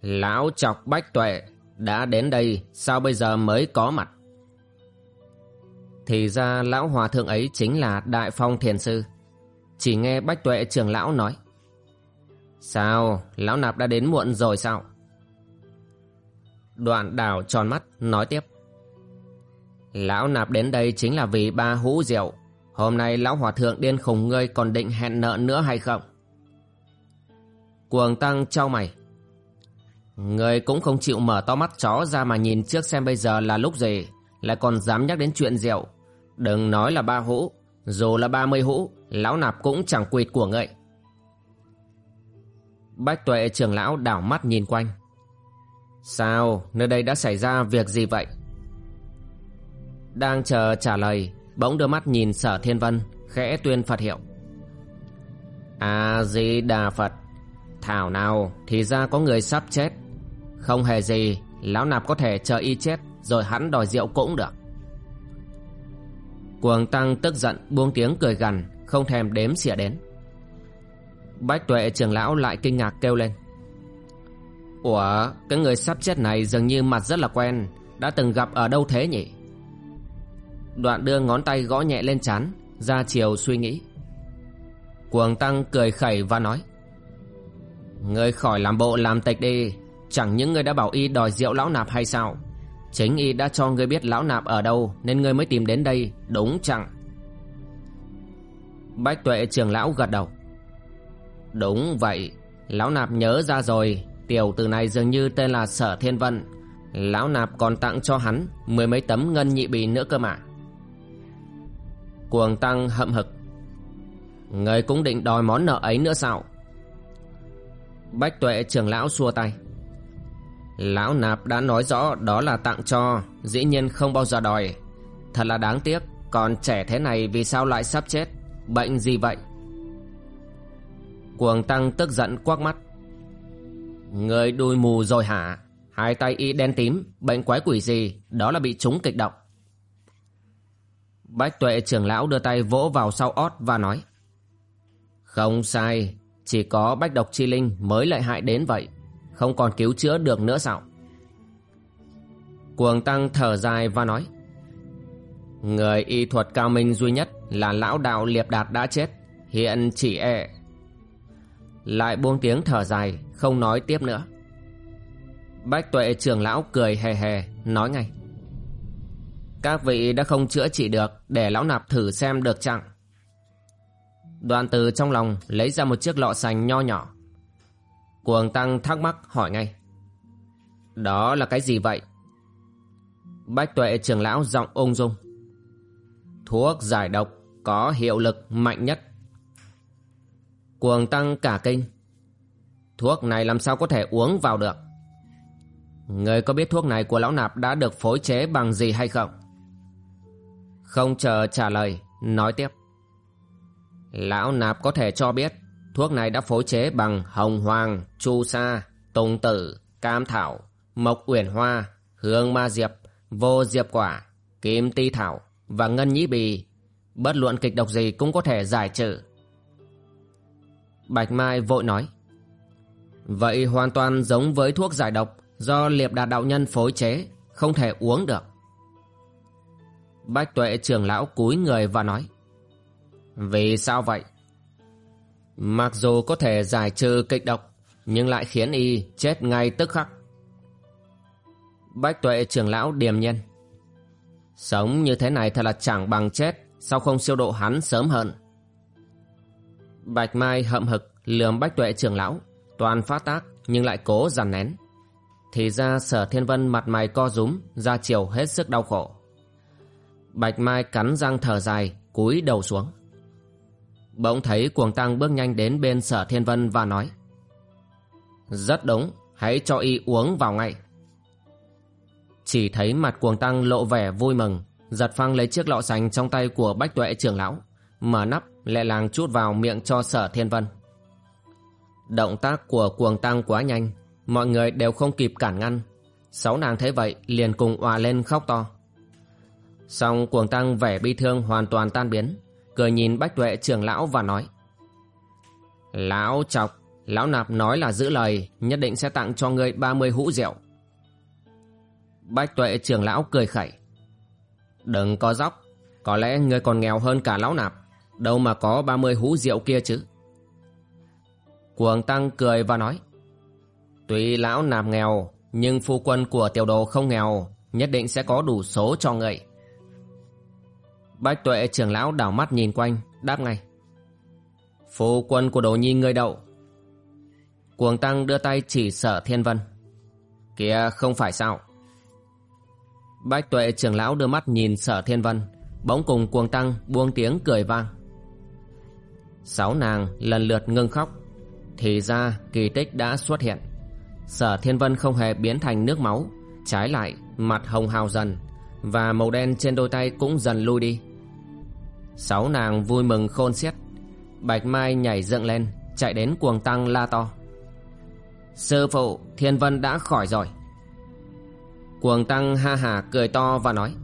S1: Lão chọc bách tuệ đã đến đây sao bây giờ mới có mặt? Thì ra lão hòa thượng ấy chính là Đại Phong Thiền Sư. Chỉ nghe bách tuệ trưởng lão nói Sao, lão nạp đã đến muộn rồi sao? Đoạn đảo tròn mắt nói tiếp Lão nạp đến đây chính là vì ba hũ rượu. Hôm nay lão hòa thượng điên khùng ngươi còn định hẹn nợ nữa hay không? Cuồng tăng trao mày. Ngươi cũng không chịu mở to mắt chó ra mà nhìn trước xem bây giờ là lúc gì, Lại còn dám nhắc đến chuyện rượu. Đừng nói là ba hũ, Dù là ba mươi hũ, Lão nạp cũng chẳng quỵt của ngươi. Bách tuệ trưởng lão đảo mắt nhìn quanh. Sao, nơi đây đã xảy ra việc gì vậy? Đang chờ trả lời, Bỗng đưa mắt nhìn sở thiên vân, Khẽ tuyên Phật hiệu. A-di-đà Phật, Thảo nào thì ra có người sắp chết. Không hề gì, Lão nạp có thể chờ y chết, Rồi hắn đòi rượu cũng được. Cuồng tăng tức giận, buông tiếng cười gằn, Không thèm đếm xỉa đến. Bách tuệ trưởng lão lại kinh ngạc kêu lên. Ủa, Cái người sắp chết này dường như mặt rất là quen, Đã từng gặp ở đâu thế nhỉ? Đoạn đưa ngón tay gõ nhẹ lên chán Ra chiều suy nghĩ. Cuồng tăng cười khẩy và nói, Ngươi khỏi làm bộ làm tịch đi, Chẳng những ngươi đã bảo y đòi rượu lão nạp hay sao? Chính y đã cho ngươi biết lão nạp ở đâu Nên ngươi mới tìm đến đây, Đúng chẳng Bách tuệ trường lão gật đầu, Đúng vậy, Lão nạp nhớ ra rồi, Tiểu tử này dường như tên là Sở Thiên Vân, Lão nạp còn tặng cho hắn Mười mấy tấm ngân nhị bì nữa cơ mà. Cuồng tăng hậm hực. Người cũng định đòi món nợ ấy nữa sao? Bách tuệ trưởng lão xua tay. Lão nạp đã nói rõ đó là tặng cho, Dĩ nhiên không bao giờ đòi. Thật là đáng tiếc, Còn trẻ thế này vì sao lại sắp chết? Bệnh gì vậy? Cuồng tăng tức giận quắc mắt. Người đuôi mù rồi hả? Hai tay y đen tím, Bệnh quái quỷ gì? Đó là bị trúng kịch động. Bách tuệ trưởng lão đưa tay vỗ vào sau ót và nói, Không sai, Chỉ có bách độc chi linh mới lợi hại đến vậy, Không còn cứu chữa được nữa sao? Cuồng tăng thở dài và nói, Người y thuật cao minh duy nhất là lão đạo liệp đạt đã chết, Hiện chỉ e Lại buông tiếng thở dài, Không nói tiếp nữa. Bách tuệ trưởng lão cười hề hề, Nói ngay các vị đã không chữa trị được, Để lão nạp thử xem được chẳng Đoàn từ trong lòng Lấy ra một chiếc lọ sành nho nhỏ Cuồng tăng thắc mắc hỏi ngay Đó là cái gì vậy Bách tuệ trưởng lão giọng ung dung Thuốc giải độc có hiệu lực mạnh nhất. Cuồng tăng cả kinh. Thuốc này làm sao có thể uống vào được? Người có biết thuốc này của lão nạp đã được phối chế bằng gì hay không? Không chờ trả lời, nói tiếp. Lão nạp có thể cho biết thuốc này đã phối chế bằng hồng hoàng, chu sa, tùng tử, cam thảo, mộc uyển hoa, hương ma diệp, vô diệp quả, kim ti thảo, và ngân nhĩ bì. Bất luận kịch độc gì cũng có thể giải trừ. Bạch mai vội nói. Vậy hoàn toàn giống với thuốc giải độc do liệp đạt đạo nhân phối chế không thể uống được bách tuệ trưởng lão cúi người và nói, vì sao vậy? Mặc dù có thể giải trừ kịch độc, nhưng lại khiến y chết ngay tức khắc. Bách tuệ trưởng lão điềm nhiên, Sống như thế này thật là chẳng bằng chết, Sao không siêu độ hắn sớm hơn? Bạch Mai hậm hực lườm Bách Tuệ trưởng lão, Toàn phát tác nhưng lại cố giàn nén. Thì ra sở thiên vân mặt mày co rúm, Ra chiều hết sức đau khổ. Bạch Mai cắn răng thở dài, cúi đầu xuống. Bỗng thấy cuồng tăng bước nhanh đến bên sở thiên vân và nói, Rất đúng, Hãy cho y uống vào ngay. Chỉ thấy mặt cuồng tăng lộ vẻ vui mừng, Giật phăng lấy chiếc lọ sành trong tay của bách tuệ trưởng lão, Mở nắp, lẹ làng chút vào miệng cho sở thiên vân. Động tác của cuồng tăng quá nhanh, Mọi người đều không kịp cản ngăn. Sáu nàng thấy vậy liền cùng òa lên khóc to. Xong cuồng tăng vẻ bi thương hoàn toàn tan biến Cười nhìn bách tuệ trưởng lão và nói Lão chọc Lão nạp nói là giữ lời Nhất định sẽ tặng cho ngươi 30 hũ rượu Bách tuệ trưởng lão cười khẩy. Đừng có dóc, có lẽ ngươi còn nghèo hơn cả lão nạp, đâu mà có 30 hũ rượu kia chứ. Cuồng tăng cười và nói. Tuy lão nạp nghèo, nhưng phu quân của tiểu đồ không nghèo, nhất định sẽ có đủ số cho ngươi Bách tuệ trưởng lão đảo mắt nhìn quanh, đáp ngay. Phu quân của đồ nhi ngươi đậu. Cuồng tăng đưa tay chỉ sở thiên vân. Kìa không phải sao. Bách tuệ trưởng lão đưa mắt nhìn sở thiên vân Bỗng cùng cuồng tăng buông tiếng cười vang Sáu nàng lần lượt ngưng khóc Thì ra kỳ tích đã xuất hiện Sở thiên vân không hề biến thành nước máu Trái lại mặt hồng hào dần và màu đen trên đôi tay cũng dần lui đi. Sáu nàng vui mừng khôn xiết. Bạch Mai nhảy dựng lên, Chạy đến cuồng tăng la to. Sư phụ, Thiên Vân đã khỏi rồi. Cuồng tăng ha hà cười to và nói,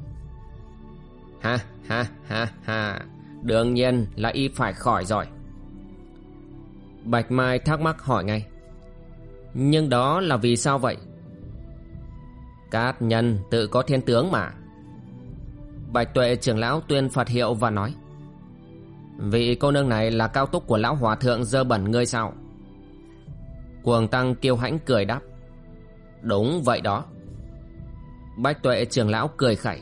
S1: Ha ha ha ha, Đương nhiên là y phải khỏi rồi. Bạch Mai thắc mắc hỏi ngay, Nhưng đó là vì sao vậy? Cát nhân tự có thiên tướng mà. Bạch Tuệ trưởng lão tuyên Phật hiệu và nói, Vị cô nương này là cao túc của lão hòa thượng dơ bẩn ngươi sao? Cuồng tăng kiêu hãnh cười đáp, Đúng vậy đó. Bách tuệ trưởng lão cười khẩy,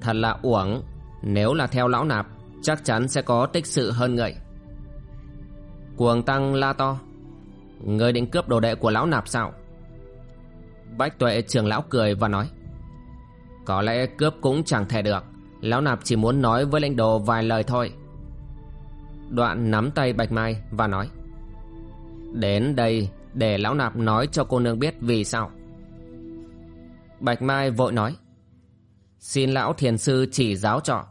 S1: Thật là uổng, Nếu là theo lão nạp, Chắc chắn sẽ có tích sự hơn người. Cuồng tăng la to, Ngươi định cướp đồ đệ của lão nạp sao? Bách tuệ trưởng lão cười và nói có lẽ cướp cũng chẳng thể được. Lão nạp chỉ muốn nói với lãnh đồ vài lời thôi. Đoạn nắm tay Bạch Mai và nói, Đến đây để lão nạp nói cho cô nương biết vì sao. Bạch Mai vội nói, Xin lão thiền sư chỉ giáo cho.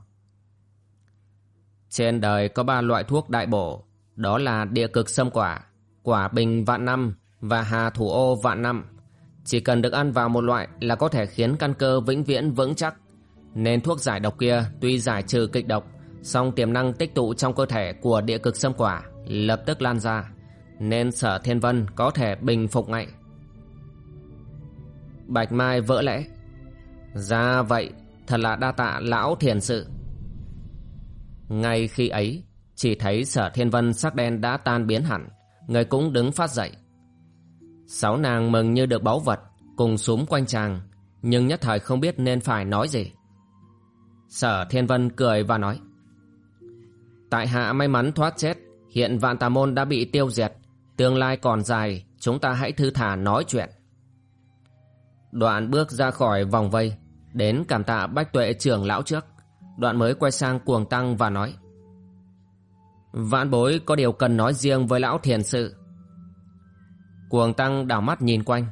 S1: Trên đời có ba loại thuốc đại bổ, Đó là địa cực sâm quả Quả bình vạn năm Và hà thủ ô vạn năm. Chỉ cần được ăn vào một loại là có thể khiến căn cơ vĩnh viễn vững chắc. Nên thuốc giải độc kia tuy giải trừ kịch độc, song tiềm năng tích tụ trong cơ thể của địa cực sâm quả lập tức lan ra, nên sở thiên vân có thể bình phục ngay. Bạch mai vỡ lẽ. Ra vậy, thật là đa tạ lão thiền sự. Ngay khi ấy, chỉ thấy sở thiên vân sắc đen đã tan biến hẳn, người cũng đứng phát dậy sáu nàng mừng như được báu vật, cùng xúm quanh chàng nhưng nhất thời không biết nên phải nói gì. Sở thiên vân cười và nói, Tại hạ may mắn thoát chết, Hiện vạn tà môn đã bị tiêu diệt, Tương lai còn dài, Chúng ta hãy thư thả nói chuyện. Đoạn bước ra khỏi vòng vây, Đến cảm tạ bách tuệ trưởng lão trước, Đoạn mới quay sang cuồng tăng và nói, Vạn bối có điều cần nói riêng với lão thiền sự. Cuồng tăng đảo mắt nhìn quanh.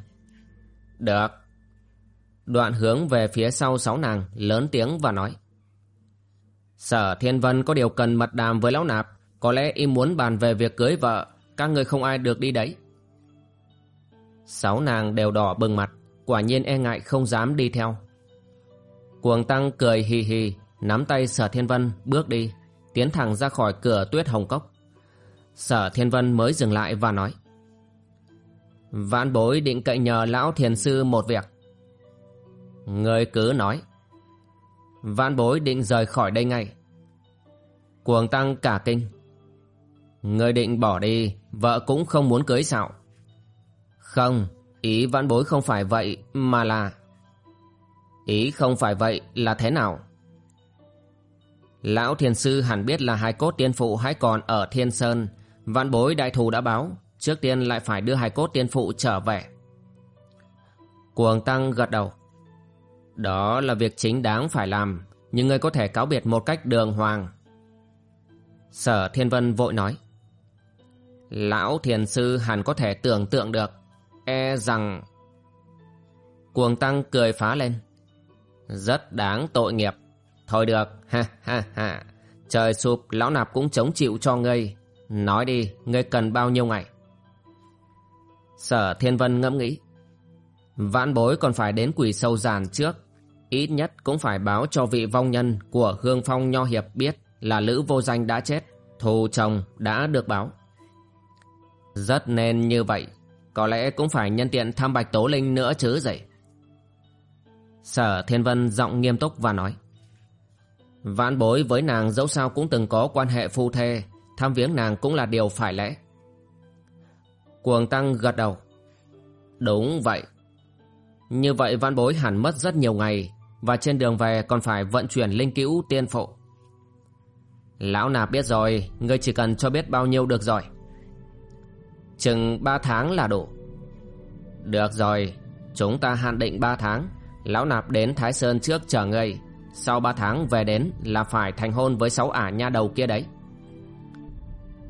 S1: Được. Đoạn hướng về phía sau sáu nàng, Lớn tiếng và nói. Sở Thiên Vân có điều cần mật đàm với lão nạp, Có lẽ y muốn bàn về việc cưới vợ, Các người không ai được đi đấy. Sáu nàng đều đỏ bừng mặt, Quả nhiên e ngại không dám đi theo. Cuồng Tăng cười hì hì, Nắm tay Sở Thiên Vân, bước đi, Tiến thẳng ra khỏi cửa tuyết hồng cốc. Sở Thiên Vân mới dừng lại và nói. Vãn bối định cậy nhờ lão thiền sư một việc. Người cứ nói Vãn bối định rời khỏi đây ngay. Cuồng tăng cả kinh. Người định bỏ đi, Vợ cũng không muốn cưới sao Không, Ý vãn bối không phải vậy Mà là, Ý không phải vậy là thế nào? Lão thiền sư hẳn biết là hai cốt tiên phụ hãy còn ở thiên sơn Vãn bối đại thù đã báo. Trước tiên lại phải đưa hai cốt tiên phụ trở về. Cuồng tăng gật đầu. Đó là việc chính đáng phải làm, Nhưng ngươi có thể cáo biệt một cách đường hoàng. Sở Thiên Vân vội nói. Lão thiền sư hẳn có thể tưởng tượng được E rằng Cuồng Tăng cười phá lên. Rất đáng tội nghiệp. Thôi được, ha ha ha. Trời sụp, lão nạp cũng chống chịu cho ngươi. Nói đi, Ngươi cần bao nhiêu ngày? Sở Thiên Vân ngẫm nghĩ. Vãn bối còn phải đến quỷ sâu giàn trước. Ít nhất cũng phải báo cho vị vong nhân Của Hương Phong Nho Hiệp biết Là Lữ Vô Danh đã chết. Thù chồng đã được báo. Rất nên như vậy. Có lẽ cũng phải nhân tiện thăm Bạch Tố Linh nữa chứ gì Sở Thiên Vân giọng nghiêm túc và nói. Vãn bối với nàng dẫu sao cũng từng có quan hệ phu thê. Thăm viếng nàng cũng là điều phải lẽ. Cuồng Tăng gật đầu. Đúng vậy. Như vậy văn bối hẳn mất rất nhiều ngày, Và trên đường về còn phải vận chuyển linh cữu tiên phụ Lão nạp biết rồi, Ngươi chỉ cần cho biết bao nhiêu được rồi. Chừng ba tháng là đủ. Được rồi, Chúng ta hạn định ba tháng. Lão nạp đến Thái Sơn trước chờ ngươi. Sau ba tháng về đến là phải thành hôn với sáu ả nha đầu kia đấy.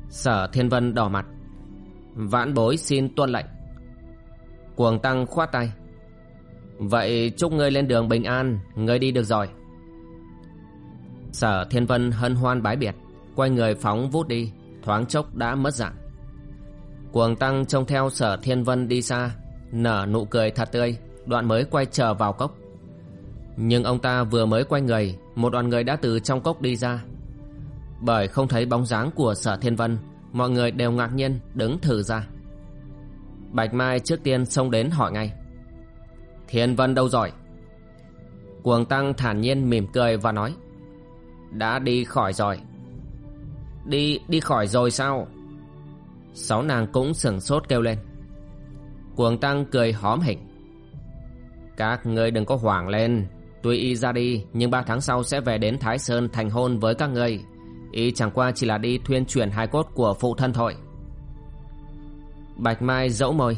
S1: Sở Thiên Vân đỏ mặt. Vãn bối xin tuân lệnh. Cuồng Tăng khoát tay. Vậy chúc ngươi lên đường bình an, Ngươi đi được rồi. Sở Thiên Vân hân hoan bái biệt, Quay người phóng vút đi, Thoáng chốc đã mất dạng. Cuồng Tăng trông theo sở Thiên Vân đi xa, Nở nụ cười thật tươi, Đoạn mới quay trở vào cốc. Nhưng ông ta vừa mới quay người, Một đoàn người đã từ trong cốc đi ra. Bởi không thấy bóng dáng của sở Thiên Vân Mọi người đều ngạc nhiên đứng thử ra. Bạch Mai trước tiên xông đến hỏi ngay. Thiên Vân đâu rồi? Cuồng Tăng thản nhiên mỉm cười và nói. Đã đi khỏi rồi. Đi, đi khỏi rồi sao? Sáu nàng cũng sửng sốt kêu lên. Cuồng tăng cười hóm hỉnh. Các ngươi đừng có hoảng lên. Tuy y ra đi Nhưng ba tháng sau sẽ về đến Thái Sơn thành hôn với các ngươi. Y chẳng qua chỉ là đi thuyên chuyển hài cốt của phụ thân thôi. Bạch Mai dẫu môi.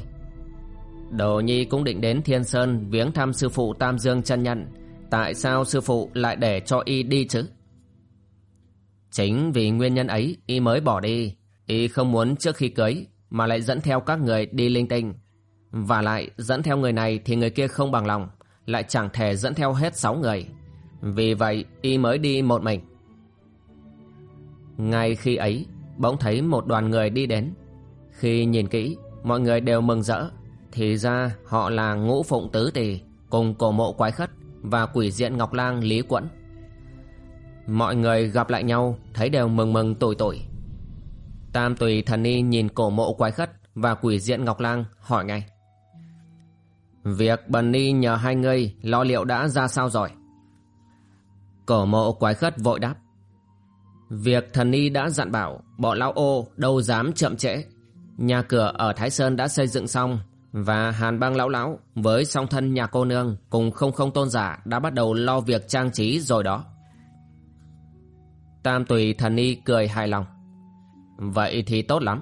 S1: Đồ Nhi cũng định đến Thiên Sơn viếng thăm sư phụ Tam Dương chân nhận Tại sao sư phụ lại để cho y đi chứ? Chính vì nguyên nhân ấy, y mới bỏ đi. Y không muốn trước khi cưới Mà lại dẫn theo các người đi linh tinh. Và lại dẫn theo người này Thì người kia không bằng lòng, Lại chẳng thể dẫn theo hết sáu người. Vì vậy, y mới đi một mình. Ngay khi ấy, Bỗng thấy một đoàn người đi đến. Khi nhìn kỹ, Mọi người đều mừng rỡ. Thì ra, họ là ngũ phụng tứ tỳ, Cùng cổ mộ quái khất Và quỷ diện ngọc lang, lý quẫn. Mọi người gặp lại nhau, Thấy đều mừng mừng tủi tủi. Tam tùy thần y nhìn cổ mộ quái khất Và quỷ diện ngọc lang, hỏi ngay. Việc bần ni nhờ hai ngươi Lo liệu đã ra sao rồi? Cổ mộ quái khất vội đáp. Việc thần y đã dặn bảo, Bọn lão ô, đâu dám chậm trễ. Nhà cửa ở Thái Sơn đã xây dựng xong Và hàn bang lão lão Với song thân nhà cô nương Cùng không không tôn giả Đã bắt đầu lo việc trang trí rồi đó. Tam tùy thần y cười hài lòng. Vậy thì tốt lắm.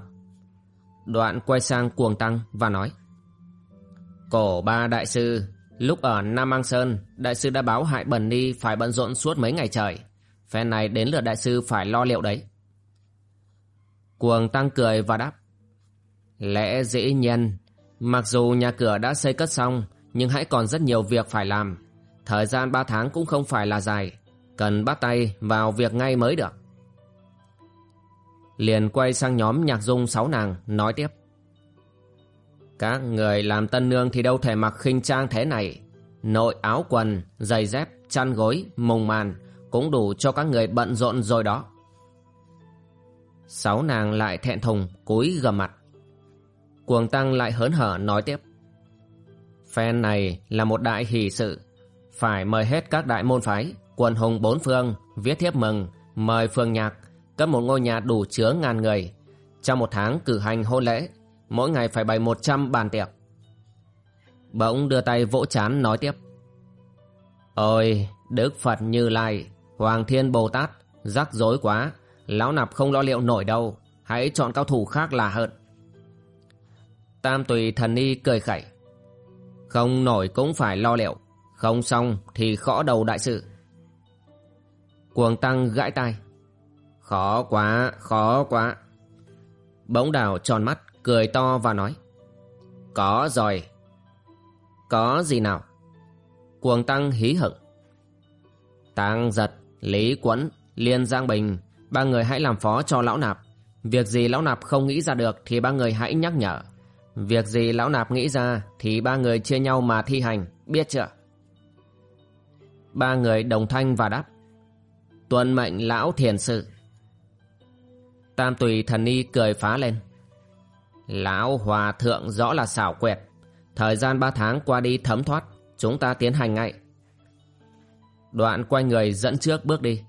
S1: Đoạn quay sang cuồng tăng và nói, Cổ ba đại sư, Lúc ở Nam Mang Sơn, Đại sư đã báo hại bần ni phải bận rộn suốt mấy ngày trời. Phen này đến lượt đại sư phải lo liệu đấy. Cuồng tăng cười và đáp Lẽ dĩ nhiên Mặc dù nhà cửa đã xây cất xong Nhưng hãy còn rất nhiều việc phải làm. Thời gian ba tháng cũng không phải là dài Cần bắt tay vào việc ngay mới được. Liền quay sang nhóm nhạc dung sáu nàng Nói tiếp Các người làm tân nương thì đâu thể mặc khinh trang thế này. Nội áo quần, giày dép, chăn gối, mùng màn. Cũng đủ cho các người bận rộn rồi đó. Sáu nàng lại thẹn thùng, cúi gầm mặt. Cuồng tăng lại hớn hở nói tiếp. Phen này là một đại hỷ sự. Phải mời hết các đại môn phái, Quần hùng bốn phương, Viết thiếp mừng, Mời phương nhạc Cấp một ngôi nhà đủ chứa ngàn người. Trong một tháng cử hành hôn lễ, Mỗi ngày phải bày một trăm bàn tiệc. Bỗng đưa tay vỗ chán nói tiếp. Ôi, Đức Phật Như Lai Hoàng Thiên Bồ Tát Rắc rối quá. Lão nạp không lo liệu nổi đâu. Hãy chọn cao thủ khác là hơn. Tam tùy thần y cười khẩy. Không nổi cũng phải lo liệu. Không xong thì khó đầu đại sự. Cuồng tăng gãi tai. Khó quá, khó quá. Bỗng đào tròn mắt Cười to và nói. Có rồi. Có gì nào? Cuồng tăng hí hửng. Tăng giật, Lý Quẫn, Liên Giang Bình Ba người hãy làm phó cho lão nạp. Việc gì lão nạp không nghĩ ra được Thì ba người hãy nhắc nhở. Việc gì lão nạp nghĩ ra Thì ba người chia nhau mà thi hành Biết chưa? Ba người đồng thanh và đáp. Tuân mệnh lão thiền sự Tam tùy thần ni cười phá lên. Lão hòa thượng rõ là xảo quyệt. Thời gian ba tháng qua đi thấm thoát Chúng ta tiến hành ngay. Đoạn quay người dẫn trước bước đi.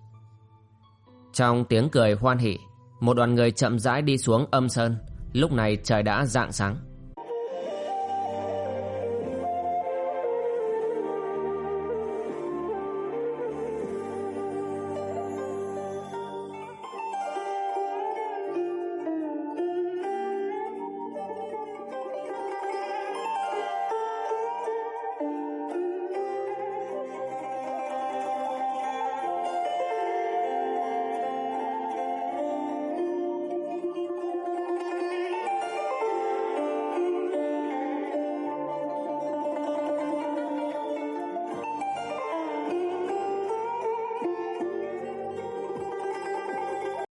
S1: Trong tiếng cười hoan hỉ, Một đoàn người chậm rãi đi xuống âm sơn. Lúc này trời đã rạng sáng.